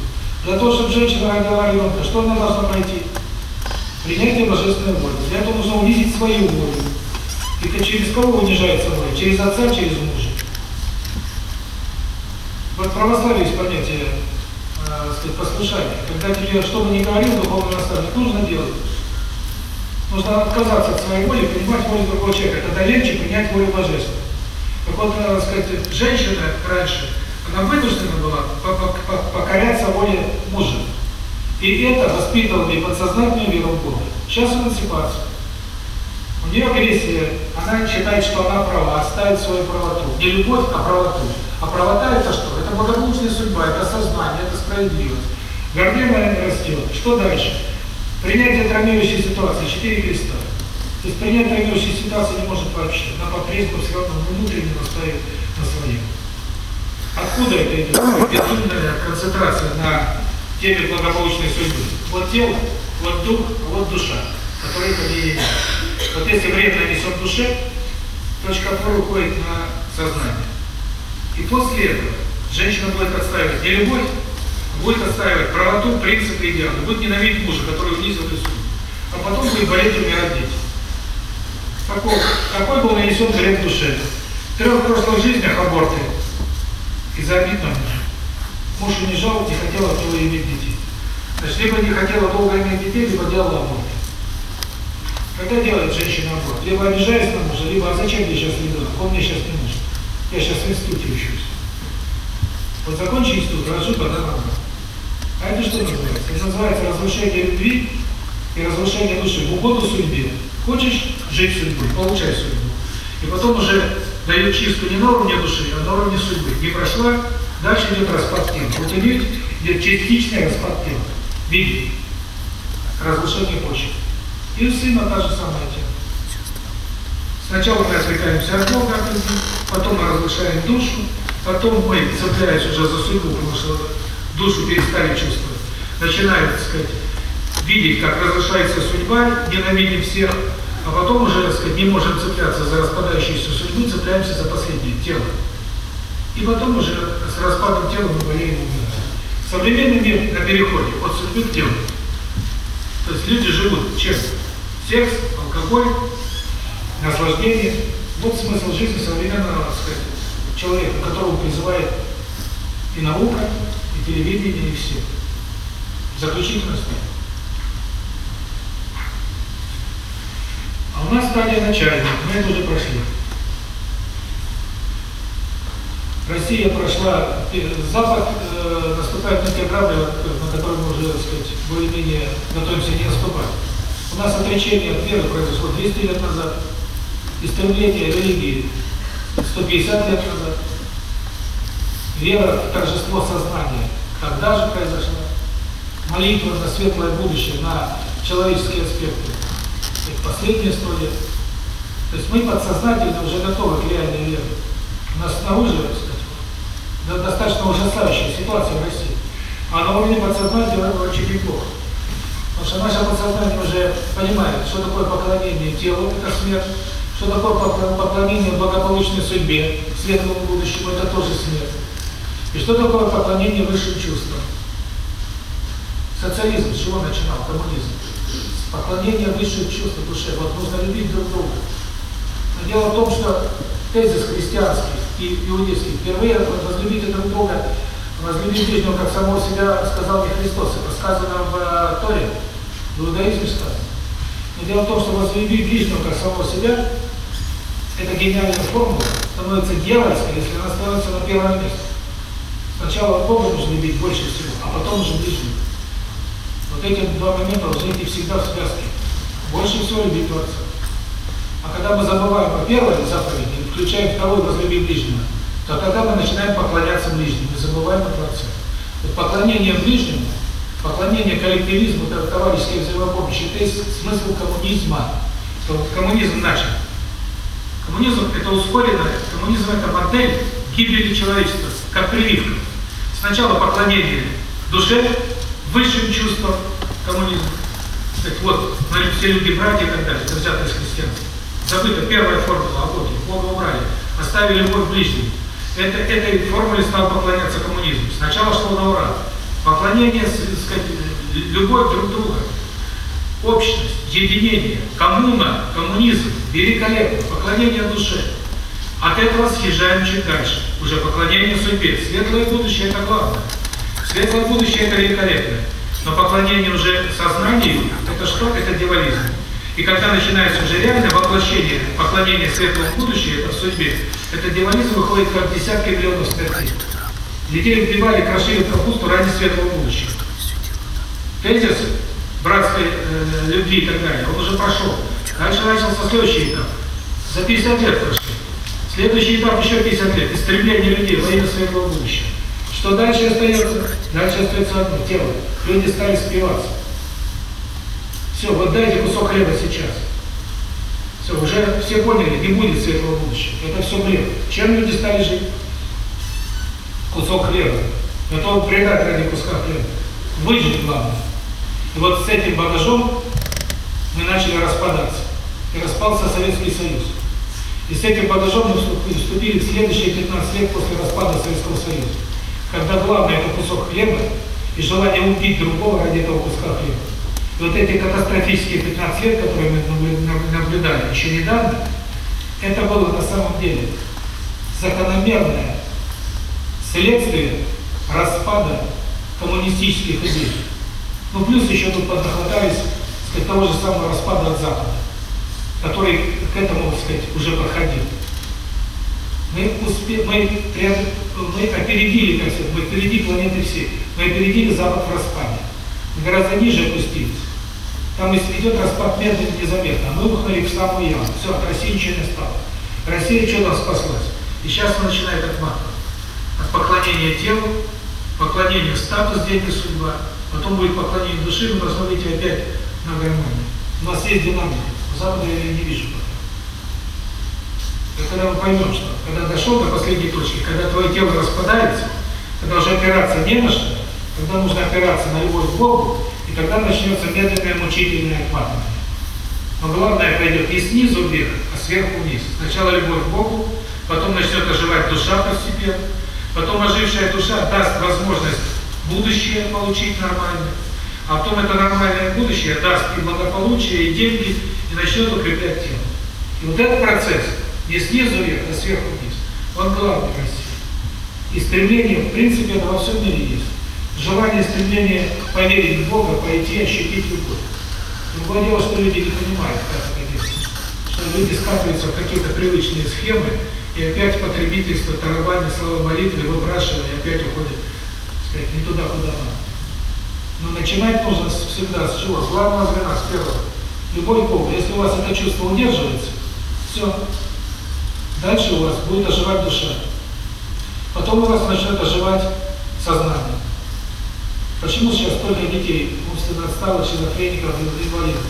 Для того, чтобы женщина родила ребенка, что она должна пройти? Принятие божественной воли. Для этого нужно увидеть свою волю. Это через кого унижается воля? Через отца, через мужа. Вот православие есть понятие, э, сказать, послушания. Когда тебе, что бы ни говорил духовный наставник, нужно делать. Нужно отказаться от своей воли, принимать волю другого человека. Тогда легче принять волю божественную. Так вот, надо сказать, женщина раньше, она вынуждена была покоряться воле мужа. И это воспитывало ей подсознательную веру в Бога. Сейчас эмансипация. У нее агрессия, она считает, что она права, отставит свою правоту. Не любовь, а правоту. А правота это что? Это благополучная судьба, это сознание, это справедливость. Гордыня растет. Что дальше? Принятие травмирующей ситуации, четыре креста. То есть принять травмирующую ситуацию не может вообще. Она по-прежнему все равно внутренне настаивает на своем. Откуда это идет? Безумная концентрация на теме благополучной судьбы. Вот тело, вот дух, вот душа, которые имеют. Вот если вред нанесен душе, точка опоры уходит на сознание. И после этого женщина будет отстаивать не любовь, а будет отстаивать правоту, принципы, идеалы. Будет ненавидеть мужа, который унизил и судьбу. А потом будет болеть умирать дети. Какой, какой был нанесен вред душе? В трех прошлых жизнях аборты из-за обид на мужа. Муж унижал, не хотел от иметь детей. Значит, либо не хотела долго иметь детей, либо делала аборт. Когда делает женщина аборт? Либо обижаясь на мужа, либо а зачем мне сейчас ребенок? Он мне сейчас не нужен. Я сейчас в институте учусь. Вот закончи институт, рожу, потом аборт. А это что называется? Это называется разрушение любви и разрушение души в угоду судьбе. Хочешь жить судьбой, получай судьбу. И потом уже дают чистку не на уровне души, а на уровне судьбы. Не прошла, дальше идет распад тела. Вот идет, идет частичный распад тела. Видите? Разрушение почвы. И у сына та же самая тема. Сначала мы отвлекаемся от Бога, потом мы разрушаем душу, потом мы, цепляясь уже за судьбу, потому что душу перестали чувствовать, начинаем, так сказать, видеть, как разрушается судьба, ненавидим всех, а потом уже, так сказать, не можем цепляться за распадающуюся судьбу, цепляемся за последнее тело. И потом уже с распадом тела мы болеем. Современный мир на переходе от судьбы к телу. То есть люди живут чем? Секс, алкоголь, наслаждение. Вот смысл жизни современного, так сказать, человека, которого призывает и наука, и телевидение, и все. Заключительная стадия. А у нас стадия начальная, мы это уже прошли. Россия прошла, Запад э, наступает на те грабли, на которые мы уже, так сказать, более-менее готовимся не наступать. У нас отречение от веры произошло 200 лет назад, истребление религии 150 лет назад, вера в торжество сознания тогда же произошла, молитва на светлое будущее, на человеческие аспекты последние сто лет. То есть мы подсознательно уже готовы к реальной вере. У нас снаружи, сказать, достаточно ужасающая ситуация в России. А на уровне подсознания очень неплохо. Потому что наше подсознание уже понимает, что такое поклонение телу, это смерть, что такое поклонение благополучной судьбе, светлому будущему, это тоже смерть. И что такое поклонение высшим чувствам. Социализм с чего начинал? Коммунизм поклонение высших чувств в душе. Вот нужно любить друг друга. Но дело в том, что тезис христианский и иудейский впервые возлюбите друг друга, возлюбить ближнего как самого себя, сказал не Христос. Это сказано в uh, Торе, в иудаизме сказано. Но дело в том, что возлюбить ближнего как самого себя, это гениальная формула, становится дьявольской, если она становится на первом месте. Сначала Бога нужно любить больше всего, а потом уже ближнего. Вот эти два момента должны идти всегда в связке. Больше всего любить Творца. А когда мы забываем о первой заповеди, включаем вторую возлюби ближнего, то тогда мы начинаем поклоняться ближнему, и забываем о Творце. Вот поклонение ближнему, поклонение коллективизму, товарищеской взаимопомощи, это есть смысл коммунизма. Что коммунизм начал. Коммунизм – это ускоренная, коммунизм – это модель гибели человечества, как прививка. Сначала поклонение душе, высшим чувствам, коммунизм. Так вот, значит, все люди братья и так далее, это взято из христианства. Забыта первая формула, а вот, Бога убрали, оставили любовь ближним. Это, этой формуле стал поклоняться коммунизм. Сначала шло на ура. Поклонение, сказать, любовь друг друга, общность, единение, коммуна, коммунизм, великолепно, поклонение душе. От этого съезжаем чуть дальше. Уже поклонение судьбе. Светлое будущее – это главное. Светлое будущее – это великолепное. Но поклонение уже сознанию – это что? Это дьяволизм. И когда начинается уже реальное воплощение, поклонение светлому будущему, это в судьбе, это дьяволизм выходит как десятки миллионов смертей. Людей убивали, крошили капусту ради светлого будущего. Тезис братской э, любви и так далее, он уже прошел. Дальше начался следующий этап. За 50 лет прошли. Следующий этап еще 50 лет. Истребление людей во имя светлого будущего. Что дальше остается? Дальше остается одно – тело. Люди стали спиваться. Все, вот дайте кусок хлеба сейчас. Все, уже все поняли, не будет светлого будущего. Это все бред. Чем люди стали жить? Кусок хлеба. Готовы предать ради куска хлеба. Выжить главное. И вот с этим багажом мы начали распадаться. И распался Советский Союз. И с этим багажом мы вступили в следующие 15 лет после распада Советского Союза. Когда главное это кусок хлеба и желание убить другого ради этого куска хлеба. И вот эти катастрофические 15 лет, которые мы наблюдали еще недавно, это было на самом деле закономерное следствие распада коммунистических идей. Ну, плюс еще тут поднахватались сказать, того же самого распада от Запада, который к этому, так сказать, уже проходил. Мы, успе... мы, мы опередили, как сказать, мы впереди планеты все. Мы опередили Запад в распаде. Мы гораздо ниже опустились. Там идет распад медленно, незаметно. А мы ухнули в самую яму. Все, от России ничего не стало. Россия нас спаслась? И сейчас она начинает отматывать. От поклонения телу, поклонения статус, деньги, судьба. Потом будет поклонение души, мы должны опять на гармонию. У нас есть динамика. Запада я не вижу пока. И когда мы поймем, что когда дошел до последней точки, когда твое тело распадается, когда уже опираться не на что, когда нужно опираться на любовь к Богу, и тогда начнется медленное мучительное отматывание. Но главное пойдет не снизу вверх, а сверху вниз. Сначала любовь к Богу, потом начнет оживать душа постепенно, потом ожившая душа даст возможность будущее получить нормальное, а потом это нормальное будущее даст и благополучие, и деньги, и начнет укреплять тело. И вот этот процесс не снизу вверх, а сверху вниз, он главный в России. И стремление, в принципе, это во всем мире есть. Желание, стремление поверить в Бога, пойти, ощутить любовь. Другое дело, что люди не понимают, как это делать. Что люди скатываются в какие-то привычные схемы, и опять потребительство, тарабани, слова молитвы, выпрашивание, опять уходит сказать, не туда, куда надо. Но начинать нужно всегда с чего? С главного звена, с первого. Любой Бог. Если у вас это чувство удерживается, все. Дальше у вас будет оживать душа. Потом у вас начнет оживать сознание. Почему сейчас столько детей умственно отсталых, шизофреников, инвалидов?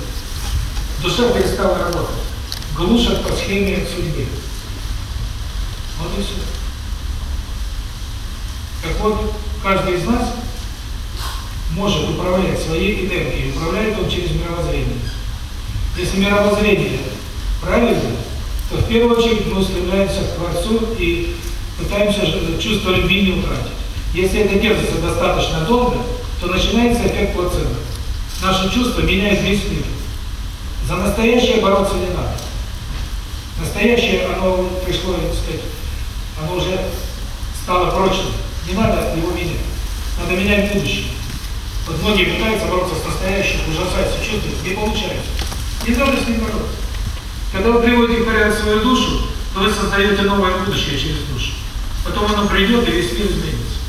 Душа перестала работать. Глушат по схеме судьбы. Вот и все. Так вот, каждый из нас может управлять своей энергией, управляет он через мировоззрение. Если мировоззрение правильно, то в первую очередь мы устремляемся к Творцу и пытаемся чувство любви не утратить. Если это держится достаточно долго, то начинается эффект плацебо. Наше чувство меняет весь мир. За настоящее бороться не надо. Настоящее, оно пришло, так сказать, оно уже стало прочным. Не надо его менять. Надо менять будущее. Вот многие пытаются бороться с настоящим, ужасаются, чувствуют, не получается. Не надо с ним бороться. Когда вы приводите в порядок свою душу, то вы создаете новое будущее через душу. Потом оно придет, и весь мир изменится.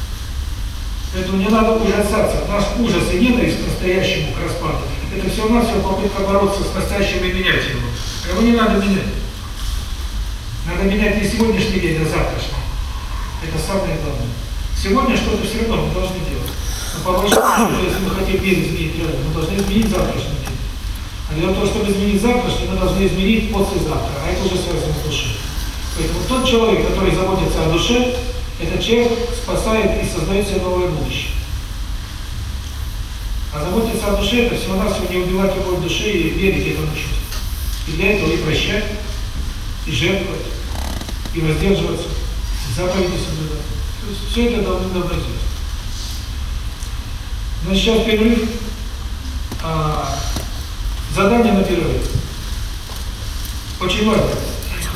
Поэтому не надо ужасаться. Наш ужас и ненависть к настоящему, к распаду, это все у нас все попытка бороться с настоящим и менять его. Его не надо менять. Надо менять не сегодняшний день, а завтрашний. Это самое главное. Сегодня что-то все равно мы должны делать. Но по большому если мы хотим мир изменить, мы должны изменить завтрашний А для того, чтобы изменить завтрашний, мы должны изменить послезавтра, а это уже связано с душой. Поэтому тот человек, который заботится о душе, этот человек спасает и создает себе новое будущее. А заботиться о душе – это всего-навсего не убивать любовь души и верить этому чувству. И для этого и прощать, и жертвовать, и воздерживаться, и заповеди соблюдать. То есть все это должно давно сделать. Значит, сейчас перерыв. А, задание на перерыв. Очень важно.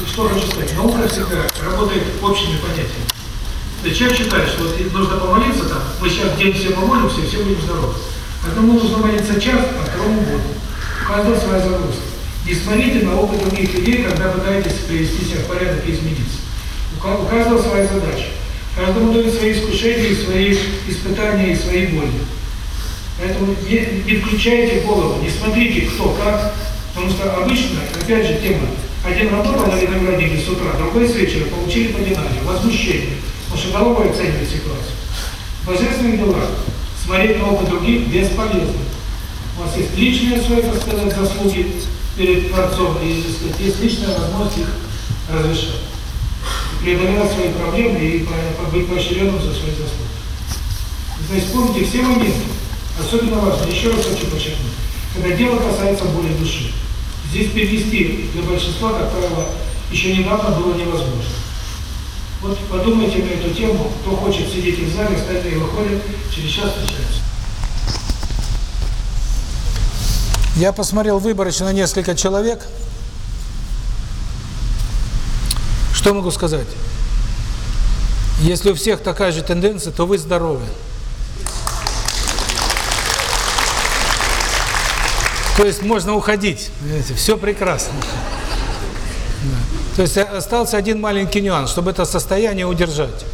Что хочу сказать? Наука всегда работает общими понятиями. Есть человек считает, что вот нужно помолиться там, мы сейчас день все помолимся, и все будем здоровы. Одному нужно молиться час, а второму год. У каждого своя загрузка. Не смотрите на опыт других людей, когда пытаетесь привести себя в порядок и измениться. У каждого своя задача. Каждому дают свои искушения, свои испытания и свои боли. Поэтому не, не включайте голову, не смотрите кто как, потому что обычно, опять же, тема, один работал на винограднике с утра, другой с вечера, получили по динамике, возмущение, потому что головой оценивает ситуацию. В божественных делах смотреть на опыт других бесполезно. У вас есть личные свои, так сказать, заслуги перед Творцом, и сказать, есть личная возможность их разрешать. Преодолевать свои проблемы и быть поощренным за свои заслуги. Значит, помните все моменты, особенно важно, еще раз хочу подчеркнуть, когда дело касается боли души. Здесь перевести для большинства, как правило, еще недавно было невозможно. Вот подумайте на эту тему, кто хочет сидеть в зале, остальные выходят, через час встречаются. Я посмотрел выборочно несколько человек. Что могу сказать? Если у всех такая же тенденция, то вы здоровы. То есть можно уходить, понимаете, все прекрасно. Да. То есть остался один маленький нюанс, чтобы это состояние удержать.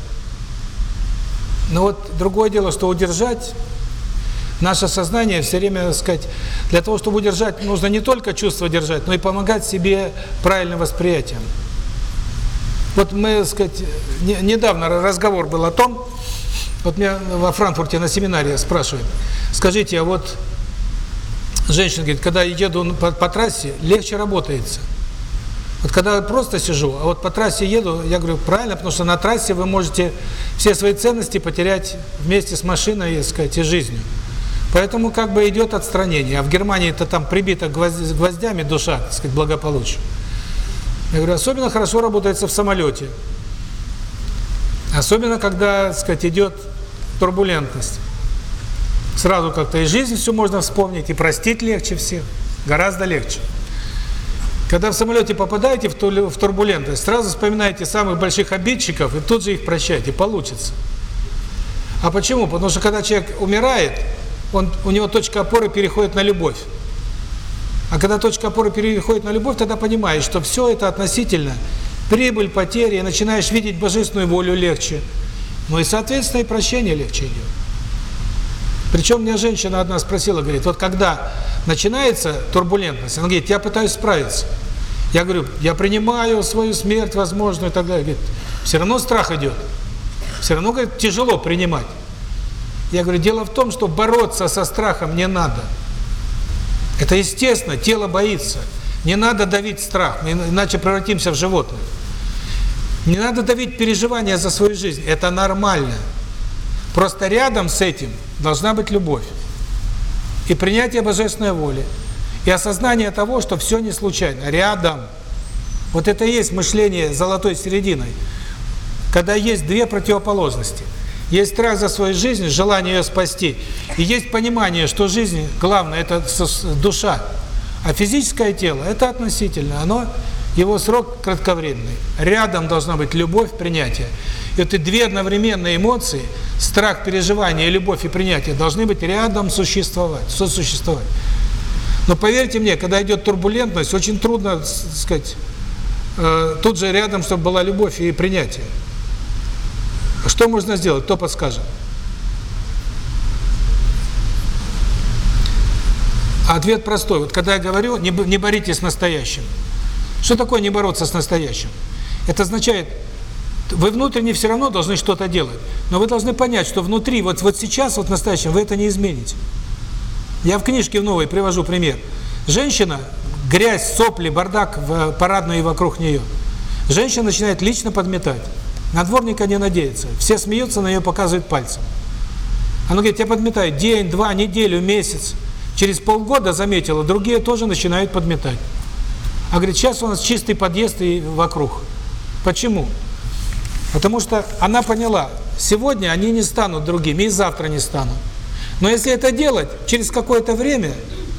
Но вот другое дело, что удержать наше сознание все время, так сказать, для того, чтобы удержать, нужно не только чувство держать, но и помогать себе правильным восприятием. Вот мы, так сказать, не, недавно разговор был о том, вот меня во Франкфурте на семинаре спрашивают, скажите, а вот женщина говорит, когда еду по, по трассе, легче работается. Вот когда просто сижу, а вот по трассе еду, я говорю, правильно, потому что на трассе вы можете все свои ценности потерять вместе с машиной, так сказать, и жизнью. Поэтому как бы идет отстранение. А в Германии это там прибита гвоздями душа, так сказать, благополучие. Я говорю, особенно хорошо работается в самолете. Особенно, когда, так сказать, идет турбулентность. Сразу как-то и жизнь все можно вспомнить, и простить легче всех. Гораздо легче. Когда в самолете попадаете в турбулентность, сразу вспоминаете самых больших обидчиков и тут же их прощаете, получится. А почему? Потому что когда человек умирает, он, у него точка опоры переходит на любовь. А когда точка опоры переходит на любовь, тогда понимаешь, что все это относительно. Прибыль, потери, и начинаешь видеть божественную волю легче. Ну и, соответственно, и прощение легче идет. Причем мне женщина одна спросила, говорит, вот когда начинается турбулентность, она говорит, я пытаюсь справиться. Я говорю, я принимаю свою смерть возможную и так далее. Говорит, все равно страх идет. Все равно, говорит, тяжело принимать. Я говорю, дело в том, что бороться со страхом не надо. Это естественно, тело боится. Не надо давить страх, иначе превратимся в животных. Не надо давить переживания за свою жизнь, это нормально. Просто рядом с этим должна быть любовь. И принятие божественной воли. И осознание того, что все не случайно. Рядом. Вот это и есть мышление золотой серединой. Когда есть две противоположности. Есть страх за свою жизнь, желание ее спасти. И есть понимание, что жизнь, главное, это душа. А физическое тело – это относительно. Оно, его срок кратковременный. Рядом должна быть любовь, принятие. И эти две одновременные эмоции, страх, переживание, любовь и принятие, должны быть рядом существовать, сосуществовать. Но поверьте мне, когда идет турбулентность, очень трудно, так сказать, э, тут же рядом, чтобы была любовь и принятие. Что можно сделать? Кто подскажет? Ответ простой. Вот когда я говорю, не боритесь с настоящим. Что такое не бороться с настоящим? Это означает, вы внутренне все равно должны что-то делать. Но вы должны понять, что внутри, вот, вот сейчас, вот в настоящем, вы это не измените. Я в книжке в новой привожу пример. Женщина, грязь, сопли, бардак в парадную и вокруг нее. Женщина начинает лично подметать. На дворника не надеется. Все смеются, на нее показывают пальцем. Она говорит, я подметаю день, два, неделю, месяц. Через полгода заметила, другие тоже начинают подметать. А говорит, сейчас у нас чистый подъезд и вокруг. Почему? Потому что она поняла, сегодня они не станут другими, и завтра не станут. Но если это делать, через какое-то время,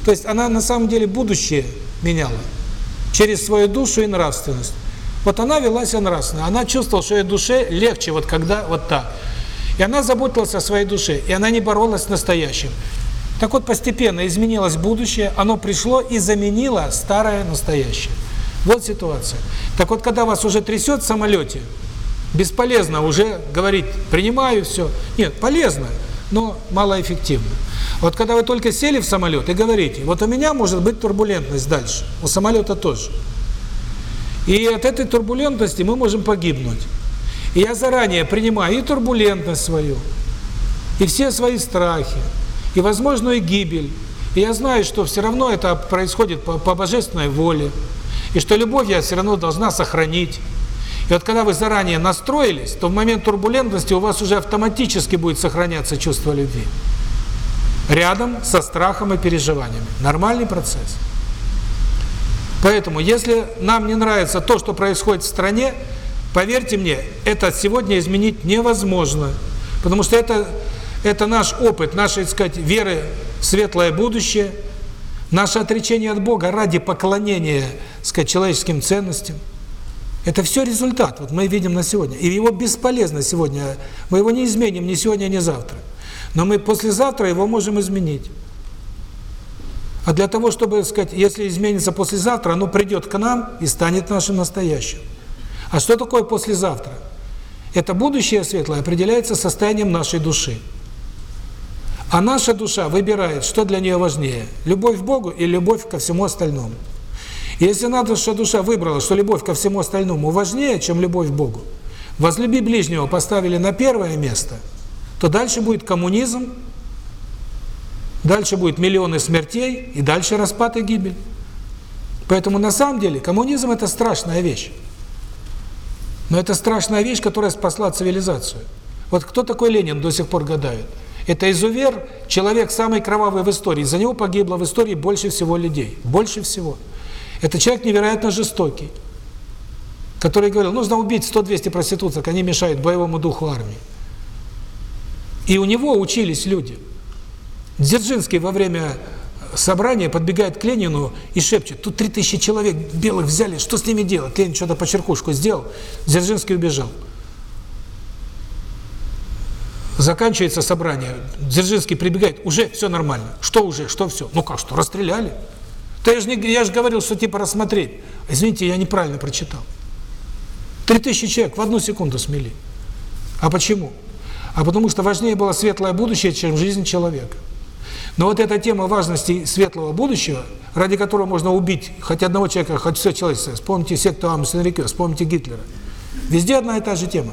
то есть она на самом деле будущее меняла, через свою душу и нравственность. Вот она вела себя нравственно, она чувствовала, что ее душе легче, вот когда вот так. И она заботилась о своей душе, и она не боролась с настоящим. Так вот, постепенно изменилось будущее, оно пришло и заменило старое настоящее. Вот ситуация. Так вот, когда вас уже трясет в самолете, бесполезно уже говорить «принимаю все». Нет, полезно, но малоэффективно. Вот когда вы только сели в самолет и говорите «вот у меня может быть турбулентность дальше», у самолета тоже. И от этой турбулентности мы можем погибнуть. И я заранее принимаю и турбулентность свою, и все свои страхи, и возможную гибель. И я знаю, что все равно это происходит по, по божественной воле, и что любовь я все равно должна сохранить. И вот когда вы заранее настроились, то в момент турбулентности у вас уже автоматически будет сохраняться чувство любви. Рядом со страхом и переживаниями. Нормальный процесс. Поэтому, если нам не нравится то, что происходит в стране, поверьте мне, это сегодня изменить невозможно. Потому что это, это наш опыт, наша, так сказать, веры в светлое будущее, наше отречение от Бога ради поклонения, так сказать, человеческим ценностям. Это все результат, вот мы видим на сегодня. И его бесполезно сегодня, мы его не изменим ни сегодня, ни завтра. Но мы послезавтра его можем изменить. А для того, чтобы, сказать, если изменится послезавтра, оно придет к нам и станет нашим настоящим. А что такое послезавтра? Это будущее светлое определяется состоянием нашей души. А наша душа выбирает, что для нее важнее – любовь к Богу или любовь ко всему остальному. И если наша душа выбрала, что любовь ко всему остальному важнее, чем любовь к Богу, возлюби ближнего поставили на первое место, то дальше будет коммунизм, Дальше будет миллионы смертей, и дальше распад и гибель. Поэтому на самом деле коммунизм – это страшная вещь. Но это страшная вещь, которая спасла цивилизацию. Вот кто такой Ленин, до сих пор гадают. Это изувер, человек самый кровавый в истории. За него погибло в истории больше всего людей. Больше всего. Это человек невероятно жестокий, который говорил, нужно убить 100-200 проституток, они мешают боевому духу армии. И у него учились люди – Дзержинский во время собрания подбегает к Ленину и шепчет, тут 3000 человек белых взяли, что с ними делать? Ленин что-то по черкушку сделал, Дзержинский убежал. Заканчивается собрание, Дзержинский прибегает, уже все нормально. Что уже, что все? Ну как, что, расстреляли? Да я же, не, я же говорил, что типа рассмотреть. Извините, я неправильно прочитал. 3000 человек в одну секунду смели. А почему? А потому что важнее было светлое будущее, чем жизнь человека. Но вот эта тема важности светлого будущего, ради которого можно убить хоть одного человека, хоть все человечество, вспомните секту Амсенрике, вспомните Гитлера. Везде одна и та же тема.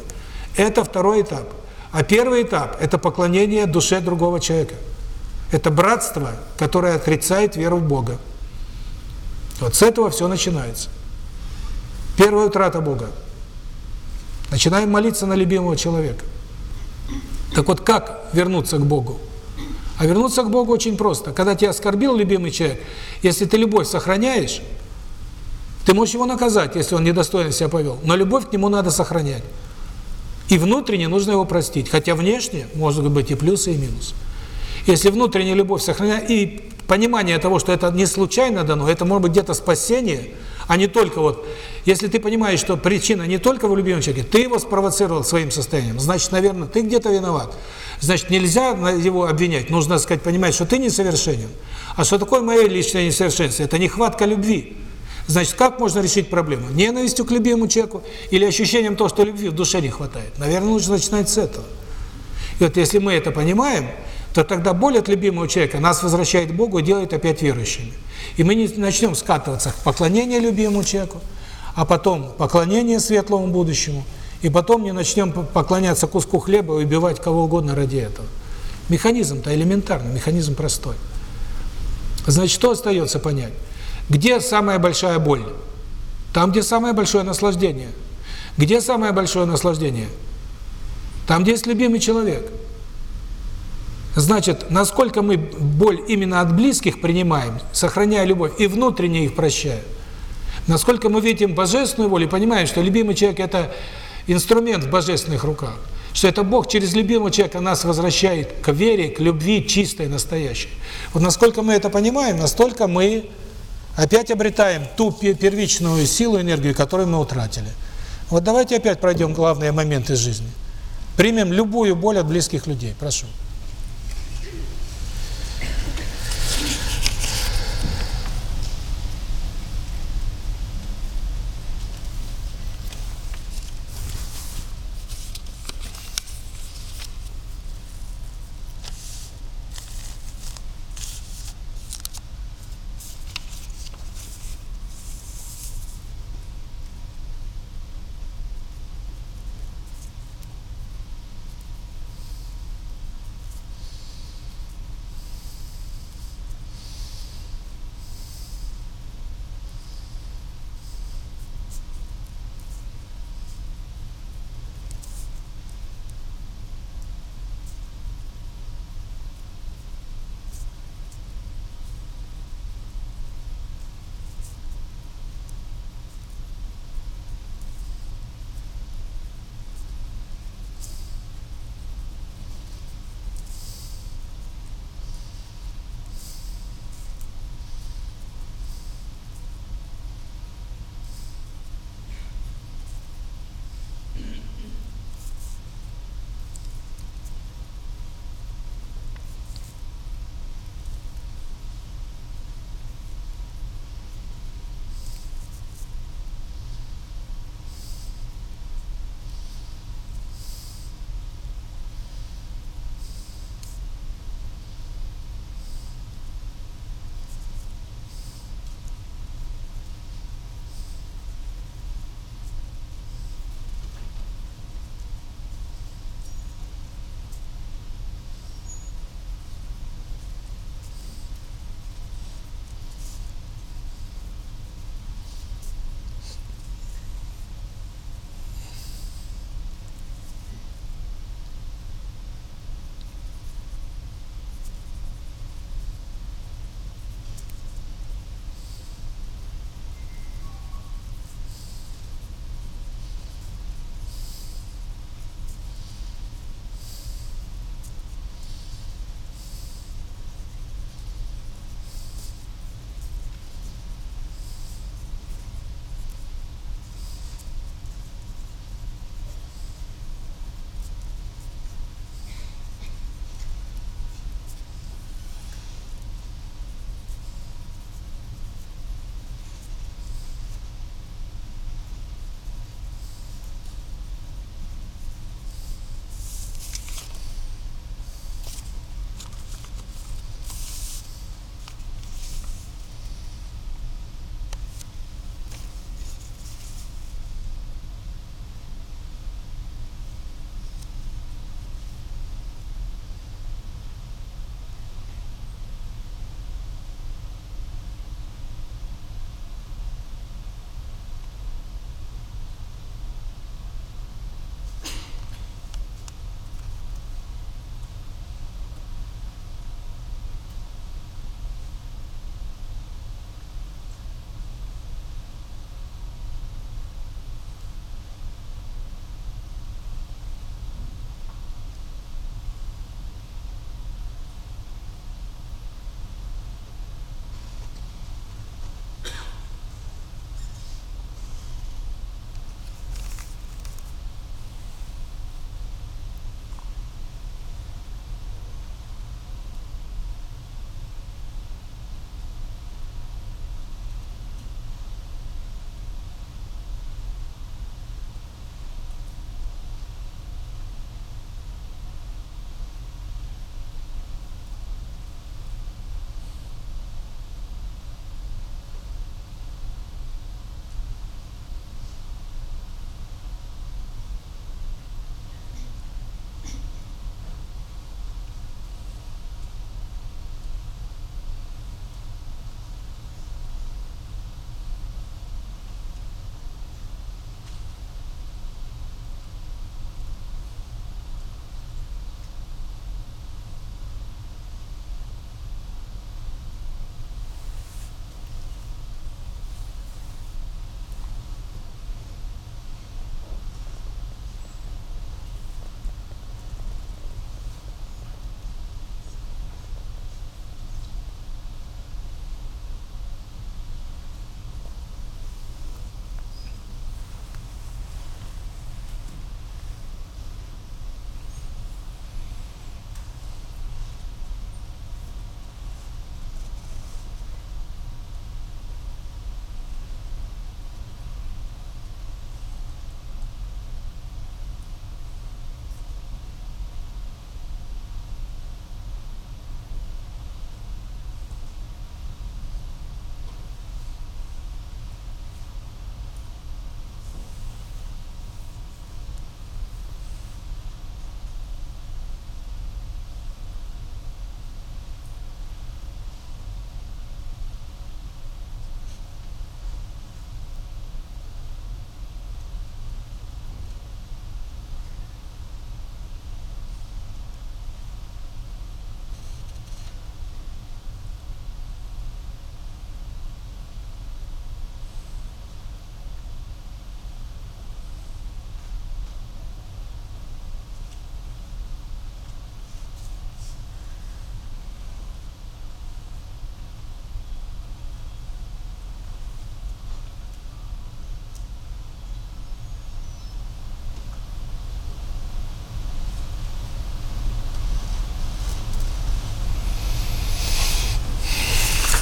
Это второй этап. А первый этап – это поклонение душе другого человека. Это братство, которое отрицает веру в Бога. Вот с этого все начинается. Первая утрата Бога. Начинаем молиться на любимого человека. Так вот, как вернуться к Богу? А вернуться к Богу очень просто. Когда тебя оскорбил любимый человек, если ты любовь сохраняешь, ты можешь его наказать, если он недостойно себя повел. Но любовь к нему надо сохранять. И внутренне нужно его простить. Хотя внешне может быть и плюсы, и минусы. Если внутренняя любовь сохраняет, и понимание того, что это не случайно дано, это может быть где-то спасение, а не только вот... Если ты понимаешь, что причина не только в любимом человеке, ты его спровоцировал своим состоянием, значит, наверное, ты где-то виноват. Значит, нельзя его обвинять, нужно сказать, понимать, что ты несовершенен. А что такое мое личное несовершенство? Это нехватка любви. Значит, как можно решить проблему? Ненавистью к любимому человеку или ощущением того, что любви в душе не хватает? Наверное, нужно начинать с этого. И вот если мы это понимаем, то то тогда боль от любимого человека нас возвращает к Богу и делает опять верующими. И мы не начнем скатываться к поклонению любимому человеку, а потом поклонение светлому будущему, и потом не начнем поклоняться куску хлеба и убивать кого угодно ради этого. Механизм-то элементарный, механизм простой. Значит, что остается понять? Где самая большая боль? Там, где самое большое наслаждение. Где самое большое наслаждение? Там, где есть любимый человек. Значит, насколько мы боль именно от близких принимаем, сохраняя любовь, и внутренне их прощая, насколько мы видим божественную волю, понимаем, что любимый человек – это инструмент в божественных руках, что это Бог через любимого человека нас возвращает к вере, к любви чистой, настоящей. Вот насколько мы это понимаем, настолько мы опять обретаем ту первичную силу, энергию, которую мы утратили. Вот давайте опять пройдем главные моменты жизни. Примем любую боль от близких людей. Прошу.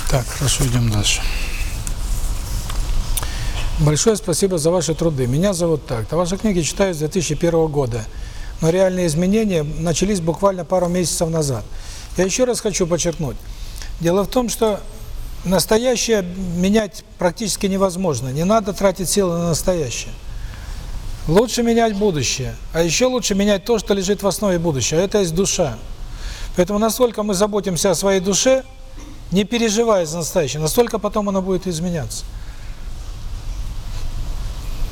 Так, хорошо, идем дальше. Большое спасибо за ваши труды. Меня зовут так. Ваши книги читаю с 2001 года, но реальные изменения начались буквально пару месяцев назад. Я еще раз хочу подчеркнуть. Дело в том, что настоящее менять практически невозможно. Не надо тратить силы на настоящее. Лучше менять будущее. А еще лучше менять то, что лежит в основе будущего. Это есть душа. Поэтому насколько мы заботимся о своей душе, не переживая за настоящее, настолько потом оно будет изменяться.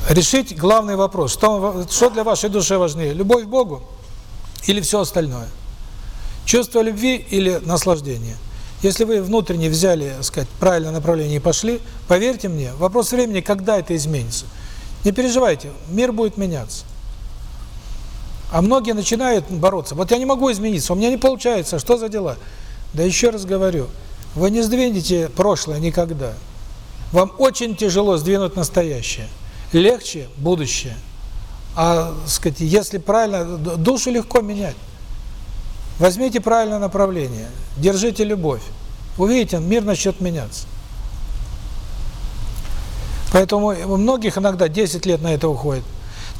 Решить главный вопрос, что, что для вашей души важнее, любовь к Богу или все остальное? Чувство любви или наслаждение? Если вы внутренне взяли, так сказать, правильное направление и пошли, поверьте мне, вопрос времени, когда это изменится. Не переживайте, мир будет меняться. А многие начинают бороться. Вот я не могу измениться, у меня не получается, что за дела? Да еще раз говорю, вы не сдвинете прошлое никогда. Вам очень тяжело сдвинуть настоящее. Легче будущее. А, сказать, если правильно, душу легко менять. Возьмите правильное направление, держите любовь. Увидите, мир начнет меняться. Поэтому у многих иногда 10 лет на это уходит.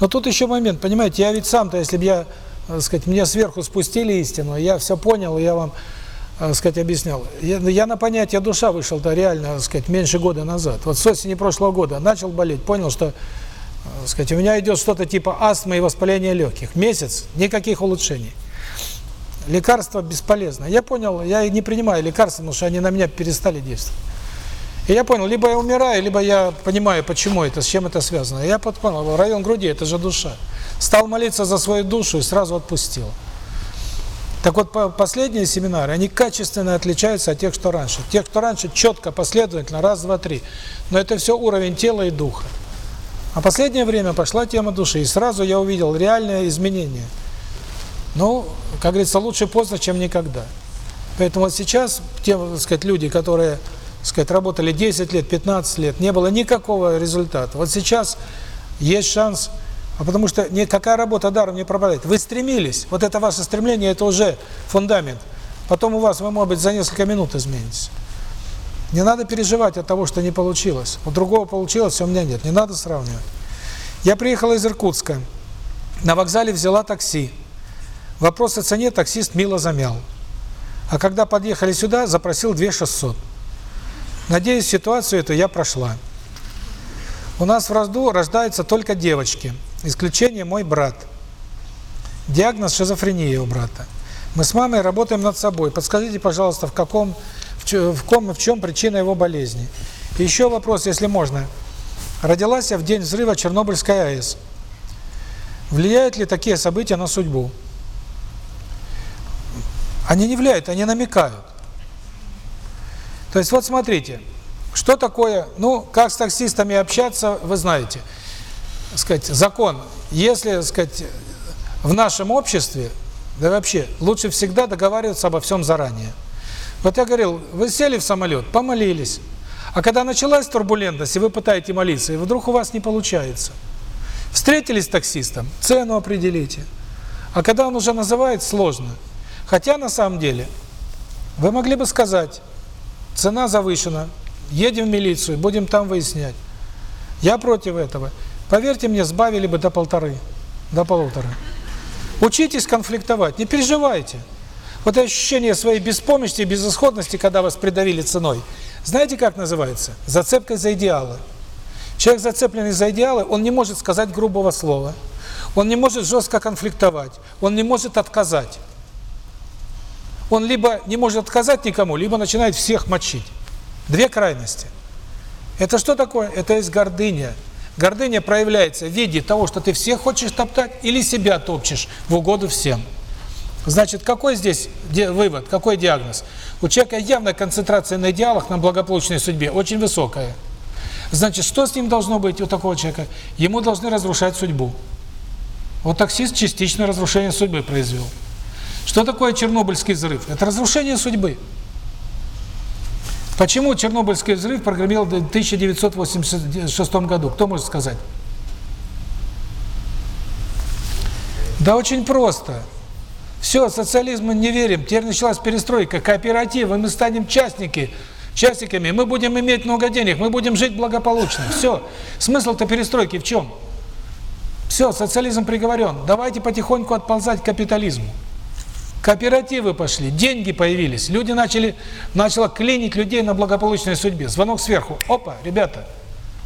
Но тут еще момент, понимаете, я ведь сам-то, если бы я, так сказать, мне сверху спустили истину, я все понял, я вам, так сказать, объяснял. Я, я на понятие душа вышел-то реально, так сказать, меньше года назад. Вот с осени прошлого года начал болеть, понял, что, так сказать, у меня идет что-то типа астмы и воспаления легких. Месяц, никаких улучшений. Лекарства бесполезно. Я понял, я не принимаю лекарства, потому что они на меня перестали действовать. И я понял, либо я умираю, либо я понимаю, почему это, с чем это связано. Я понял, район груди – это же душа. Стал молиться за свою душу и сразу отпустил. Так вот, последние семинары, они качественно отличаются от тех, что раньше. Тех, что раньше, четко, последовательно, раз, два, три. Но это все уровень тела и духа. А последнее время пошла тема души, и сразу я увидел реальное изменение. Ну, как говорится, лучше поздно, чем никогда. Поэтому вот сейчас те, так сказать, люди, которые сказать, работали 10 лет, 15 лет, не было никакого результата. Вот сейчас есть шанс, а потому что никакая работа даром не пропадает. Вы стремились, вот это ваше стремление, это уже фундамент. Потом у вас, вы, может быть, за несколько минут изменитесь. Не надо переживать от того, что не получилось. У другого получилось, у меня нет. Не надо сравнивать. Я приехала из Иркутска. На вокзале взяла такси. Вопрос о цене таксист мило замял. А когда подъехали сюда, запросил 2600. Надеюсь, ситуацию эту я прошла. У нас в роду рождаются только девочки. Исключение мой брат. Диагноз шизофрения у брата. Мы с мамой работаем над собой. Подскажите, пожалуйста, в каком, в, ком, в чем причина его болезни. И еще вопрос, если можно. Родилась я в день взрыва Чернобыльской АЭС. Влияют ли такие события на судьбу? Они не влияют, они намекают. То есть вот смотрите, что такое, ну, как с таксистами общаться, вы знаете. Сказать, закон, если, сказать, в нашем обществе, да вообще, лучше всегда договариваться обо всем заранее. Вот я говорил, вы сели в самолет, помолились. А когда началась турбулентность, и вы пытаетесь молиться, и вдруг у вас не получается. Встретились с таксистом, цену определите. А когда он уже называет, сложно. Хотя на самом деле, вы могли бы сказать, цена завышена, едем в милицию, будем там выяснять. Я против этого. Поверьте мне, сбавили бы до полторы, до полутора. Учитесь конфликтовать, не переживайте. Вот ощущение своей беспомощности и безысходности, когда вас придавили ценой, знаете, как называется? Зацепкой за идеалы. Человек, зацепленный за идеалы, он не может сказать грубого слова, он не может жестко конфликтовать, он не может отказать он либо не может отказать никому, либо начинает всех мочить. Две крайности. Это что такое? Это есть гордыня. Гордыня проявляется в виде того, что ты всех хочешь топтать или себя топчешь в угоду всем. Значит, какой здесь вывод, какой диагноз? У человека явная концентрация на идеалах, на благополучной судьбе, очень высокая. Значит, что с ним должно быть у такого человека? Ему должны разрушать судьбу. Вот таксист частично разрушение судьбы произвел. Что такое Чернобыльский взрыв? Это разрушение судьбы. Почему Чернобыльский взрыв прогремел в 1986 году? Кто может сказать? Да очень просто. Все, социализму не верим. Теперь началась перестройка, кооперативы, мы станем частники. часиками, мы будем иметь много денег, мы будем жить благополучно. Все. Смысл-то перестройки в чем? Все, социализм приговорен. Давайте потихоньку отползать к капитализму. Кооперативы пошли, деньги появились, люди начали, начало клинить людей на благополучной судьбе. Звонок сверху. Опа, ребята,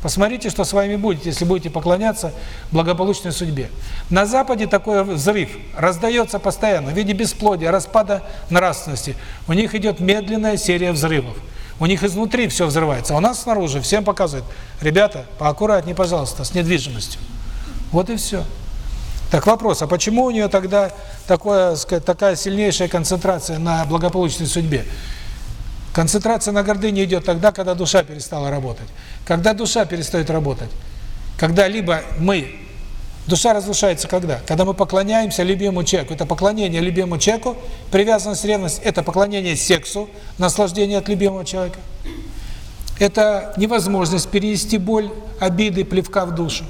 посмотрите, что с вами будет, если будете поклоняться благополучной судьбе. На Западе такой взрыв раздается постоянно в виде бесплодия, распада нравственности. У них идет медленная серия взрывов. У них изнутри все взрывается, а у нас снаружи всем показывают, ребята, поаккуратнее, пожалуйста, с недвижимостью. Вот и все. Так вопрос, а почему у нее тогда такое, такая сильнейшая концентрация на благополучной судьбе? Концентрация на гордыне идет тогда, когда душа перестала работать. Когда душа перестает работать? Когда либо мы... Душа разрушается когда? Когда мы поклоняемся любимому человеку. Это поклонение любимому человеку, привязанность, ревность – это поклонение сексу, наслаждение от любимого человека. Это невозможность перенести боль, обиды, плевка в душу.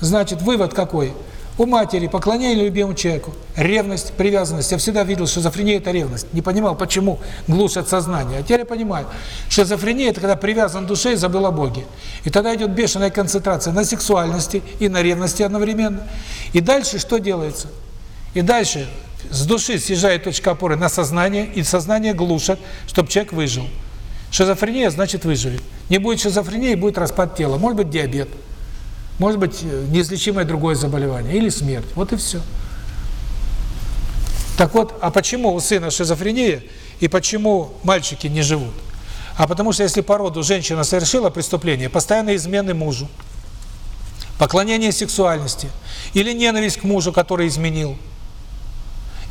Значит, вывод какой? У матери поклонение любимому человеку, ревность, привязанность. Я всегда видел, шизофрения – это ревность. Не понимал, почему глушат сознание. А теперь я понимаю. Шизофрения – это когда привязан душе и забыл о Боге. И тогда идет бешеная концентрация на сексуальности и на ревности одновременно. И дальше что делается? И дальше с души съезжает точка опоры на сознание, и сознание глушат, чтобы человек выжил. Шизофрения значит выживет. Не будет шизофрении, будет распад тела. Может быть диабет. Может быть, э, неизлечимое другое заболевание или смерть. Вот и все. Так вот, а почему у сына шизофрения и почему мальчики не живут? А потому что если по роду женщина совершила преступление, постоянно измены мужу, поклонение сексуальности, или ненависть к мужу, который изменил,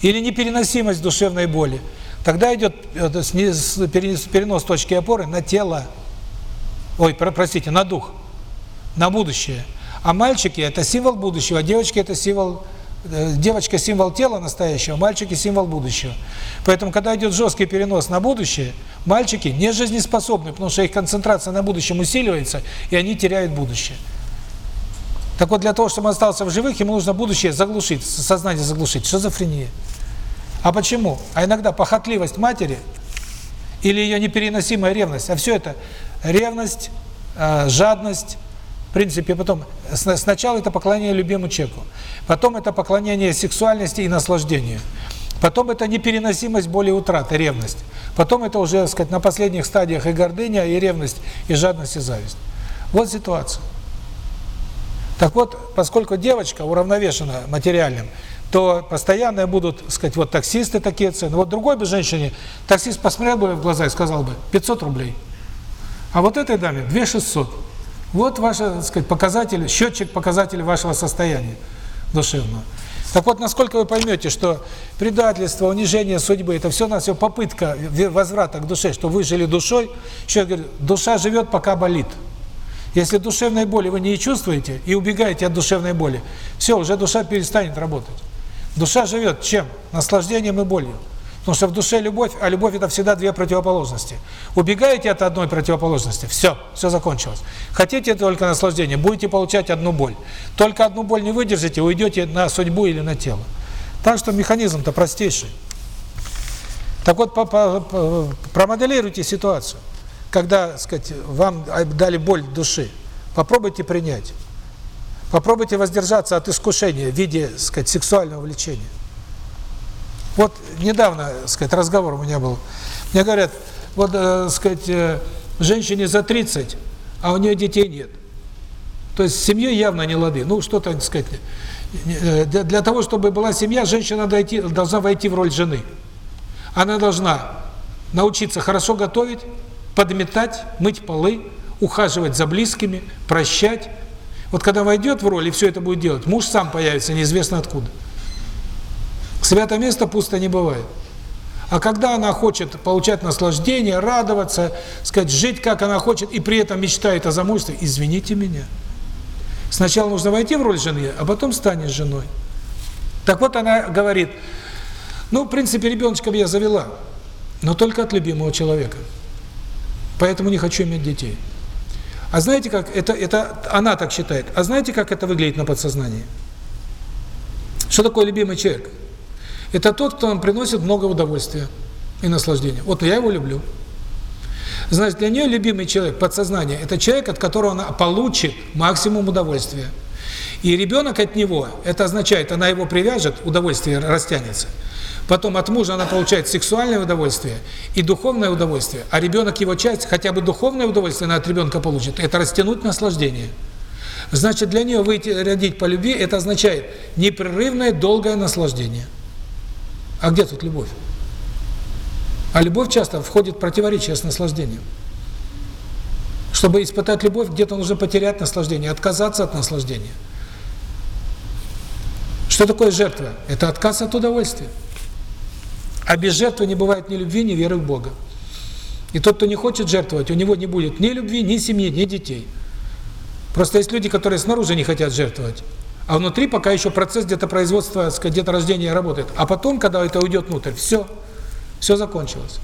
или непереносимость душевной боли, тогда идет э, перенос точки опоры на тело, ой, простите, на дух, на будущее. А мальчики – это символ будущего, а девочки – это символ, э, девочка – символ тела настоящего, мальчики – символ будущего. Поэтому, когда идет жесткий перенос на будущее, мальчики не жизнеспособны, потому что их концентрация на будущем усиливается, и они теряют будущее. Так вот, для того, чтобы он остался в живых, ему нужно будущее заглушить, сознание заглушить. Шизофрения. А почему? А иногда похотливость матери или ее непереносимая ревность, а все это ревность, э, жадность, принципе, потом, сначала это поклонение любимому человеку, потом это поклонение сексуальности и наслаждению, потом это непереносимость боли утраты, ревность, потом это уже, так сказать, на последних стадиях и гордыня, и ревность, и жадность, и зависть. Вот ситуация. Так вот, поскольку девочка уравновешена материальным, то постоянно будут, сказать, вот таксисты такие цены. Вот другой бы женщине, таксист посмотрел бы в глаза и сказал бы 500 рублей. А вот этой даме 2600. Вот ваш, так сказать, показатель, счетчик показатель вашего состояния душевного. Так вот, насколько вы поймете, что предательство, унижение судьбы – это все на все попытка возврата к душе, что вы жили душой, еще говорю, душа живет, пока болит. Если душевной боли вы не чувствуете и убегаете от душевной боли, все, уже душа перестанет работать. Душа живет чем? Наслаждением и болью. Потому что в душе любовь, а любовь это всегда две противоположности. Убегаете от одной противоположности, все, все закончилось. Хотите только наслаждение, будете получать одну боль. Только одну боль не выдержите, уйдете на судьбу или на тело. Так что механизм-то простейший. Так вот, по -по -по промоделируйте ситуацию, когда, сказать, вам дали боль души. Попробуйте принять. Попробуйте воздержаться от искушения в виде, сказать, сексуального влечения. Вот недавно, сказать, разговор у меня был. Мне говорят, вот, э, сказать, э, женщине за 30, а у нее детей нет. То есть семьей явно не лады. Ну, что-то, так сказать, э, для, для того, чтобы была семья, женщина дойти, должна войти в роль жены. Она должна научиться хорошо готовить, подметать, мыть полы, ухаживать за близкими, прощать. Вот когда войдет в роль и все это будет делать, муж сам появится неизвестно откуда. Свято место пусто не бывает. А когда она хочет получать наслаждение, радоваться, сказать, жить как она хочет, и при этом мечтает о замужестве, извините меня. Сначала нужно войти в роль жены, а потом станешь женой. Так вот она говорит, ну, в принципе, ребеночка я завела, но только от любимого человека. Поэтому не хочу иметь детей. А знаете, как это, это она так считает, а знаете, как это выглядит на подсознании? Что такое любимый человек? Это тот, кто нам приносит много удовольствия и наслаждения. Вот я его люблю. Значит, для нее любимый человек, подсознание, это человек, от которого она получит максимум удовольствия. И ребенок от него, это означает, она его привяжет, удовольствие растянется. Потом от мужа она получает сексуальное удовольствие и духовное удовольствие, а ребенок его часть, хотя бы духовное удовольствие она от ребенка получит, это растянуть наслаждение. Значит, для нее выйти родить по любви, это означает непрерывное, долгое наслаждение. А где тут любовь? А любовь часто входит в противоречие с наслаждением. Чтобы испытать любовь, где-то нужно потерять наслаждение, отказаться от наслаждения. Что такое жертва? Это отказ от удовольствия. А без жертвы не бывает ни любви, ни веры в Бога. И тот, кто не хочет жертвовать, у него не будет ни любви, ни семьи, ни детей. Просто есть люди, которые снаружи не хотят жертвовать, а внутри пока еще процесс где-то производства, где-то рождения работает. А потом, когда это уйдет внутрь, все, все закончилось.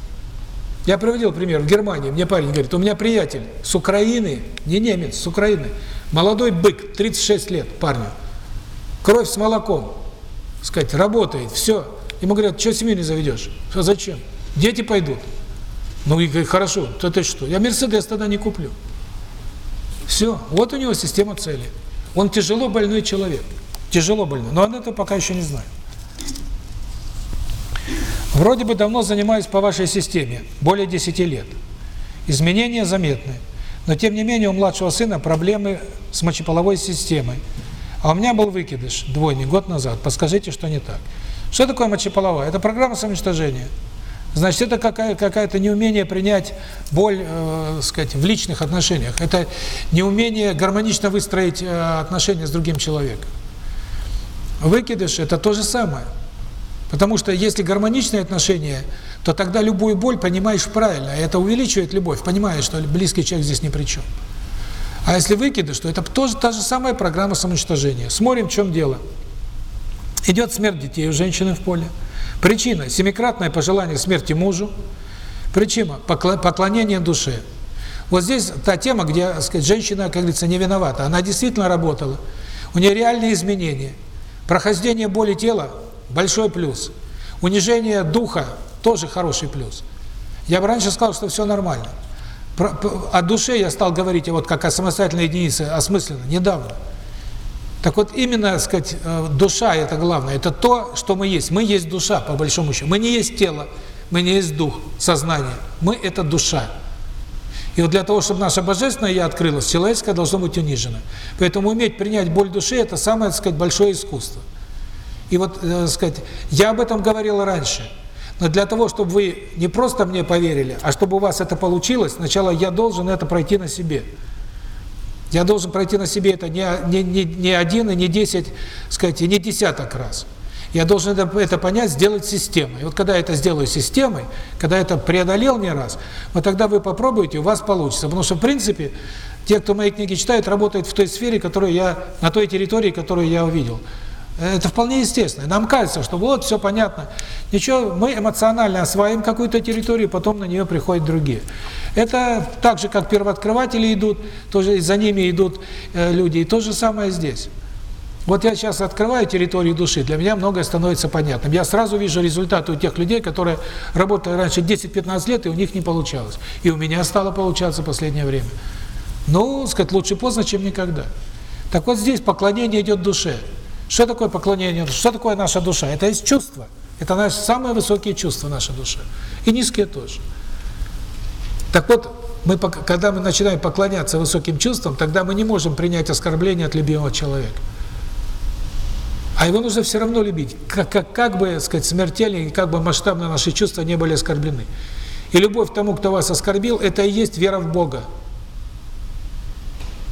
Я приводил пример. В Германии мне парень говорит, у меня приятель с Украины, не немец, с Украины, молодой бык, 36 лет парню, кровь с молоком, сказать, работает, все. Ему говорят, что семью не заведешь? Что, зачем? Дети пойдут. Ну и говорит, хорошо, то ты что? Я Мерседес тогда не куплю. Все, вот у него система цели. Он тяжело больной человек. Тяжело больной, но он это пока еще не знает. Вроде бы давно занимаюсь по вашей системе, более 10 лет. Изменения заметны. Но тем не менее у младшего сына проблемы с мочеполовой системой. А у меня был выкидыш, двойник, год назад. Подскажите, что не так. Что такое мочеполовая? Это программа самоуничтожения. Значит, это какая-то какая неумение принять боль, э, сказать, в личных отношениях. Это неумение гармонично выстроить э, отношения с другим человеком. Выкидыш – это то же самое. Потому что если гармоничные отношения, то тогда любую боль понимаешь правильно, это увеличивает любовь, понимаешь, что близкий человек здесь ни при чем. А если выкидыш, то это тоже та же самая программа самоуничтожения. Смотрим, в чем дело. Идет смерть детей у женщины в поле. Причина – семикратное пожелание смерти мужу. Причина – поклонение душе. Вот здесь та тема, где, сказать, женщина, как говорится, не виновата. Она действительно работала. У нее реальные изменения. Прохождение боли тела – большой плюс. Унижение духа – тоже хороший плюс. Я бы раньше сказал, что все нормально. О душе я стал говорить вот как о самостоятельной единице, осмысленно, недавно. Так вот, именно, так сказать, э, душа – это главное. Это то, что мы есть. Мы есть душа, по большому счету. Мы не есть тело, мы не есть дух, сознание. Мы – это душа. И вот для того, чтобы наше божественное «я» открылось, человеческое должно быть унижено. Поэтому уметь принять боль души – это самое, так сказать, большое искусство. И вот, э, так сказать, я об этом говорил раньше. Но для того, чтобы вы не просто мне поверили, а чтобы у вас это получилось, сначала я должен это пройти на себе. Я должен пройти на себе это не, не, не, не один и не десять, сказать, и не десяток раз. Я должен это, это понять, сделать системой. И вот когда я это сделаю системой, когда это преодолел не раз, вот тогда вы попробуете, у вас получится. Потому что, в принципе, те, кто мои книги читают, работают в той сфере, которую я, на той территории, которую я увидел. Это вполне естественно. Нам кажется, что вот, все понятно. Ничего, мы эмоционально осваиваем какую-то территорию, потом на нее приходят другие. Это так же, как первооткрыватели идут, тоже за ними идут э, люди, и то же самое здесь. Вот я сейчас открываю территорию души, для меня многое становится понятным. Я сразу вижу результаты у тех людей, которые работали раньше 10-15 лет, и у них не получалось. И у меня стало получаться в последнее время. Ну, сказать, лучше поздно, чем никогда. Так вот здесь поклонение идет душе. Что такое поклонение? Что такое наша душа? Это есть чувство. Это наши самые высокие чувства, наша душа. И низкие тоже. Так вот, мы, когда мы начинаем поклоняться высоким чувствам, тогда мы не можем принять оскорбление от любимого человека. А его нужно все равно любить, как, как, как бы, сказать, смертельно как бы масштабно наши чувства не были оскорблены. И любовь к тому, кто вас оскорбил, это и есть вера в Бога.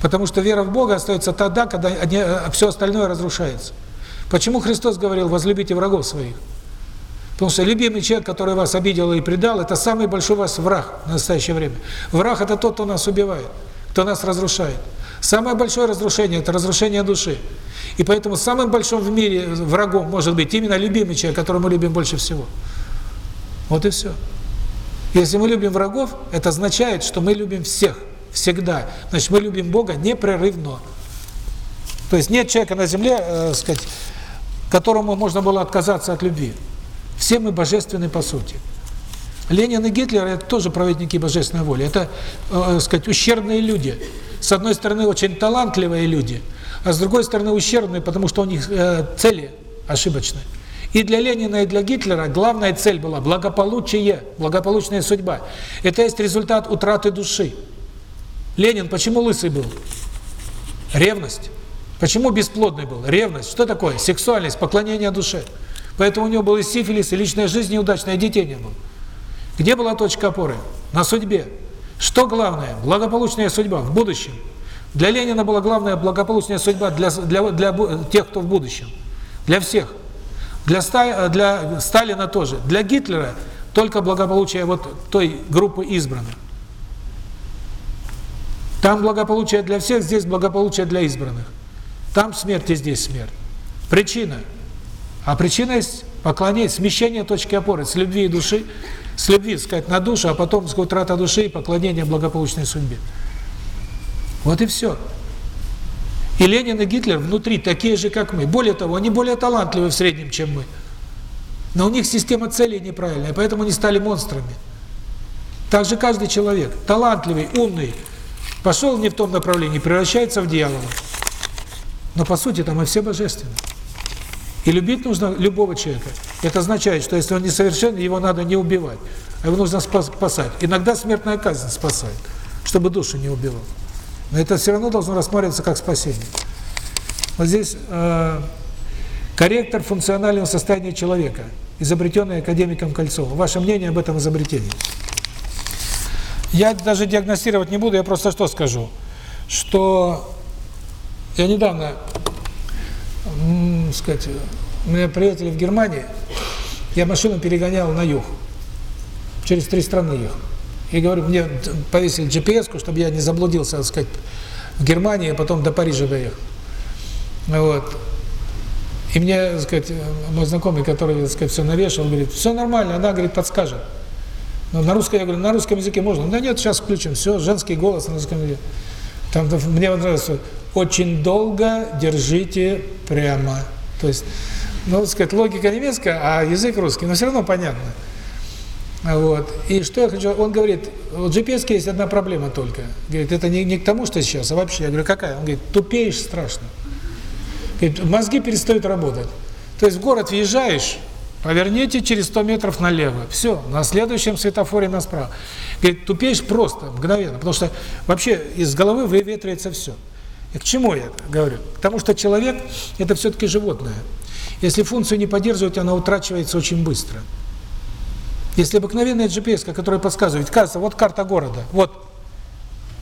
Потому что вера в Бога остается тогда, когда э, все остальное разрушается. Почему Христос говорил, возлюбите врагов своих? Потому что любимый человек, который вас обидел и предал, это самый большой у вас враг в настоящее время. Враг – это тот, кто нас убивает, кто нас разрушает. Самое большое разрушение – это разрушение души. И поэтому самым большим в мире врагом может быть именно любимый человек, которого мы любим больше всего. Вот и все. Если мы любим врагов, это означает, что мы любим всех, всегда. Значит, мы любим Бога непрерывно. То есть нет человека на земле, э, сказать, которому можно было отказаться от любви. Все мы божественны по сути. Ленин и Гитлер – это тоже праведники божественной воли. Это, э, сказать, ущербные люди. С одной стороны, очень талантливые люди, а с другой стороны, ущербные, потому что у них э, цели ошибочные. И для Ленина, и для Гитлера главная цель была благополучие, благополучная судьба. Это есть результат утраты души. Ленин почему лысый был? Ревность. Почему бесплодный был? Ревность. Что такое? Сексуальность, поклонение душе. Поэтому у него был и сифилис, и личная жизнь неудачная, детей не было. Где была точка опоры? На судьбе. Что главное? Благополучная судьба в будущем. Для Ленина была главная благополучная судьба для, для, для тех, кто в будущем. Для всех. Для, для Сталина тоже. Для Гитлера только благополучие вот той группы избранных. Там благополучие для всех, здесь благополучие для избранных. Там смерть и здесь смерть. Причина. А причина есть поклонение, смещение точки опоры с любви и души, с любви, сказать, на душу, а потом с утрата души и поклонение благополучной судьбе. Вот и все. И Ленин и Гитлер внутри такие же, как мы. Более того, они более талантливы в среднем, чем мы. Но у них система целей неправильная, поэтому они стали монстрами. Так же каждый человек, талантливый, умный, пошел не в том направлении, превращается в дьявола. Но по сути там мы все божественны. И любить нужно любого человека. Это означает, что если он несовершенный, его надо не убивать, а его нужно спасать. Иногда смертная казнь спасает, чтобы душу не убивал. Но это все равно должно рассматриваться как спасение. Вот здесь э, корректор функционального состояния человека, изобретенный академиком Кольцовым. Ваше мнение об этом изобретении? Я даже диагностировать не буду, я просто что скажу, что я недавно, сказать, у меня приятели в Германии, я машину перегонял на юг, через три страны ехал. И говорю, мне повесили GPS-ку, чтобы я не заблудился, так сказать, в Германии, а потом до Парижа доехал. Вот. И мне, так сказать, мой знакомый, который, так сказать, все навешал, говорит, все нормально, она, говорит, подскажет. Но на русском, я говорю, на русском языке можно. Да нет, сейчас включим, все, женский голос на русском языке. Там, мне нравится, очень долго держите прямо. То есть, ну, сказать, логика немецкая, а язык русский, но все равно понятно. Вот. И что я хочу, он говорит, вот GPS есть одна проблема только. Говорит, это не, не к тому, что сейчас, а вообще. Я говорю, какая? Он говорит, тупеешь страшно. Говорит, мозги перестают работать. То есть в город въезжаешь, поверните через 100 метров налево. Все, на следующем светофоре направо. Говорит, тупеешь просто, мгновенно, потому что вообще из головы выветривается все. И к чему я это говорю? К тому, что человек – это все-таки животное. Если функцию не поддерживать, она утрачивается очень быстро. Если обыкновенная GPS, которая подсказывает, кажется, вот карта города, вот.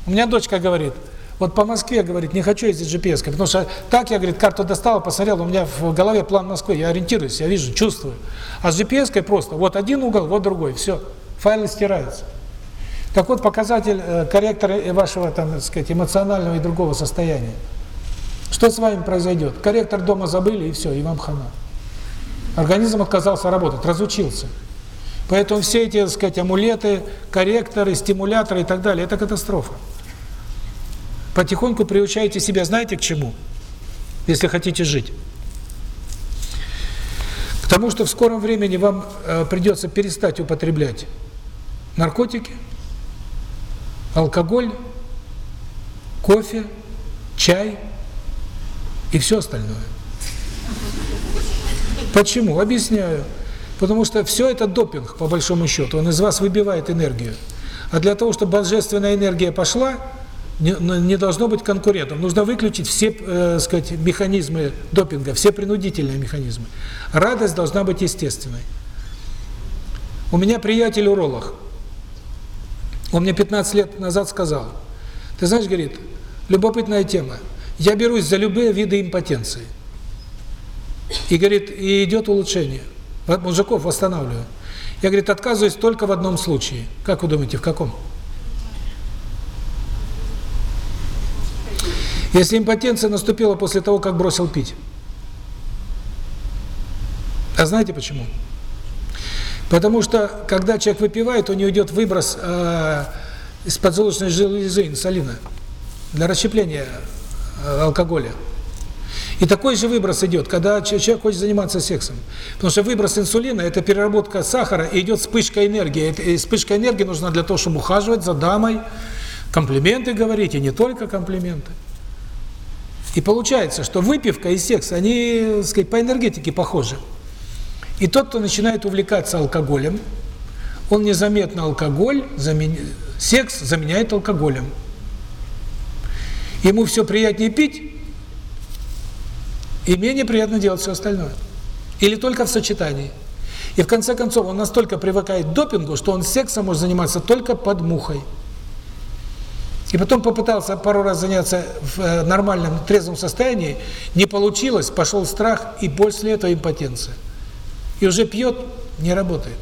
У меня дочка говорит, вот по Москве, говорит, не хочу ездить GPS, потому что так я, говорит, карту достала, посмотрел, у меня в голове план Москвы, я ориентируюсь, я вижу, чувствую. А с GPS просто вот один угол, вот другой, все, файлы стираются. Так вот, показатель э, корректора вашего, там, так сказать, эмоционального и другого состояния. Что с вами произойдет? Корректор дома забыли, и все, и вам хана. Организм отказался работать, разучился. Поэтому все эти, так сказать, амулеты, корректоры, стимуляторы и так далее – это катастрофа. Потихоньку приучайте себя, знаете, к чему? Если хотите жить. К тому, что в скором времени вам э, придется перестать употреблять наркотики, алкоголь, кофе, чай и все остальное. Почему? Объясняю. Потому что все это допинг, по большому счету. Он из вас выбивает энергию. А для того, чтобы божественная энергия пошла, не, не должно быть конкурентом. Нужно выключить все, э, сказать, механизмы допинга, все принудительные механизмы. Радость должна быть естественной. У меня приятель уролог. Он мне 15 лет назад сказал, ты знаешь, говорит, любопытная тема, я берусь за любые виды импотенции. И, говорит, и идет улучшение. Мужиков восстанавливаю. Я, говорит, отказываюсь только в одном случае. Как вы думаете, в каком? Если импотенция наступила после того, как бросил пить. А знаете почему? Потому что, когда человек выпивает, у него идет выброс э, из поджелудочной железы инсулина для расщепления э, алкоголя. И такой же выброс идет, когда человек хочет заниматься сексом. Потому что выброс инсулина – это переработка сахара, и идет вспышка энергии. И вспышка энергии нужна для того, чтобы ухаживать за дамой, комплименты говорить, и не только комплименты. И получается, что выпивка и секс, они, так сказать, по энергетике похожи. И тот, кто начинает увлекаться алкоголем, он незаметно алкоголь, замен... секс заменяет алкоголем. Ему все приятнее пить, и менее приятно делать все остальное. Или только в сочетании. И в конце концов он настолько привыкает к допингу, что он сексом может заниматься только под мухой. И потом попытался пару раз заняться в э, нормальном трезвом состоянии, не получилось, пошел страх, и после этого импотенция. И уже пьет, не работает.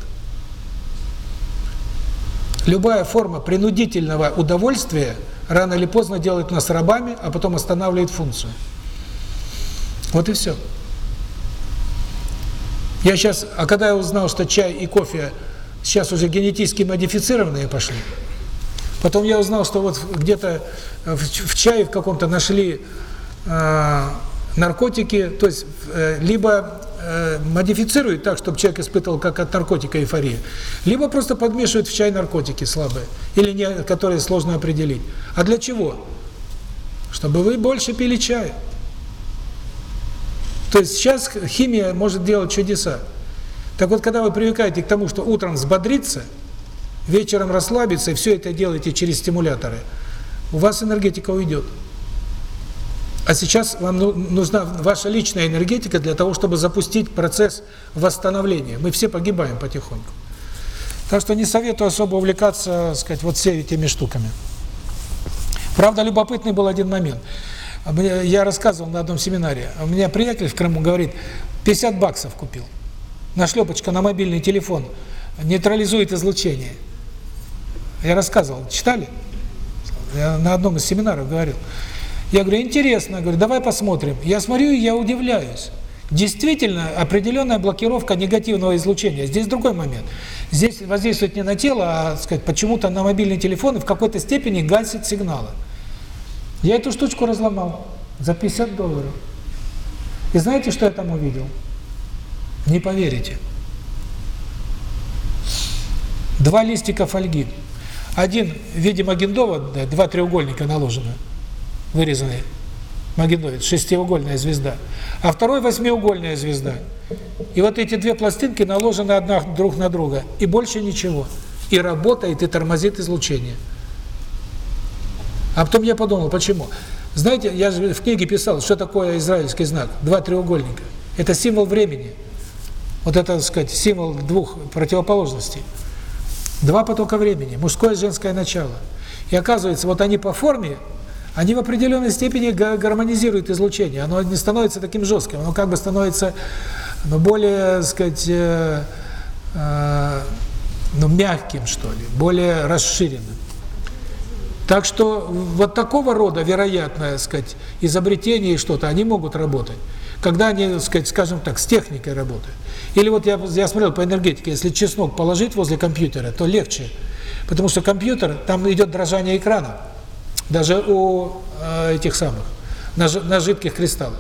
Любая форма принудительного удовольствия рано или поздно делает нас рабами, а потом останавливает функцию. Вот и все. Я сейчас, а когда я узнал, что чай и кофе сейчас уже генетически модифицированные пошли, потом я узнал, что вот где-то в, в чае в каком-то нашли э, наркотики, то есть э, либо э, модифицируют так, чтобы человек испытывал как от наркотика эйфорию, либо просто подмешивают в чай наркотики слабые, или не, которые сложно определить. А для чего? Чтобы вы больше пили чая. То есть сейчас химия может делать чудеса. Так вот, когда вы привыкаете к тому, что утром взбодриться, вечером расслабиться, и все это делаете через стимуляторы, у вас энергетика уйдет. А сейчас вам ну, нужна ваша личная энергетика для того, чтобы запустить процесс восстановления. Мы все погибаем потихоньку. Так что не советую особо увлекаться, сказать, вот всеми этими штуками. Правда, любопытный был один момент – я рассказывал на одном семинаре, у меня приятель в Крыму говорит, 50 баксов купил. Нашлепочка на мобильный телефон нейтрализует излучение. Я рассказывал, читали? Я на одном из семинаров говорил. Я говорю, интересно, говорю, давай посмотрим. Я смотрю, и я удивляюсь. Действительно, определенная блокировка негативного излучения. Здесь другой момент. Здесь воздействует не на тело, а сказать, почему-то на мобильный телефон и в какой-то степени гасит сигналы. Я эту штучку разломал за 50 долларов. И знаете, что я там увидел? Не поверите. Два листика фольги. Один в виде два треугольника наложены, вырезанные. Магендовец, шестиугольная звезда. А второй восьмиугольная звезда. И вот эти две пластинки наложены одна друг на друга. И больше ничего. И работает, и тормозит излучение. А потом я подумал, почему? Знаете, я же в книге писал, что такое израильский знак. Два треугольника. Это символ времени. Вот это, так сказать, символ двух противоположностей. Два потока времени, мужское и женское начало. И оказывается, вот они по форме, они в определенной степени гармонизируют излучение. Оно не становится таким жестким, оно как бы становится ну, более, так сказать, э, э, ну, мягким, что ли, более расширенным. Так что вот такого рода, вероятно, сказать, изобретения и что-то, они могут работать. Когда они, сказать, скажем так, с техникой работают. Или вот я, я смотрел по энергетике, если чеснок положить возле компьютера, то легче. Потому что компьютер, там идет дрожание экрана. Даже у э, этих самых, на, на жидких кристаллах.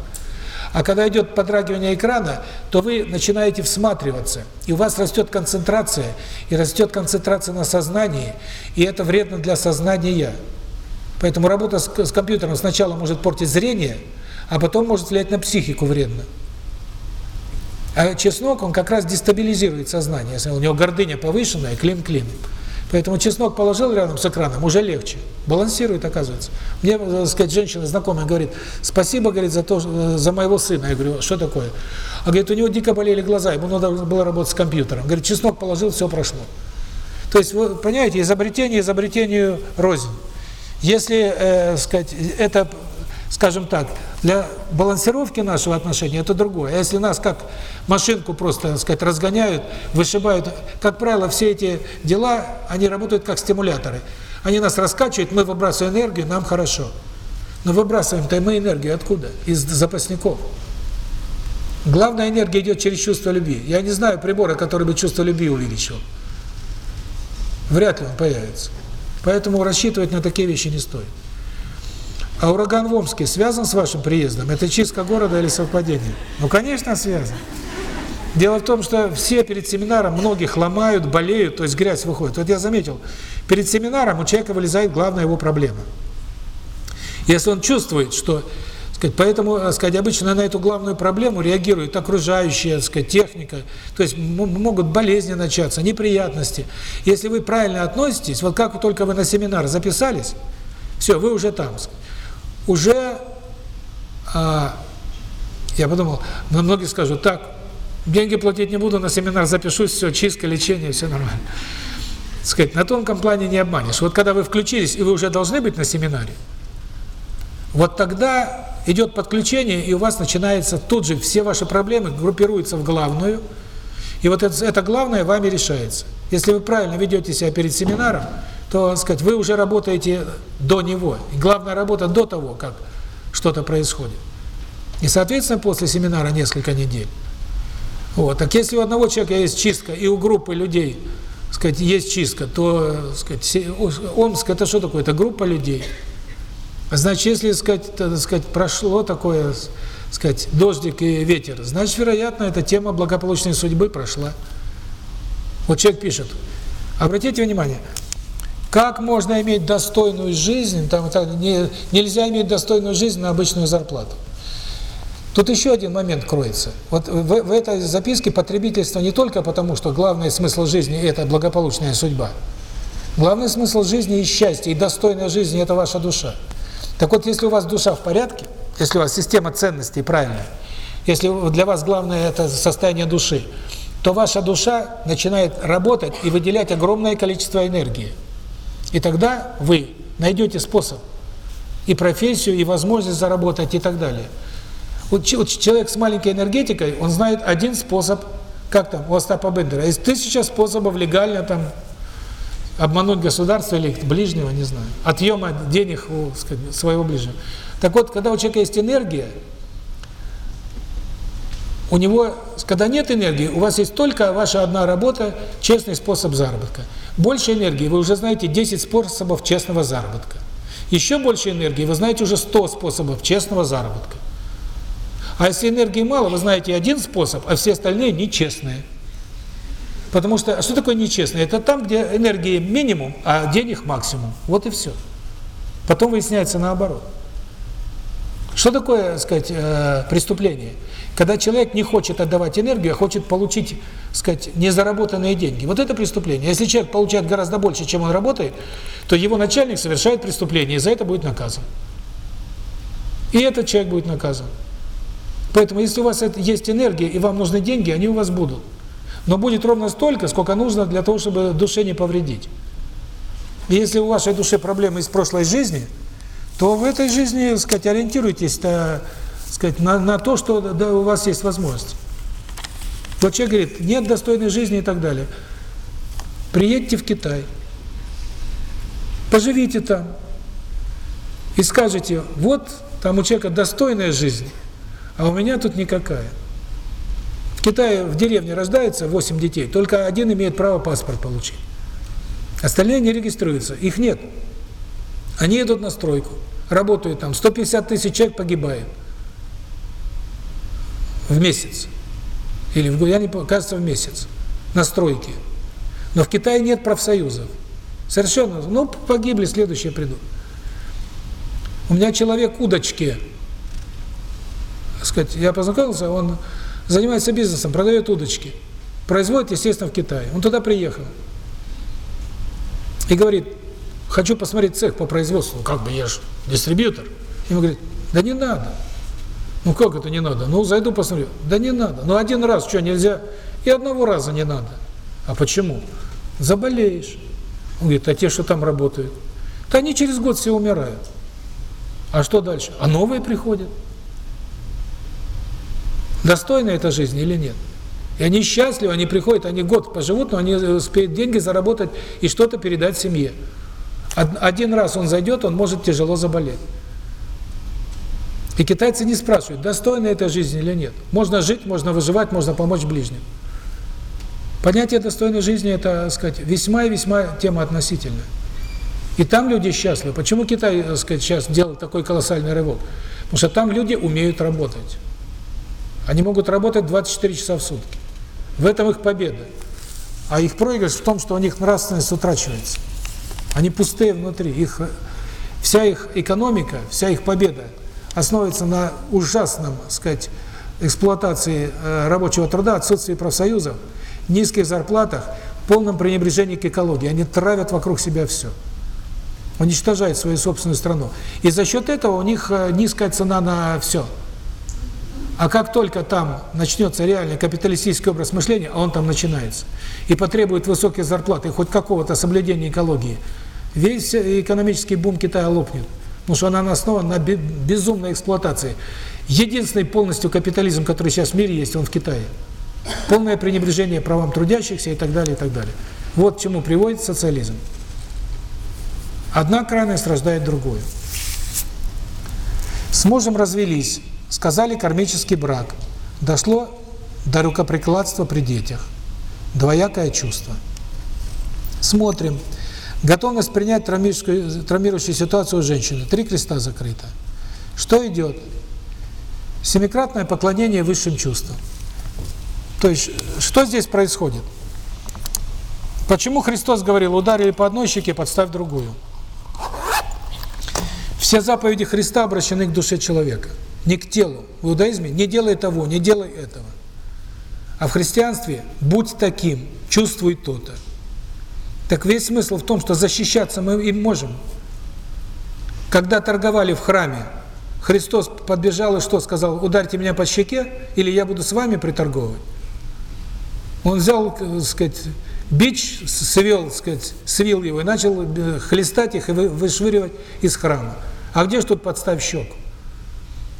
А когда идет подрагивание экрана, то вы начинаете всматриваться, и у вас растет концентрация, и растет концентрация на сознании, и это вредно для сознания. Поэтому работа с, с компьютером сначала может портить зрение, а потом может влиять на психику вредно. А чеснок, он как раз дестабилизирует сознание, если у него гордыня повышенная, клин-клин. Поэтому чеснок положил рядом с экраном, уже легче. Балансирует, оказывается. Мне, так э, сказать, женщина знакомая говорит, спасибо, говорит, за то, за моего сына. Я говорю, что такое? А говорит, у него дико болели глаза, ему надо было работать с компьютером. Говорит, чеснок положил, все прошло. То есть, вы понимаете, изобретение изобретению рознь. Если, э, сказать, это скажем так, для балансировки нашего отношения это другое. А если нас как машинку просто, так сказать, разгоняют, вышибают, как правило, все эти дела, они работают как стимуляторы. Они нас раскачивают, мы выбрасываем энергию, нам хорошо. Но выбрасываем-то мы энергию откуда? Из запасников. Главная энергия идет через чувство любви. Я не знаю прибора, который бы чувство любви увеличил. Вряд ли он появится. Поэтому рассчитывать на такие вещи не стоит. А ураган в Омске связан с вашим приездом? Это чистка города или совпадение? Ну, конечно, связан. Дело в том, что все перед семинаром, многих ломают, болеют, то есть грязь выходит. Вот я заметил, перед семинаром у человека вылезает главная его проблема. Если он чувствует, что сказать, поэтому, так сказать, обычно на эту главную проблему реагирует окружающая, сказать, техника. То есть могут болезни начаться, неприятности. Если вы правильно относитесь, вот как только вы на семинар записались, все, вы уже там. Уже, а, я подумал, но многие скажут, так, деньги платить не буду, на семинар запишусь, все, чистка, лечение, все нормально. сказать, на тонком плане не обманешь. Вот когда вы включились, и вы уже должны быть на семинаре, вот тогда идет подключение, и у вас начинается тут же все ваши проблемы группируются в главную, и вот это, это главное вами решается. Если вы правильно ведете себя перед семинаром, то, сказать, вы уже работаете до него. И главная работа до того, как что-то происходит. И, соответственно, после семинара несколько недель. Вот. Так если у одного человека есть чистка, и у группы людей, сказать, есть чистка, то, сказать, Омск это что такое? Это группа людей. Значит, если, сказать, так сказать, прошло такое, сказать, дождик и ветер, значит, вероятно, эта тема благополучной судьбы прошла. Вот человек пишет. Обратите внимание, как можно иметь достойную жизнь, там так, не, нельзя иметь достойную жизнь на обычную зарплату. Тут еще один момент кроется. Вот в, в этой записке потребительство не только потому, что главный смысл жизни – это благополучная судьба. Главный смысл жизни и счастье, и достойная жизнь – это ваша душа. Так вот, если у вас душа в порядке, если у вас система ценностей правильная, если для вас главное это состояние души, то ваша душа начинает работать и выделять огромное количество энергии. И тогда вы найдете способ и профессию, и возможность заработать, и так далее. Вот человек с маленькой энергетикой, он знает один способ, как там, у Остапа Бендера, есть тысяча способов легально там обмануть государство или ближнего, не знаю, отъема денег у сказать, своего ближнего. Так вот, когда у человека есть энергия, у него, когда нет энергии, у вас есть только ваша одна работа, честный способ заработка. Больше энергии, вы уже знаете 10 способов честного заработка. Еще больше энергии, вы знаете уже 100 способов честного заработка. А если энергии мало, вы знаете один способ, а все остальные нечестные. Потому что, а что такое нечестно? Это там, где энергии минимум, а денег максимум. Вот и все. Потом выясняется наоборот. Что такое, так сказать, э, преступление? Когда человек не хочет отдавать энергию, а хочет получить, так сказать, незаработанные деньги. Вот это преступление. Если человек получает гораздо больше, чем он работает, то его начальник совершает преступление, и за это будет наказан. И этот человек будет наказан. Поэтому, если у вас есть энергия, и вам нужны деньги, они у вас будут но будет ровно столько, сколько нужно для того, чтобы душе не повредить. И если у вашей души проблемы из прошлой жизни, то в этой жизни, так сказать, ориентируйтесь на, сказать, на, на то, что да, у вас есть возможность. Вот человек говорит, нет достойной жизни и так далее. Приедьте в Китай, поживите там и скажете, вот там у человека достойная жизнь, а у меня тут никакая. Китае в деревне рождается 8 детей, только один имеет право паспорт получить. Остальные не регистрируются, их нет. Они идут на стройку, работают там, 150 тысяч человек погибает в месяц. Или, в, я не помню, кажется, в месяц на стройке. Но в Китае нет профсоюзов. Совершенно. Ну, погибли, следующие придут. У меня человек удочки. сказать, я познакомился, он занимается бизнесом, продает удочки. Производит, естественно, в Китае. Он туда приехал. И говорит, хочу посмотреть цех по производству. Как бы я же дистрибьютор. Ему говорит, да не надо. Ну как это не надо? Ну зайду посмотрю. Да не надо. Ну один раз, что, нельзя? И одного раза не надо. А почему? Заболеешь. Он говорит, а те, что там работают? Да они через год все умирают. А что дальше? А новые приходят. Достойна эта жизнь или нет? И они счастливы, они приходят, они год поживут, но они успеют деньги заработать и что-то передать семье. Один раз он зайдет, он может тяжело заболеть. И китайцы не спрашивают, достойна эта жизнь или нет. Можно жить, можно выживать, можно помочь ближним. Понятие достойной жизни – это, так сказать, весьма и весьма тема относительная. И там люди счастливы. Почему Китай, так сказать, сейчас делает такой колоссальный рывок? Потому что там люди умеют работать. Они могут работать 24 часа в сутки. В этом их победа. А их проигрыш в том, что у них нравственность утрачивается. Они пустые внутри. Их, вся их экономика, вся их победа основывается на ужасном, сказать, эксплуатации э, рабочего труда, отсутствии профсоюзов, низких зарплатах, полном пренебрежении к экологии. Они травят вокруг себя все. Уничтожают свою собственную страну. И за счет этого у них э, низкая цена на все. А как только там начнется реальный капиталистический образ мышления, а он там начинается, и потребует высоких зарплат и хоть какого-то соблюдения экологии, весь экономический бум Китая лопнет. Потому что она основана на безумной эксплуатации. Единственный полностью капитализм, который сейчас в мире есть, он в Китае. Полное пренебрежение правам трудящихся и так далее, и так далее. Вот к чему приводит социализм. Одна крайность рождает другую. С мужем развелись, сказали кармический брак. Дошло до рукоприкладства при детях. Двоякое чувство. Смотрим. Готовность принять травмирующую, травмирующую ситуацию у женщины. Три креста закрыто. Что идет? Семикратное поклонение высшим чувствам. То есть, что здесь происходит? Почему Христос говорил, ударили по одной щеке, подставь другую? Все заповеди Христа обращены к душе человека не к телу. В иудаизме не делай того, не делай этого. А в христианстве будь таким, чувствуй то-то. Так весь смысл в том, что защищаться мы им можем. Когда торговали в храме, Христос подбежал и что сказал? Ударьте меня по щеке, или я буду с вами приторговывать. Он взял, так сказать, бич, свел, сказать, свил его и начал э, хлестать их и вышвыривать из храма. А где же тут подставь щеку?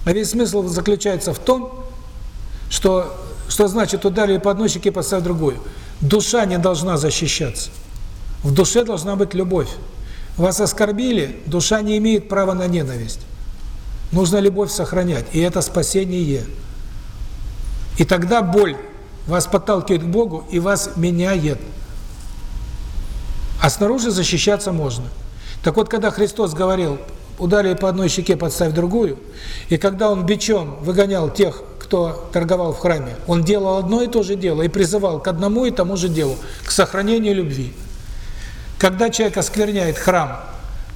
А весь смысл заключается в том, что что значит ударили по одной щеке, поставь другую. Душа не должна защищаться. В душе должна быть любовь. Вас оскорбили, душа не имеет права на ненависть. Нужно любовь сохранять, и это спасение. И тогда боль вас подталкивает к Богу и вас меняет. А снаружи защищаться можно. Так вот, когда Христос говорил, ударили по одной щеке, подставь другую. И когда он бичом выгонял тех, кто торговал в храме, он делал одно и то же дело и призывал к одному и тому же делу, к сохранению любви. Когда человек оскверняет храм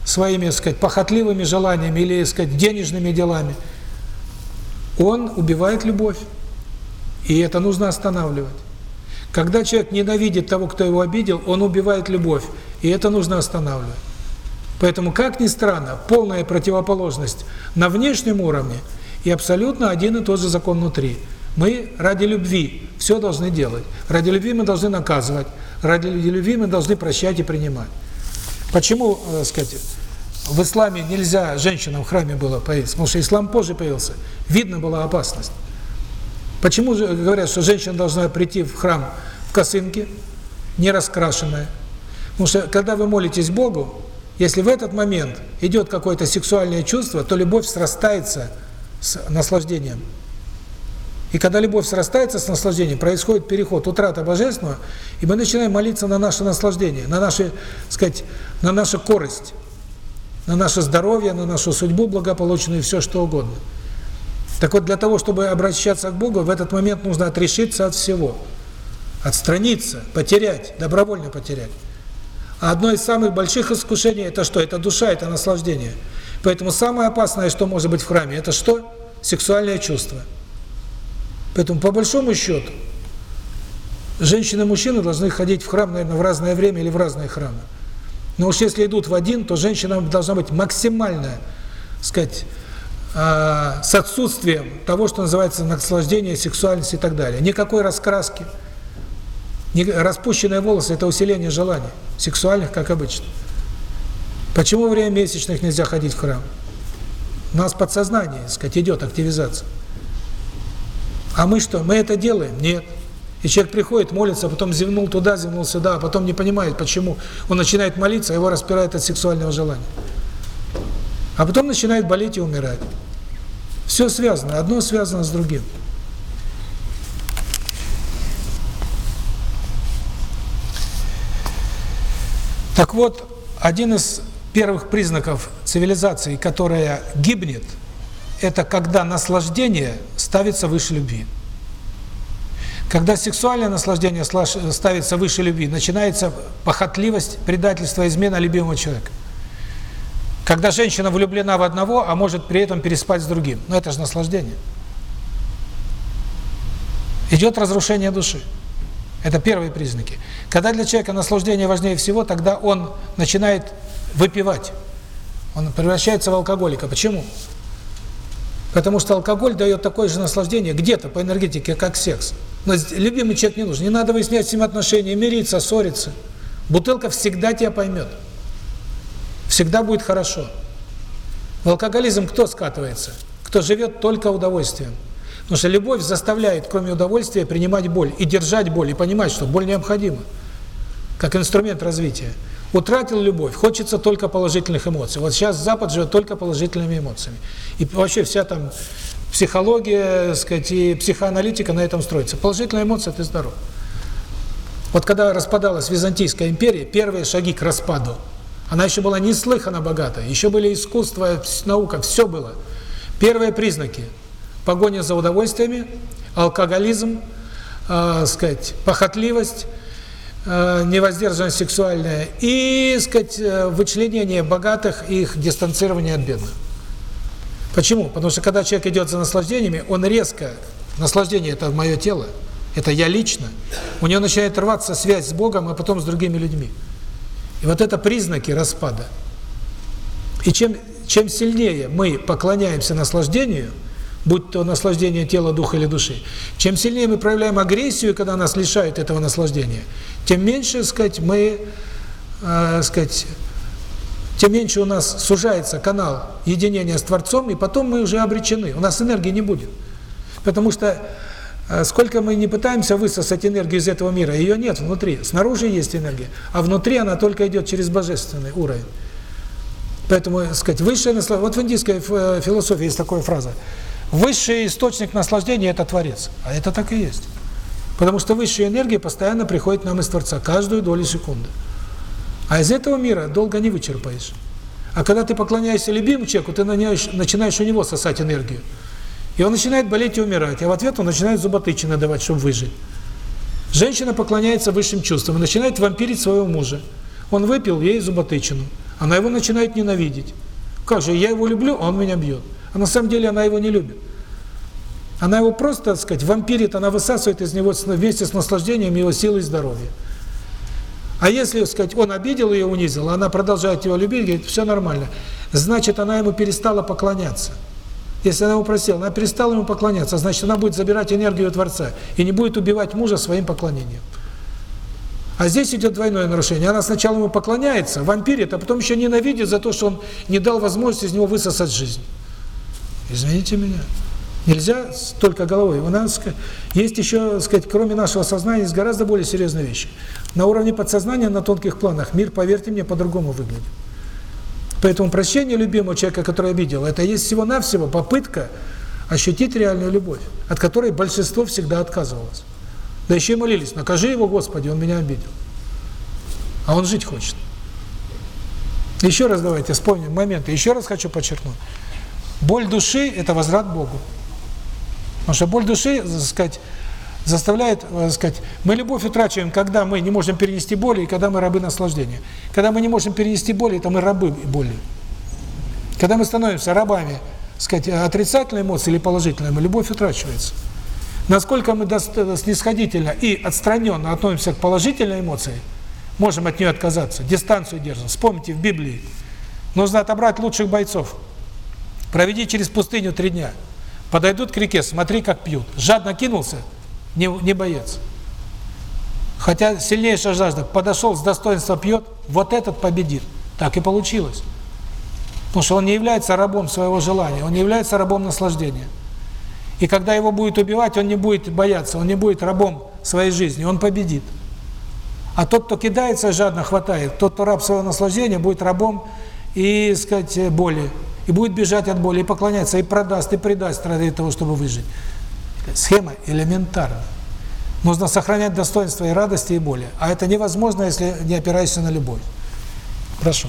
своими, так сказать, похотливыми желаниями или, так сказать, денежными делами, он убивает любовь. И это нужно останавливать. Когда человек ненавидит того, кто его обидел, он убивает любовь. И это нужно останавливать. Поэтому, как ни странно, полная противоположность на внешнем уровне и абсолютно один и тот же закон внутри. Мы ради любви все должны делать. Ради любви мы должны наказывать. Ради любви мы должны прощать и принимать. Почему, э, сказать, в исламе нельзя женщинам в храме было появиться? Потому что ислам позже появился. Видно была опасность. Почему говорят, что женщина должна прийти в храм в косынке, не раскрашенная? Потому что когда вы молитесь Богу, если в этот момент идет какое-то сексуальное чувство, то любовь срастается с наслаждением. И когда любовь срастается с наслаждением, происходит переход, утрата божественного, и мы начинаем молиться на наше наслаждение, на наше, сказать, на нашу корость, на наше здоровье, на нашу судьбу благополучную и все что угодно. Так вот, для того, чтобы обращаться к Богу, в этот момент нужно отрешиться от всего, отстраниться, потерять, добровольно потерять. А одно из самых больших искушений – это что? Это душа, это наслаждение. Поэтому самое опасное, что может быть в храме, это что? Сексуальное чувство. Поэтому, по большому счету, женщины и мужчины должны ходить в храм, наверное, в разное время или в разные храмы. Но уж если идут в один, то женщина должна быть максимальная, сказать, э, с отсутствием того, что называется наслаждение, сексуальность и так далее. Никакой раскраски. Распущенные волосы – это усиление желаний, сексуальных, как обычно. Почему во время месячных нельзя ходить в храм? У нас подсознание, сказать, идет активизация. А мы что, мы это делаем? Нет. И человек приходит, молится, а потом зевнул туда, зевнул сюда, а потом не понимает, почему. Он начинает молиться, а его распирает от сексуального желания. А потом начинает болеть и умирать. Все связано, одно связано с другим. Так вот, один из первых признаков цивилизации, которая гибнет, это когда наслаждение ставится выше любви. Когда сексуальное наслаждение ставится выше любви, начинается похотливость, предательство, измена любимого человека. Когда женщина влюблена в одного, а может при этом переспать с другим. Но это же наслаждение. Идет разрушение души. Это первые признаки. Когда для человека наслаждение важнее всего, тогда он начинает выпивать. Он превращается в алкоголика. Почему? Потому что алкоголь дает такое же наслаждение где-то по энергетике, как секс. Но любимый человек не нужен. Не надо выяснять с ним отношения, мириться, ссориться. Бутылка всегда тебя поймет. Всегда будет хорошо. В алкоголизм кто скатывается? Кто живет только удовольствием. Потому что любовь заставляет, кроме удовольствия, принимать боль и держать боль, и понимать, что боль необходима, как инструмент развития. Утратил любовь, хочется только положительных эмоций. Вот сейчас Запад живет только положительными эмоциями. И вообще вся там психология, сказать, и психоаналитика на этом строится. Положительная эмоция – ты здоров. Вот когда распадалась Византийская империя, первые шаги к распаду, она еще была неслыханно богата, еще были искусство, наука, все было. Первые признаки – погоня за удовольствиями, алкоголизм, э, сказать, похотливость – невоздержанность сексуальная и, сказать, э, вычленение богатых и их дистанцирование от бедных. Почему? Потому что когда человек идет за наслаждениями, он резко, наслаждение – это мое тело, это я лично, у него начинает рваться связь с Богом, а потом с другими людьми. И вот это признаки распада. И чем, чем сильнее мы поклоняемся наслаждению – будь то наслаждение тела, духа или души, чем сильнее мы проявляем агрессию, когда нас лишают этого наслаждения, тем меньше, сказать, мы, э, сказать, тем меньше у нас сужается канал единения с Творцом, и потом мы уже обречены, у нас энергии не будет. Потому что э, сколько мы не пытаемся высосать энергию из этого мира, ее нет внутри. Снаружи есть энергия, а внутри она только идет через божественный уровень. Поэтому, сказать, высшее наслаждение... Вот в индийской э, философии есть такая фраза – Высший источник наслаждения – это Творец. А это так и есть. Потому что высшая энергия постоянно приходит нам из Творца, каждую долю секунды. А из этого мира долго не вычерпаешь. А когда ты поклоняешься любимому человеку, ты начинаешь у него сосать энергию. И он начинает болеть и умирать. А в ответ он начинает зуботычины давать, чтобы выжить. Женщина поклоняется высшим чувствам и начинает вампирить своего мужа. Он выпил ей зуботычину. Она его начинает ненавидеть. Как же, я его люблю, а он меня бьет. А на самом деле она его не любит. Она его просто, так сказать, вампирит, она высасывает из него вместе с наслаждением его силы и здоровья. А если, так сказать, он обидел ее, унизил, она продолжает его любить, говорит, все нормально, значит, она ему перестала поклоняться. Если она его просила, она перестала ему поклоняться, значит, она будет забирать энергию Творца и не будет убивать мужа своим поклонением. А здесь идет двойное нарушение. Она сначала ему поклоняется, вампирит, а потом еще ненавидит за то, что он не дал возможности из него высосать жизнь. Извините меня. Нельзя только головой. У нас есть еще, сказать, кроме нашего сознания, есть гораздо более серьезные вещи. На уровне подсознания, на тонких планах, мир, поверьте мне, по-другому выглядит. Поэтому прощение любимого человека, который обидел, это есть всего-навсего попытка ощутить реальную любовь, от которой большинство всегда отказывалось. Да еще и молились, накажи его, Господи, он меня обидел. А он жить хочет. Еще раз давайте вспомним моменты. Еще раз хочу подчеркнуть. Боль души – это возврат Богу. Потому что боль души, так сказать, заставляет, так э, сказать, мы любовь утрачиваем, когда мы не можем перенести боли и когда мы рабы наслаждения. Когда мы не можем перенести боли, это мы рабы боли. Когда мы становимся рабами, так сказать, отрицательной эмоции или положительной, любовь утрачивается. Насколько мы снисходительно и отстраненно относимся к положительной эмоции, можем от нее отказаться, дистанцию держим. Вспомните, в Библии нужно отобрать лучших бойцов – Проведи через пустыню три дня. Подойдут к реке, смотри, как пьют. Жадно кинулся, не, не боец. Хотя сильнейшая жажда, подошел с достоинством пьет, вот этот победит. Так и получилось. Потому что он не является рабом своего желания, он не является рабом наслаждения. И когда его будет убивать, он не будет бояться, он не будет рабом своей жизни, он победит. А тот, кто кидается жадно, хватает, тот, кто раб своего наслаждения, будет рабом и, сказать, боли и будет бежать от боли, и поклоняться, и продаст, и предаст ради того, чтобы выжить. Схема элементарна. Нужно сохранять достоинство и радости, и боли. А это невозможно, если не опираешься на любовь. Прошу.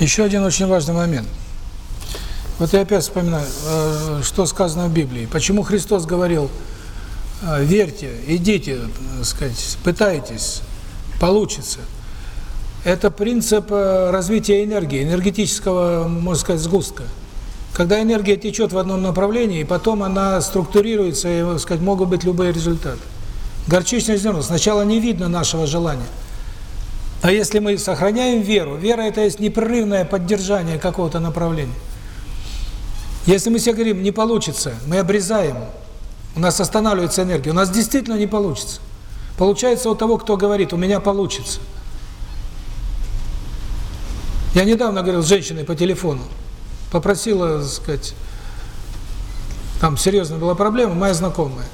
Еще один очень важный момент. Вот я опять вспоминаю, э, что сказано в Библии. Почему Христос говорил, э, верьте, идите, так сказать, пытайтесь, получится. Это принцип э, развития энергии, энергетического, можно сказать, сгустка. Когда энергия течет в одном направлении, и потом она структурируется, и, сказать, могут быть любые результаты. Горчичное зерно. Сначала не видно нашего желания. А если мы сохраняем веру, вера – это есть непрерывное поддержание какого-то направления. Если мы себе говорим, не получится, мы обрезаем, у нас останавливается энергия, у нас действительно не получится. Получается у того, кто говорит, у меня получится. Я недавно говорил с женщиной по телефону, попросила, так сказать, там серьезная была проблема, моя знакомая.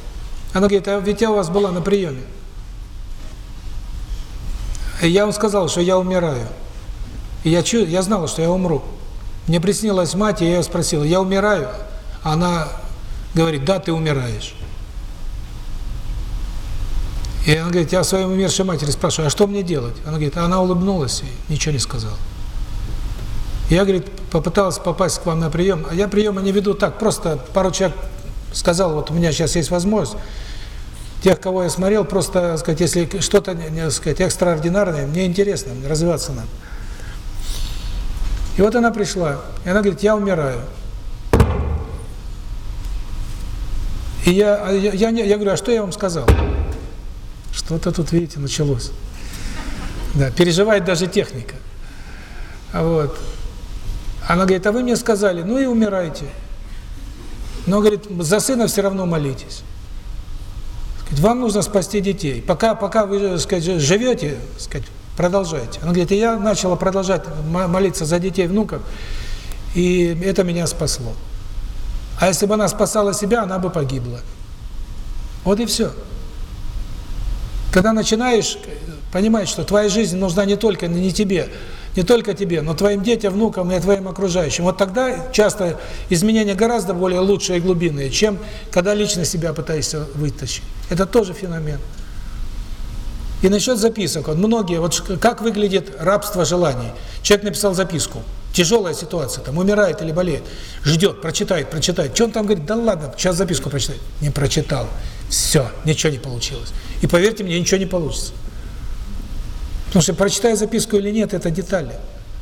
Она говорит, а ведь я у вас была на приеме. Я вам сказал, что я умираю. И я, чу, я знала, что я умру. Мне приснилась мать, и я ее спросил, я умираю? Она говорит, да, ты умираешь. И она говорит, я своей умершей матери спрашиваю, а что мне делать? Она говорит, она улыбнулась и ничего не сказала. Я, говорит, попыталась попасть к вам на прием, а я приемы не веду так, просто пару человек сказал, вот у меня сейчас есть возможность, тех, кого я смотрел, просто, сказать, если что-то, не сказать, экстраординарное, мне интересно, развиваться надо. И вот она пришла, и она говорит, я умираю. И я, я, я, я говорю, а что я вам сказал? Что-то тут, видите, началось. Да, переживает даже техника. Вот. Она говорит, а вы мне сказали, ну и умирайте. Но, говорит, за сына все равно молитесь. Вам нужно спасти детей. Пока, пока вы, так сказать, живете, сказать, продолжайте. Она говорит, я начала продолжать молиться за детей, внуков, и это меня спасло. А если бы она спасала себя, она бы погибла. Вот и все. Когда начинаешь понимать, что твоя жизнь нужна не только не тебе, не только тебе, но твоим детям, внукам и твоим окружающим. Вот тогда часто изменения гораздо более лучшие и глубинные, чем когда лично себя пытаешься вытащить. Это тоже феномен. И насчет записок. Вот многие, вот как выглядит рабство желаний. Человек написал записку. Тяжелая ситуация, там умирает или болеет. Ждет, прочитает, прочитает. Что он там говорит? Да ладно, сейчас записку прочитает. Не прочитал. Все, ничего не получилось. И поверьте мне, ничего не получится. Потому что прочитая записку или нет, это детали.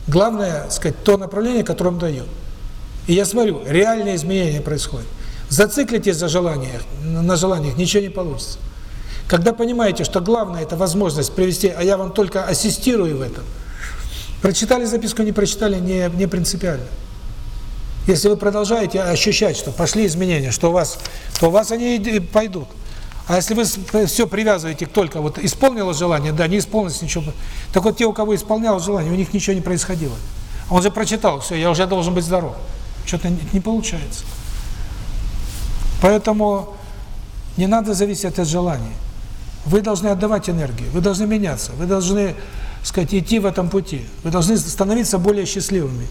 Главное, сказать, то направление, которое он дает. И я смотрю, реальные изменения происходят. Зациклитесь за желаниях, на желаниях, ничего не получится. Когда понимаете, что главное – это возможность привести, а я вам только ассистирую в этом, прочитали записку, не прочитали, не, не принципиально. Если вы продолжаете ощущать, что пошли изменения, что у вас, то у вас они пойдут. А если вы все привязываете только вот исполнилось желание, да, не исполнилось ничего. Так вот те, у кого исполнялось желание, у них ничего не происходило. Он же прочитал, все, я уже должен быть здоров. Что-то не получается. Поэтому не надо зависеть от желаний. Вы должны отдавать энергию, вы должны меняться, вы должны, сказать, идти в этом пути. Вы должны становиться более счастливыми.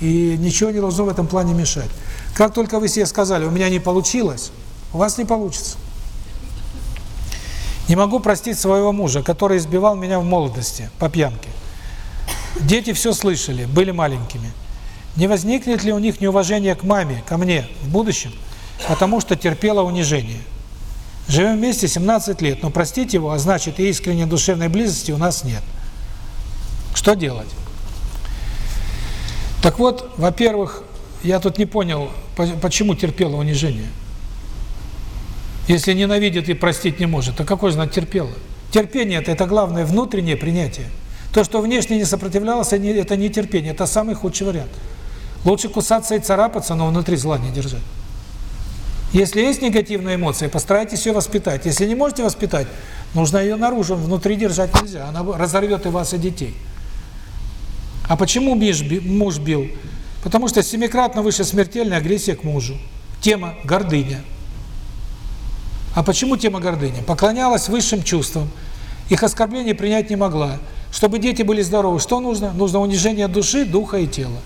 И ничего не должно в этом плане мешать. Как только вы себе сказали, у меня не получилось, у вас не получится. Не могу простить своего мужа, который избивал меня в молодости по пьянке. Дети все слышали, были маленькими. Не возникнет ли у них неуважение к маме, ко мне в будущем, потому что терпела унижение? Живем вместе 17 лет, но простить его, а значит и искренней душевной близости у нас нет. Что делать? Так вот, во-первых, я тут не понял, почему терпела унижение. Если ненавидит и простить не может, то какой же она терпела? Терпение это, главное внутреннее принятие. То, что внешне не сопротивлялся, это не терпение, это самый худший вариант. Лучше кусаться и царапаться, но внутри зла не держать. Если есть негативная эмоция, постарайтесь ее воспитать. Если не можете воспитать, нужно ее наружу, внутри держать нельзя. Она разорвет и вас, и детей. А почему муж бил? Потому что семикратно выше смертельная агрессия к мужу. Тема – гордыня. А почему тема гордыни? Поклонялась высшим чувствам, их оскорбление принять не могла. Чтобы дети были здоровы, что нужно? Нужно унижение души, духа и тела.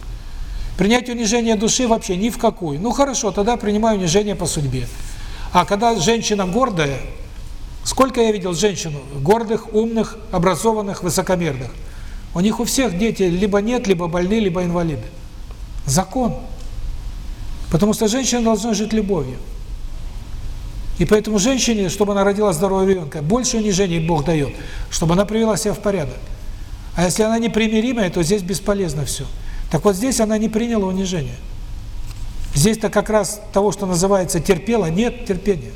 Принять унижение души вообще ни в какую. Ну хорошо, тогда принимаю унижение по судьбе. А когда женщина гордая, сколько я видел женщин гордых, умных, образованных, высокомерных? У них у всех дети либо нет, либо больны, либо инвалиды. Закон. Потому что женщина должна жить любовью. И поэтому женщине, чтобы она родила здорового ребенка, больше унижений Бог дает, чтобы она привела себя в порядок. А если она непримиримая, то здесь бесполезно все. Так вот здесь она не приняла унижение. Здесь-то как раз того, что называется терпела, нет терпения.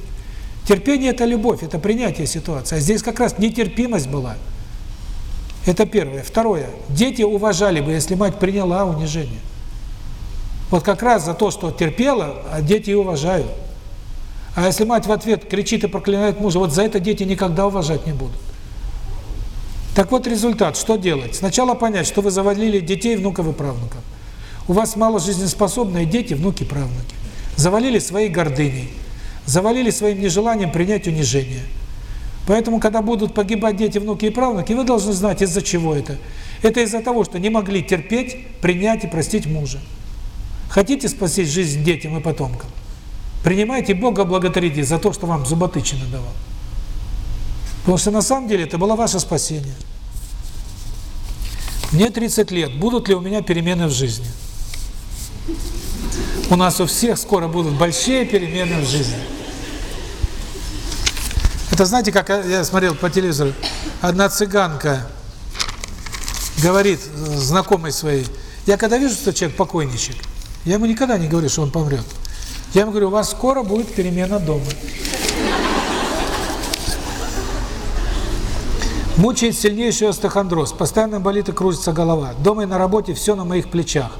Терпение – это любовь, это принятие ситуации. А здесь как раз нетерпимость была. Это первое. Второе. Дети уважали бы, если мать приняла унижение. Вот как раз за то, что терпела, а дети уважают. А если мать в ответ кричит и проклинает мужа, вот за это дети никогда уважать не будут. Так вот результат, что делать? Сначала понять, что вы завалили детей, внуков и правнуков. У вас мало жизнеспособные дети, внуки, правнуки. Завалили своей гордыней, завалили своим нежеланием принять унижение. Поэтому, когда будут погибать дети, внуки и правнуки, вы должны знать, из-за чего это. Это из-за того, что не могли терпеть, принять и простить мужа. Хотите спасти жизнь детям и потомкам? Принимайте Бога, благодарите за то, что вам зуботычины давал. Потому что на самом деле это было ваше спасение. Мне 30 лет. Будут ли у меня перемены в жизни? У нас у всех скоро будут большие перемены в жизни. Это знаете, как я смотрел по телевизору, одна цыганка говорит знакомой своей, я когда вижу, что человек покойничек, я ему никогда не говорю, что он помрет. Я ему говорю, у вас скоро будет перемена дома. Мучает сильнейший остеохондроз, постоянно болит и кружится голова. Дома и на работе все на моих плечах.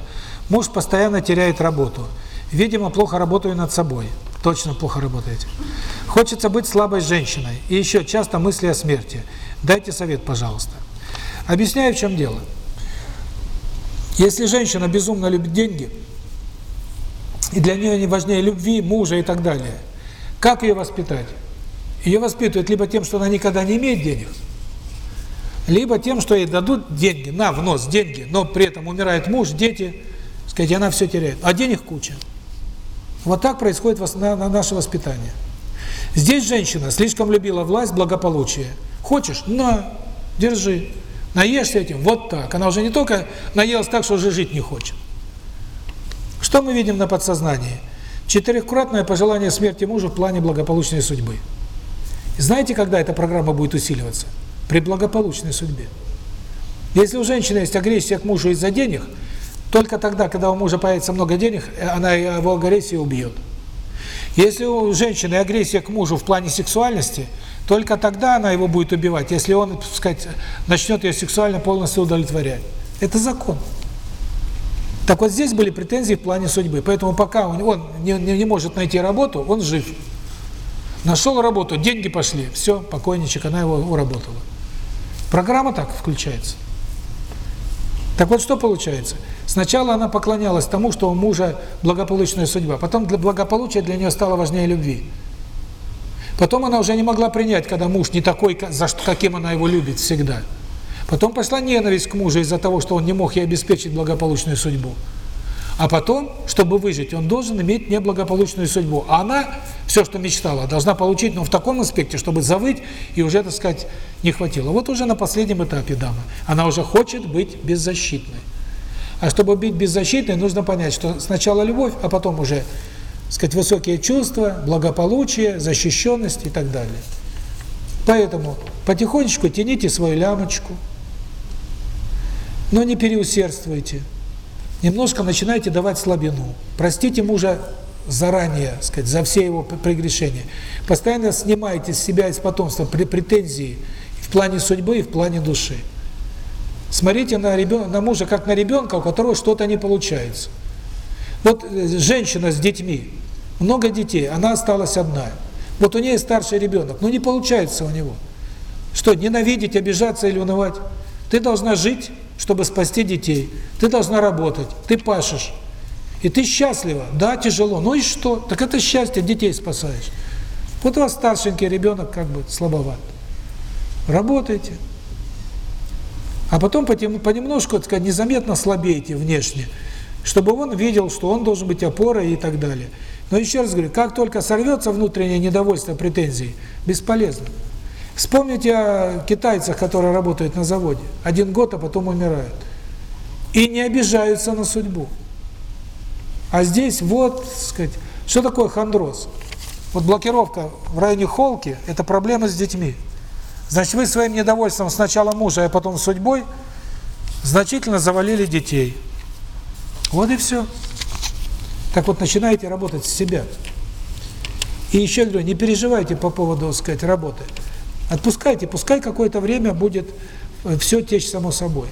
Муж постоянно теряет работу. Видимо, плохо работаю над собой. Точно плохо работаете. Хочется быть слабой женщиной. И еще часто мысли о смерти. Дайте совет, пожалуйста. Объясняю, в чем дело. Если женщина безумно любит деньги, и для нее не важнее любви, мужа и так далее, как ее воспитать? Ее воспитывают либо тем, что она никогда не имеет денег, либо тем, что ей дадут деньги, на, в нос деньги, но при этом умирает муж, дети, сказать, она все теряет, а денег куча. Вот так происходит наше воспитание. Здесь женщина слишком любила власть, благополучие. Хочешь? На, держи. Наешься этим, вот так. Она уже не только наелась так, что уже жить не хочет. Что мы видим на подсознании? Четырехкратное пожелание смерти мужу в плане благополучной судьбы. Знаете, когда эта программа будет усиливаться? При благополучной судьбе. Если у женщины есть агрессия к мужу из-за денег, только тогда, когда у мужа появится много денег, она его агрессию убьет. Если у женщины агрессия к мужу в плане сексуальности, только тогда она его будет убивать, если он, так сказать, начнет ее сексуально полностью удовлетворять. Это закон. Так вот здесь были претензии в плане судьбы. Поэтому пока он, он не, не, не может найти работу, он жив. Нашел работу, деньги пошли, все, покойничек, она его уработала. Программа так включается. Так вот, что получается? Сначала она поклонялась тому, что у мужа благополучная судьба. Потом для благополучия для нее стало важнее любви. Потом она уже не могла принять, когда муж не такой, за каким она его любит всегда. Потом пошла ненависть к мужу из-за того, что он не мог ей обеспечить благополучную судьбу. А потом, чтобы выжить, он должен иметь неблагополучную судьбу. А она, все, что мечтала, должна получить, но в таком аспекте, чтобы завыть и уже, так сказать, не хватило. Вот уже на последнем этапе дама. Она уже хочет быть беззащитной. А чтобы быть беззащитной, нужно понять, что сначала любовь, а потом уже, так сказать, высокие чувства, благополучие, защищенность и так далее. Поэтому потихонечку тяните свою лямочку, но не переусердствуйте. Немножко начинайте давать слабину. Простите мужа заранее, сказать, за все его прегрешения. Постоянно снимайте с себя из потомства претензии в плане судьбы и в плане души. Смотрите на ребенка, на мужа как на ребенка, у которого что-то не получается. Вот э, женщина с детьми, много детей, она осталась одна. Вот у нее старший ребенок, но не получается у него. Что, ненавидеть, обижаться или унывать? Ты должна жить, чтобы спасти детей. Ты должна работать, ты пашешь. И ты счастлива. Да, тяжело. Ну и что? Так это счастье, детей спасаешь. Вот у вас старшенький ребенок как бы слабоват. Работайте. А потом понемножку, так сказать, незаметно слабеете внешне, чтобы он видел, что он должен быть опорой и так далее. Но еще раз говорю, как только сорвется внутреннее недовольство, претензии, бесполезно. Вспомните о китайцах, которые работают на заводе. Один год, а потом умирают. И не обижаются на судьбу. А здесь вот, сказать, что такое хондроз? Вот блокировка в районе холки – это проблема с детьми. Значит, вы своим недовольством сначала мужа, а потом судьбой значительно завалили детей. Вот и все. Так вот, начинаете работать с себя. И еще говорю, не переживайте по поводу, сказать, работы. Отпускайте, пускай какое-то время будет э, все течь само собой.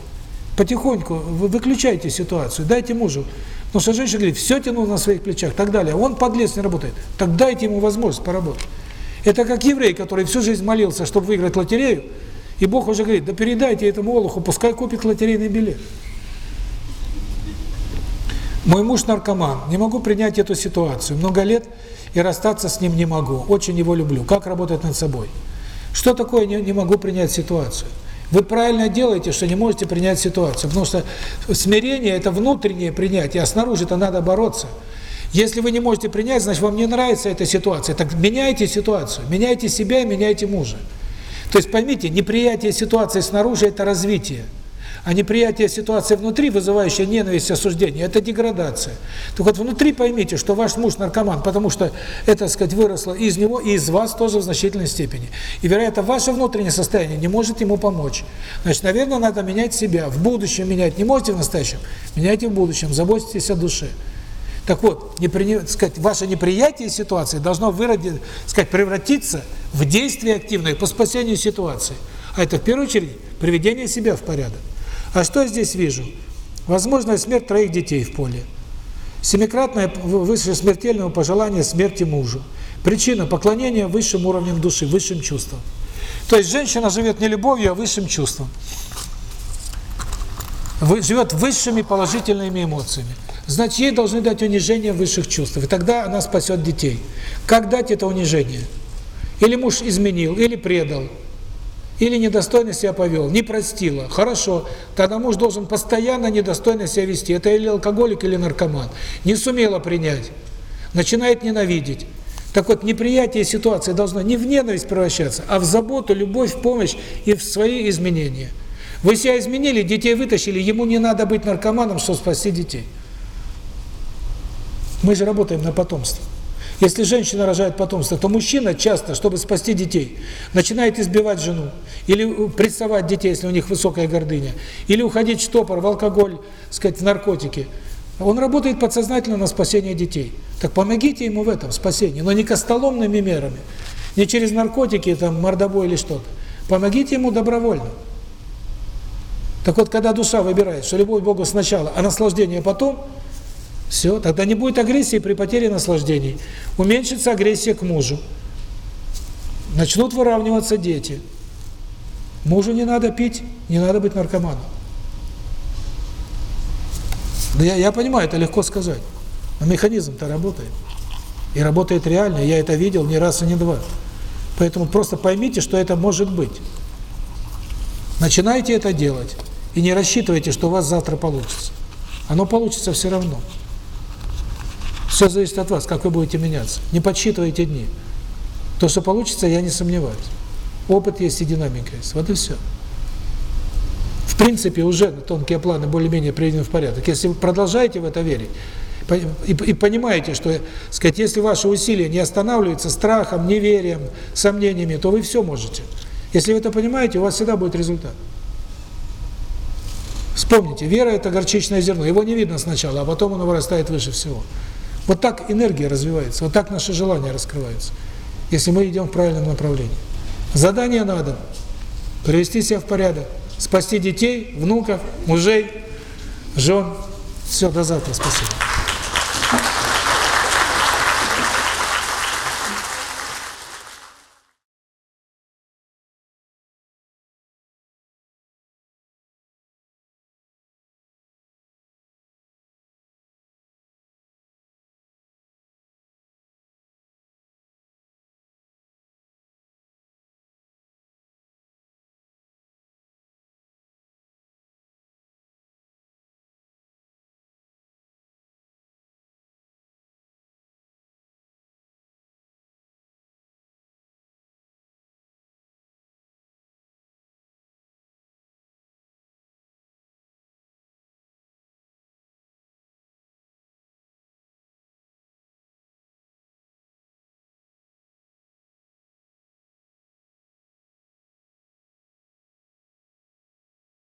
Потихоньку вы выключайте ситуацию, дайте мужу. Потому что женщина говорит, все тяну на своих плечах, так далее. Он подлец не работает. Так дайте ему возможность поработать. Это как еврей, который всю жизнь молился, чтобы выиграть лотерею, и Бог уже говорит, да передайте этому олуху, пускай купит лотерейный билет. Мой муж наркоман, не могу принять эту ситуацию. Много лет и расстаться с ним не могу. Очень его люблю. Как работать над собой? Что такое не, не могу принять ситуацию? Вы правильно делаете, что не можете принять ситуацию, потому что смирение – это внутреннее принятие, а снаружи-то надо бороться. Если вы не можете принять, значит, вам не нравится эта ситуация. Так меняйте ситуацию, меняйте себя и меняйте мужа. То есть поймите, неприятие ситуации снаружи – это развитие. А неприятие ситуации внутри, вызывающая ненависть и осуждение, это деградация. Так вот, внутри поймите, что ваш муж наркоман, потому что это, так сказать, выросло из него и из вас тоже в значительной степени. И, вероятно, ваше внутреннее состояние не может ему помочь. Значит, наверное, надо менять себя. В будущем менять не можете в настоящем, меняйте в будущем, заботьтесь о душе. Так вот, непри... сказать, ваше неприятие ситуации должно выродить, сказать, превратиться в действие активное по спасению ситуации. А это, в первую очередь, приведение себя в порядок. А что я здесь вижу? Возможная смерть троих детей в поле. Семикратное выше смертельного пожелания смерти мужу. Причина – поклонение высшим уровням души, высшим чувствам. То есть женщина живет не любовью, а высшим чувством. Живет высшими положительными эмоциями. Значит, ей должны дать унижение высших чувств. И тогда она спасет детей. Как дать это унижение? Или муж изменил, или предал – или недостойно себя повел, не простила. Хорошо, тогда муж должен постоянно недостойно себя вести. Это или алкоголик, или наркоман. Не сумела принять, начинает ненавидеть. Так вот, неприятие ситуации должно не в ненависть превращаться, а в заботу, любовь, помощь и в свои изменения. Вы себя изменили, детей вытащили, ему не надо быть наркоманом, чтобы спасти детей. Мы же работаем на потомство. Если женщина рожает потомство, то мужчина часто, чтобы спасти детей, начинает избивать жену, или прессовать детей, если у них высокая гордыня, или уходить в штопор, в алкоголь, сказать, в наркотики. Он работает подсознательно на спасение детей. Так помогите ему в этом спасении, но не костоломными мерами, не через наркотики, там, мордобой или что-то. Помогите ему добровольно. Так вот, когда душа выбирает, что любовь к Богу сначала, а наслаждение потом – все, тогда не будет агрессии при потере наслаждений. Уменьшится агрессия к мужу. Начнут выравниваться дети. Мужу не надо пить, не надо быть наркоманом. Да я, я понимаю, это легко сказать. Но механизм-то работает. И работает реально, я это видел не раз и не два. Поэтому просто поймите, что это может быть. Начинайте это делать. И не рассчитывайте, что у вас завтра получится. Оно получится все равно. Все зависит от вас, как вы будете меняться. Не подсчитывайте дни. То, что получится, я не сомневаюсь. Опыт есть и динамика есть. Вот и все. В принципе, уже тонкие планы более-менее приведены в порядок. Если вы продолжаете в это верить, и, понимаете, что, сказать, если ваши усилия не останавливаются страхом, неверием, сомнениями, то вы все можете. Если вы это понимаете, у вас всегда будет результат. Вспомните, вера – это горчичное зерно. Его не видно сначала, а потом оно вырастает выше всего. Вот так энергия развивается, вот так наши желания раскрываются, если мы идем в правильном направлении. Задание надо привести себя в порядок, спасти детей, внуков, мужей, жен. Все, до завтра, спасибо.